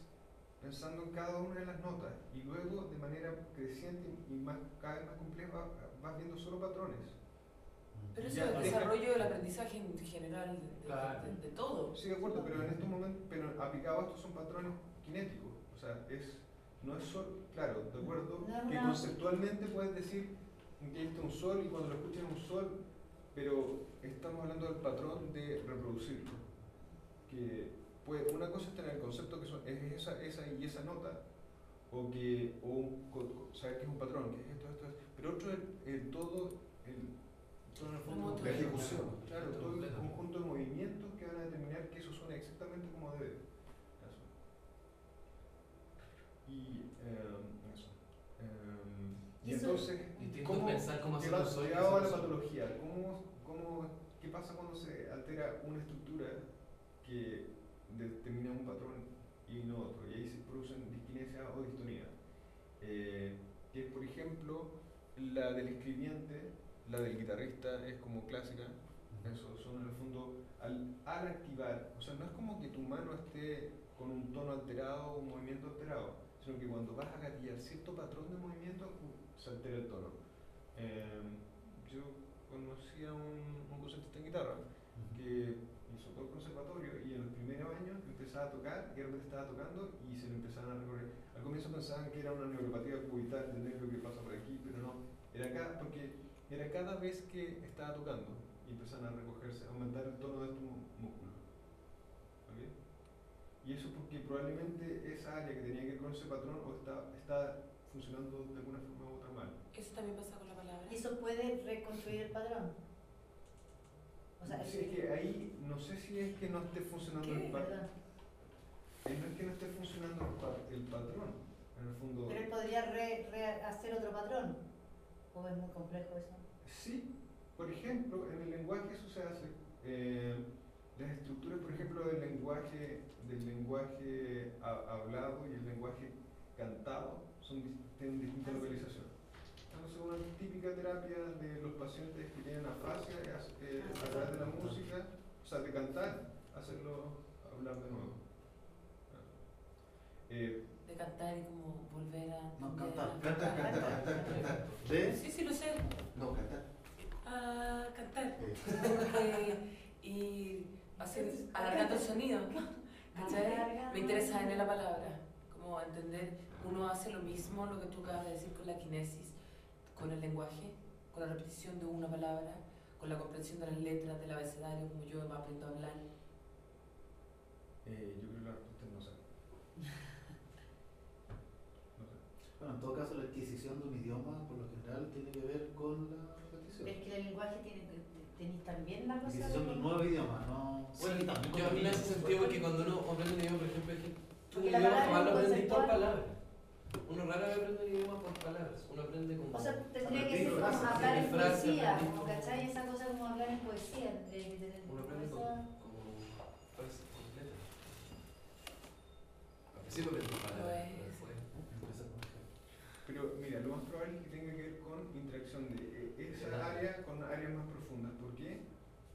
pensando en cada una de las notas y luego de manera creciente y más, cada vez más compleja vas viendo solo patrones. Pero eso es el desarrollo del aprendizaje en general de, de- Claro. de- de todo. Sí, de acuerdo, pero en estos momentos, pero aplicado a estos son patrones cinéticos. O sea, es, no es solo, claro, de acuerdo, No es que conceptualmente puedes decir que este es un sol y cuando lo escuchas es un sol, pero estamos hablando del patrón de reproducirlo. Que puede, una cosa es tener el concepto que son, es esa, esa y esa nota, o que o saber que es un patrón, que es esto, esto, esto, pero otro es el, el todo, el, todo el fondo, la ejecución, claro, Todo todo el conjunto de movimientos que van a determinar que eso suene exactamente como debe. Eso. Y eh, eso. Em, y Y eso- entonces, Distinto ¿cómo, pensar cómo hacer y llevado a hacer la patología, ¿cómo, cómo, ¿qué pasa cuando se altera una estructura que determina un patrón y no otro? Y ahí se producen disquinesia o distonía. Eh, que es, por ejemplo, la del escribiente, la del guitarrista es como clásica, eso son en el fondo, al, al activar, o sea, no es como que tu mano esté con un tono alterado o un movimiento alterado, sino que cuando vas a gatillar cierto patrón de movimiento, uh, se altera el tono. Eh, yo conocí a un, un concertista en guitarra que todo el conservatorio y en los primeros años empezaba a tocar y de repente estaba tocando y se le empezaban a recorrer. Al comienzo pensaban que era una neuropatía cubital del nervio que pasa por aquí, pero no, era acá porque era cada vez que estaba tocando y empezaban a recogerse, a aumentar el tono de estos músculos. ¿Ok? Y eso porque probablemente esa área que tenía que ver con ese patrón o está, está funcionando de alguna forma u otra mal. Eso también pasa con la palabra. ¿Y eso puede reconstruir el patrón? O sea, Sí, es que ahí no sé si es que no esté funcionando ¿Qué? el patrón. Eh, No es que no esté funcionando el, pa- el patrón, en el fondo. Pero él podría re, re- hacer otro patrón. ¿O es muy complejo eso? Sí, por ejemplo, en el lenguaje eso se hace. Eh, las estructuras, por ejemplo, del lenguaje, del lenguaje ha- hablado y el lenguaje cantado son, tienen distinta localización. Entonces, una típica terapia de los pacientes que tienen afasia eh, Ah, a través de la música, o sea, de cantar, hacerlo hablar de nuevo. Eh, De cantar y como volver a. No, cantar, Cantar, cantar, cantar, cantar. De Sí, sí, lo sé. No, cantar. Ah, cantar. Porque- y hacer, alargando el sonido. Me interesa en la palabra. Como entender, uno hace lo mismo, lo que tú acabas de decir con la kinesis, con el lenguaje, con la repetición de una palabra, con la comprensión de las letras, del abecedario, como yo aprendo a hablar. eh, yo creo que la respuesta es no sé. No sé. Bueno, en todo caso, la adquisición de un idioma, por lo general, tiene que ver con la repetición. Es que el lenguaje tiene tenéis también la cosa adquisición de un nuevo idioma, no. Bueno, Sí, también yo a mí me hace sentido porque cuando uno aprende un idioma, por ejemplo, es que tú idioma palabra jamás lo es aprendí por palabras. Uno rara vez aprende un idioma por palabras, uno aprende como... O sea, tendría que ser como hablar en poesía, como cachai, esa cosa como hablar en poesía. De, de, de, Uno aprende como, esa- como frases completas. Al principio aprendí palabras, Pues- pero después... Empieza con. Pero mira, lo más probable es que tenga que ver con interacción de eh, esa área con áreas más profundas. ¿Por qué?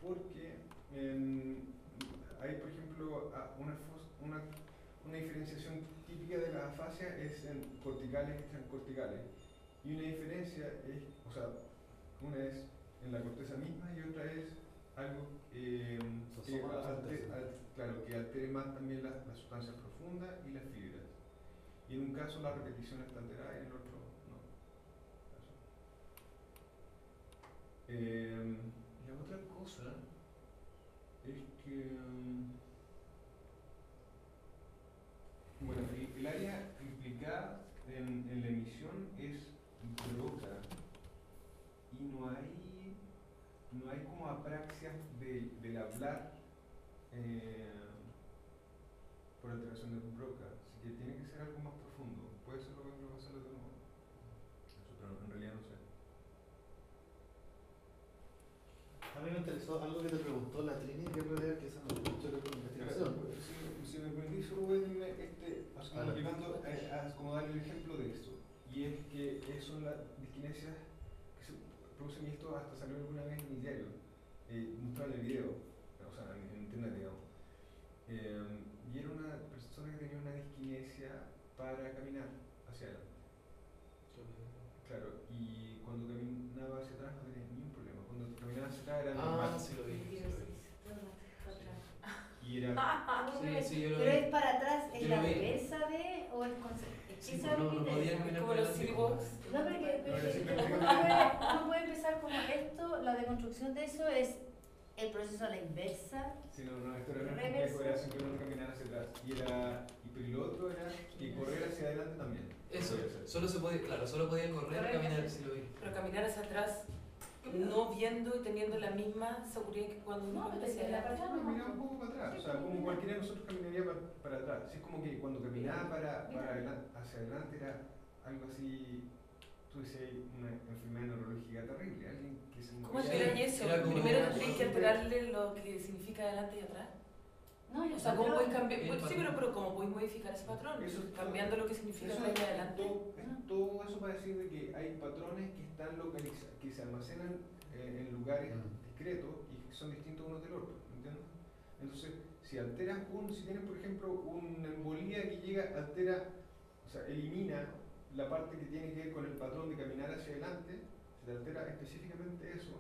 Porque en- hay, por ejemplo, una, una, una diferenciación típica de la afasia es en corticales extracorticales. Y una diferencia es, o sea, una es en la corteza misma y otra es algo eh, que, alter, claro, que altere más también las sustancias profundas y las fibras. Y en un caso la repetición está alterada y en el otro no. Eh, la otra cosa es que... Mm, hablar eh, por alteración de broca, así que tiene que ser algo más profundo. ¿Puede ser lo que lo hacerlo de nuevo? Eso, pero en realidad no sé. A mí me interesó algo que te preguntó la Trini, que es realidad que esa no es mucho que con investigación. Si, si me permitís, solo voy a decirme, este, a, a- como darle el ejemplo de esto. Y es que es- son las disquinesias que se producen, y esto hasta salió alguna vez en mi diario, eh, el video, o sea, en, en internet, digamos. Eh, y era una persona que tenía una disquinesia para caminar hacia adelante. Claro, y cuando caminaba hacia atrás no tenía ningún problema. Cuando caminaba hacia atrás era Ah, normal. sí lo vi. sí lo vi. Y era Sí, sí, yo lo Pero vi. es para atrás, ¿es Yo la reversa de o es Sí, pues, no, no podía caminar Como por los silbox. No, pero que, pero No, que- sí, que pero sí. uno, puede, empezar como esto, la deconstrucción de eso es el proceso a la inversa. Sí, no, no, esto era Reverso. era simplemente caminar hacia atrás. Y, era, y, pero lo otro era que correr hacia adelante también. Eso, solo se podía, claro, solo podía correr, Correr, caminar, sí lo vi. Pero caminar hacia atrás, no viendo y teniendo la misma seguridad que cuando uno No, hacia adelante. No, un poco para atrás. O sea, como cualquiera de nosotros caminaría para, para atrás. Es como que cuando caminaba para, para adelan- hacia adelante era algo así. Tú decías una enfermedad neurológica terrible. Alguien que se ¿Cómo alteran eso? Era como Primero una tendréis que alterarle lo que significa adelante y atrás. No, yo O sea, ¿cómo podéis cambiar? pues, sí, patrón. pero, pero ¿cómo podéis modificar ese patrón? Eso es- Cambiando lo que significa Eso es adelante. todo, es todo eso para decir de que hay patrones que están localizados, que se almacenan eh, en lugares Mm. discretos y que son distintos unos del otro, ¿entiendes? Entonces, si alteras un, si tienes por ejemplo una embolía que llega, altera, o sea, elimina la parte que tiene que ver con el patrón de caminar hacia adelante, se te altera específicamente eso,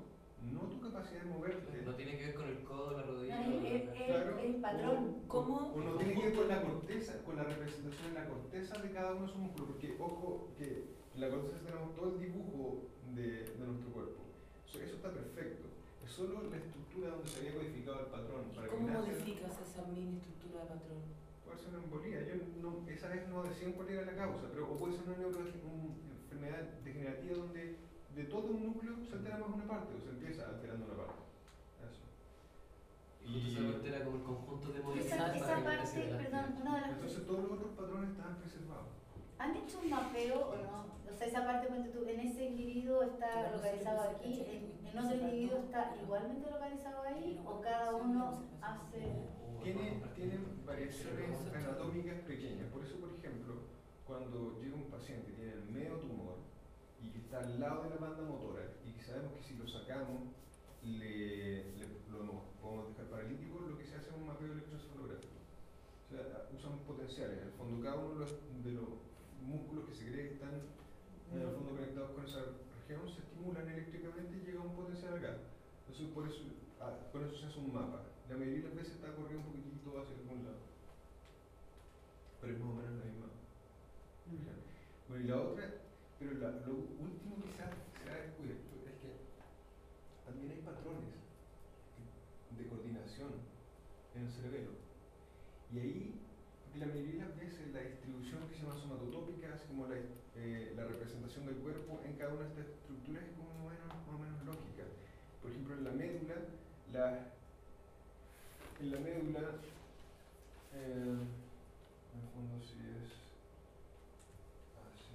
no tu capacidad de moverte. No tiene que ver con el codo, la rodilla. Claro. es el patrón. ¿Cómo? O no tiene que ver con la corteza, con la representación en la corteza de cada uno de esos músculos, porque ojo que en la corteza tenemos todo el dibujo de, de nuestro cuerpo. Eso, eso está perfecto. Es solo la estructura donde se había codificado el patrón. Para ¿Cómo modificas esa mini estructura de patrón? Una embolía. Yo no, esa vez no decían cuál era la causa, pero o puede ser una, neuro- una enfermedad degenerativa donde de todo un núcleo se altera más una parte o se empieza alterando una parte. Eso. Y justo esa parte era como el conjunto de Esa, movimientos esa para que parte, creciera adelante. perdón, una de las Entonces todos los otros patrones estaban preservados. ¿Han hecho un mapeo o no? O sea, esa parte, en ese individuo está localizado aquí, en otro individuo está igualmente localizado ahí, o cada uno hace. Tiene, tienen variaciones anatómicas pequeñas. Por eso, por ejemplo, cuando llega un paciente que tiene el medio tumor y que está al lado de la banda motora y que sabemos que si lo sacamos le, le- lo podemos dejar paralítico, lo que se hace es un mapeo electroencefalográfico. O sea, usan potenciales. En el fondo, cada uno de los, músculos que se cree que están en el fondo conectados con esa región se estimulan eléctricamente y llega un potencial acá. Entonces, por eso, ah, con eso se hace un mapa. La mayoría de las veces está corriendo un poquitito hacia algún lado. Pero es más o menos la misma. Bueno, y la otra, pero la- lo último que se ha, descubierto es que también hay patrones de coordinación en el cerebelo. Y ahí, la mayoría de las veces la distribución que se llama somatotópica, como la, eh, la representación del cuerpo en cada una de estas estructuras es como más o menos, más o menos lógica. Por ejemplo, en la médula, la, en la médula, eh, en el fondo si es así,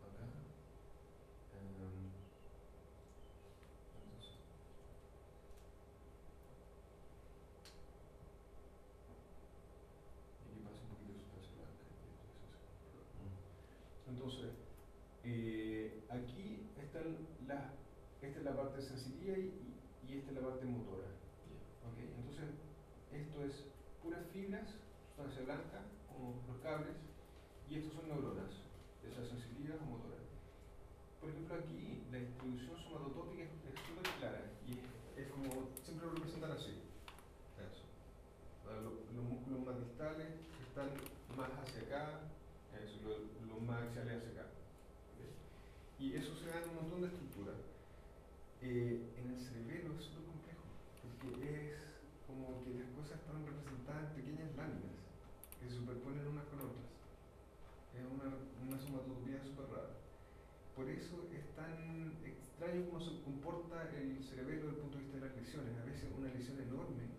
acá, em, entonces, y aquí pasa un poquito de sustancia blanca y entonces se entonces, eh, aquí están las, parte sensitiva y, en el cerebelo es súper complejo, porque es como que las cosas están representadas en pequeñas láminas que se superponen unas con otras. Es una, una sumatoria súper rara. Por eso es tan extraño cómo se comporta el cerebelo desde el punto de vista de las lesiones. A veces una lesión enorme,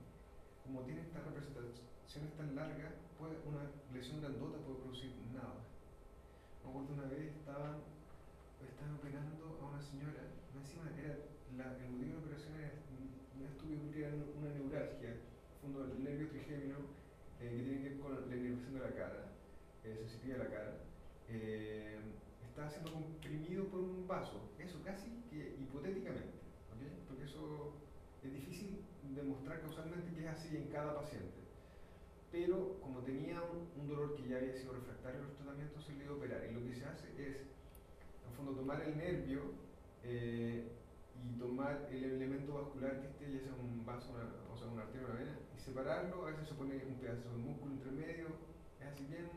como tiene estas representaciones tan largas, puede, una lesión grandota puede producir nada. Me acuerdo una vez estaba, estaba operando a una señora, encima era la, el motivo de la operación era una estúpida era una neuralgia, fondo el nervio trigémino, eh, que tiene que ver con la inervación de la cara, eh, sensibilidad de la cara. Eh, está siendo comprimido por un vaso, eso casi que hipotéticamente, ¿okay? porque eso es difícil demostrar causalmente que es así en cada paciente. Pero como tenía un, dolor que ya había sido refractario a los tratamientos, se le dio operar. Y lo que se hace es, en fondo, tomar el nervio eh, y tomar el elemento vascular que esté, ya sea un vaso, una, o sea, una arteria o una vena, y separarlo. A veces se pone un pedazo de músculo entre medio, es así bien.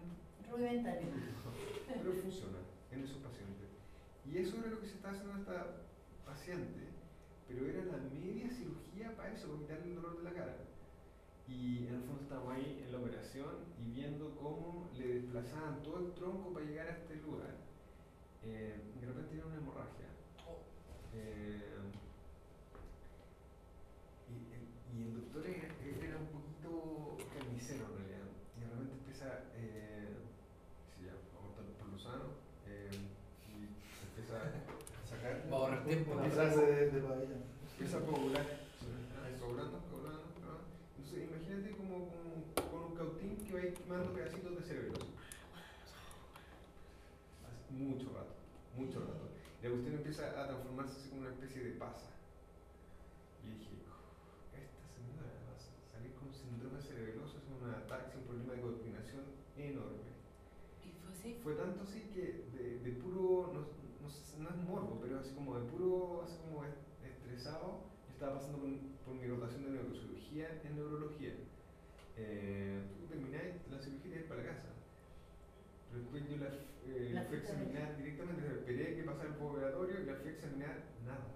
Rudimentario. Pero funciona en esos pacientes. Y eso era lo que se estaba haciendo a esta paciente, pero era la media cirugía para eso, para quitarle el dolor de la cara. Y en el fondo estábamos ahí en la operación y viendo cómo le desplazaban todo el tronco para llegar a este lugar. Eh, de repente tenía una hemorragia. Eh, y, y, el doctor era, era, un poquito carnicero en realidad. Y de repente empieza, eh, se llama, a por lo sano, eh, y empieza a sacar. Va a ahorrar tiempo. Una frase de, de. Empieza a. Coagulando, coagulando, coagulando. Entonces imagínate como, como con un cautín que va a ir quemando pedacitos de cerebro. Hace mucho rato, mucho rato. La cuestión empieza a transformarse así como una especie de pasa. Y dije, esta señora va a salir con síndrome cerebeloso, es un ataque, un problema de coordinación enorme. ¿Y fue así? Fue tanto así que de, de puro, no, no, no, es morbo, pero así como de puro, así como estresado, yo estaba pasando por, por mi rotación de neurocirugía en neurología. Eh, tú termináis la cirugía y te vas para la casa. Pero después yo la, eh, la fui a examinar directamente, esperé que pasara el postoperatorio y la fui a examinar, nada.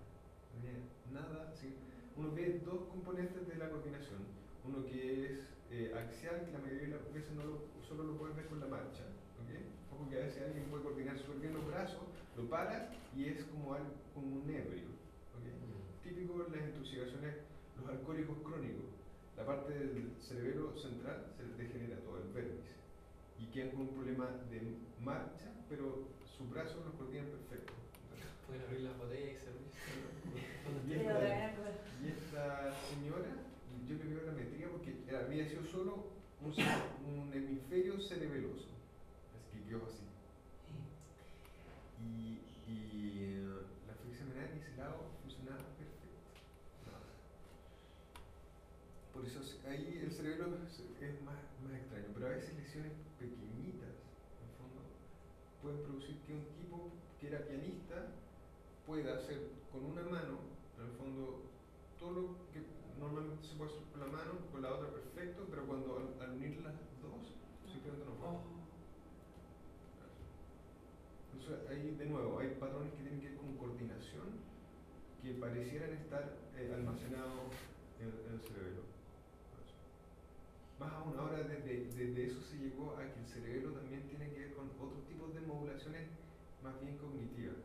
Nada. Así, uno ve dos componentes de la coordinación. Uno que es eh, axial, que la mayoría de las veces no lo, solo lo puedes ver con la marcha. ¿okay? Ojo que a veces alguien puede coordinar súper bien los brazos, lo para y es como, algo, como un ebrio. ¿okay? Típico en las intoxicaciones, los alcohólicos crónicos. La parte del cerebro central se les degenera todo, el vértice. Y quedan con un problema de marcha, pero sus brazos los coordinan perfecto. Pueden abrir la botella y servir. y, esta, señora, yo le veo la metría porque había sido solo un, un hemisferio cerebeloso. Así que quedó así. Y, y uh, la a examinar y ese lado funcionaba perfecto. Por eso ahí el cerebro es más, más extraño, pero a veces lesiones pequeñitas, en el fondo, pueden producir que un tipo que era pianista pueda hacer con una mano, en el fondo, todo lo que normalmente se puede hacer con la mano, con la otra perfecto, pero cuando al, al unir las dos, simplemente no puede. Entonces, ahí de nuevo, hay patrones que tienen que ver con coordinación que parecieran estar eh, almacenados en, en, el cerebro. Más aún, ahora desde, desde eso se llegó a que el cerebro también tiene que ver con otros tipos de modulaciones más bien cognitivas.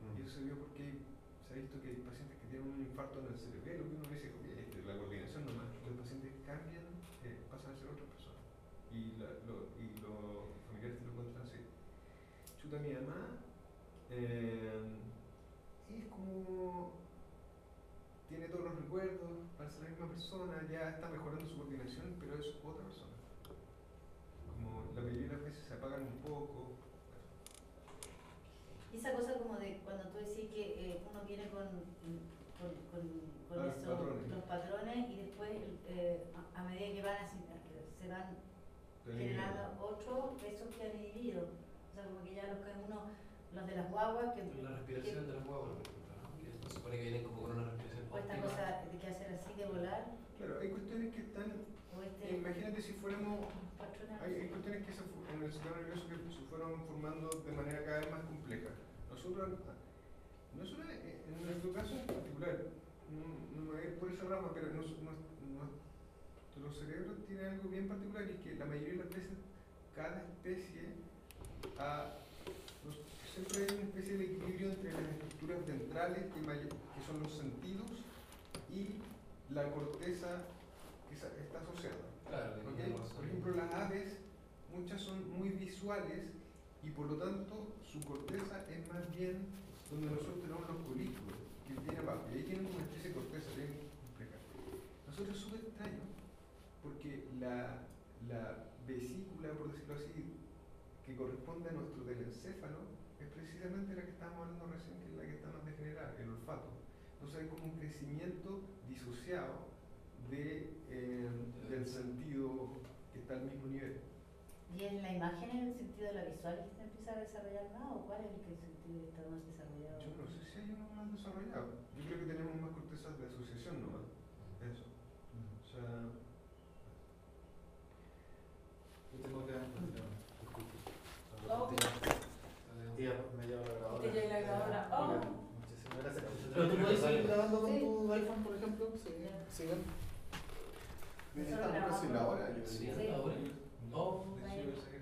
Mm. Y eso se vio porque se ha visto que hay pacientes que tienen un infarto en el cerebelo, que uno dice, este, la coordinación nomás, los pacientes cambian, eh, pasan a ser otras personas. Y, la, lo, y los familiares te lo encuentran así. Chuta, mi mamá eh, es como tiene todos los recuerdos, parece la misma persona, ya está mejorando su coordinación, pero es otra persona. Como la mayoría de las veces se apagan un poco. Y esa cosa como de cuando tú decís que eh, uno viene con, con, con, con Ah, esos, patrones. los patrones y después eh, a, a medida que van así, se van generando otros, esos que han inhibido. O sea, como que ya los que uno, los de las guaguas, que, La respiración que- de las guaguas, se supone que vienen como con una respiración o esta óptima. cosa de que hacer así de volar, Claro, hay cuestiones que están. este Imagínate si fuéramos. Hay, hay cuestiones que se, en el sistema nervioso que se fueron formando de manera cada vez más compleja. Nosotros, nosotros eh, en nuestro caso en particular, no, no ir por esa rama, pero nos, nos, nuestro cerebro tiene algo bien particular y es que la mayoría de las veces cada especie nos- siempre hay una especie de equilibrio entre las estructuras ventrales que, que son los sentidos y la corteza que está asociada. Claro, ¿ok? tiene razón. Por ejemplo, las aves, muchas son muy visuales y por lo tanto su corteza es más bien donde nosotros tenemos los colículos, que viene abajo. Y ahí tienen una especie de corteza bien compleja. Nosotros es súper extraño porque la, la vesícula, por decirlo así, que corresponde a nuestro telencéfalo es precisamente la que estábamos hablando recién, que es la que está más degenerada, el olfato. Entonces hay como un crecimiento disociado de, eh, del sentido que está al mismo nivel. ¿Y en la imagen es el sentido de la visual que se empieza a desarrollar más o cuál es el que sentido que está más desarrollado? Yo no sé si hay uno más desarrollado. Yo creo que tenemos más cortezas de asociación nomás. Eso. O sea, Yo tengo que disculpe. Oh. Tía, me lleva la grabadora. Te lleva la grabadora. Oh. Muchísimas gracias. Pero tú puedes seguir grabando con Sí. tu iPhone, por ejemplo. Sí. Sigan. Estamos casi en la hora, Sí. Oh, de hecho, yo pensé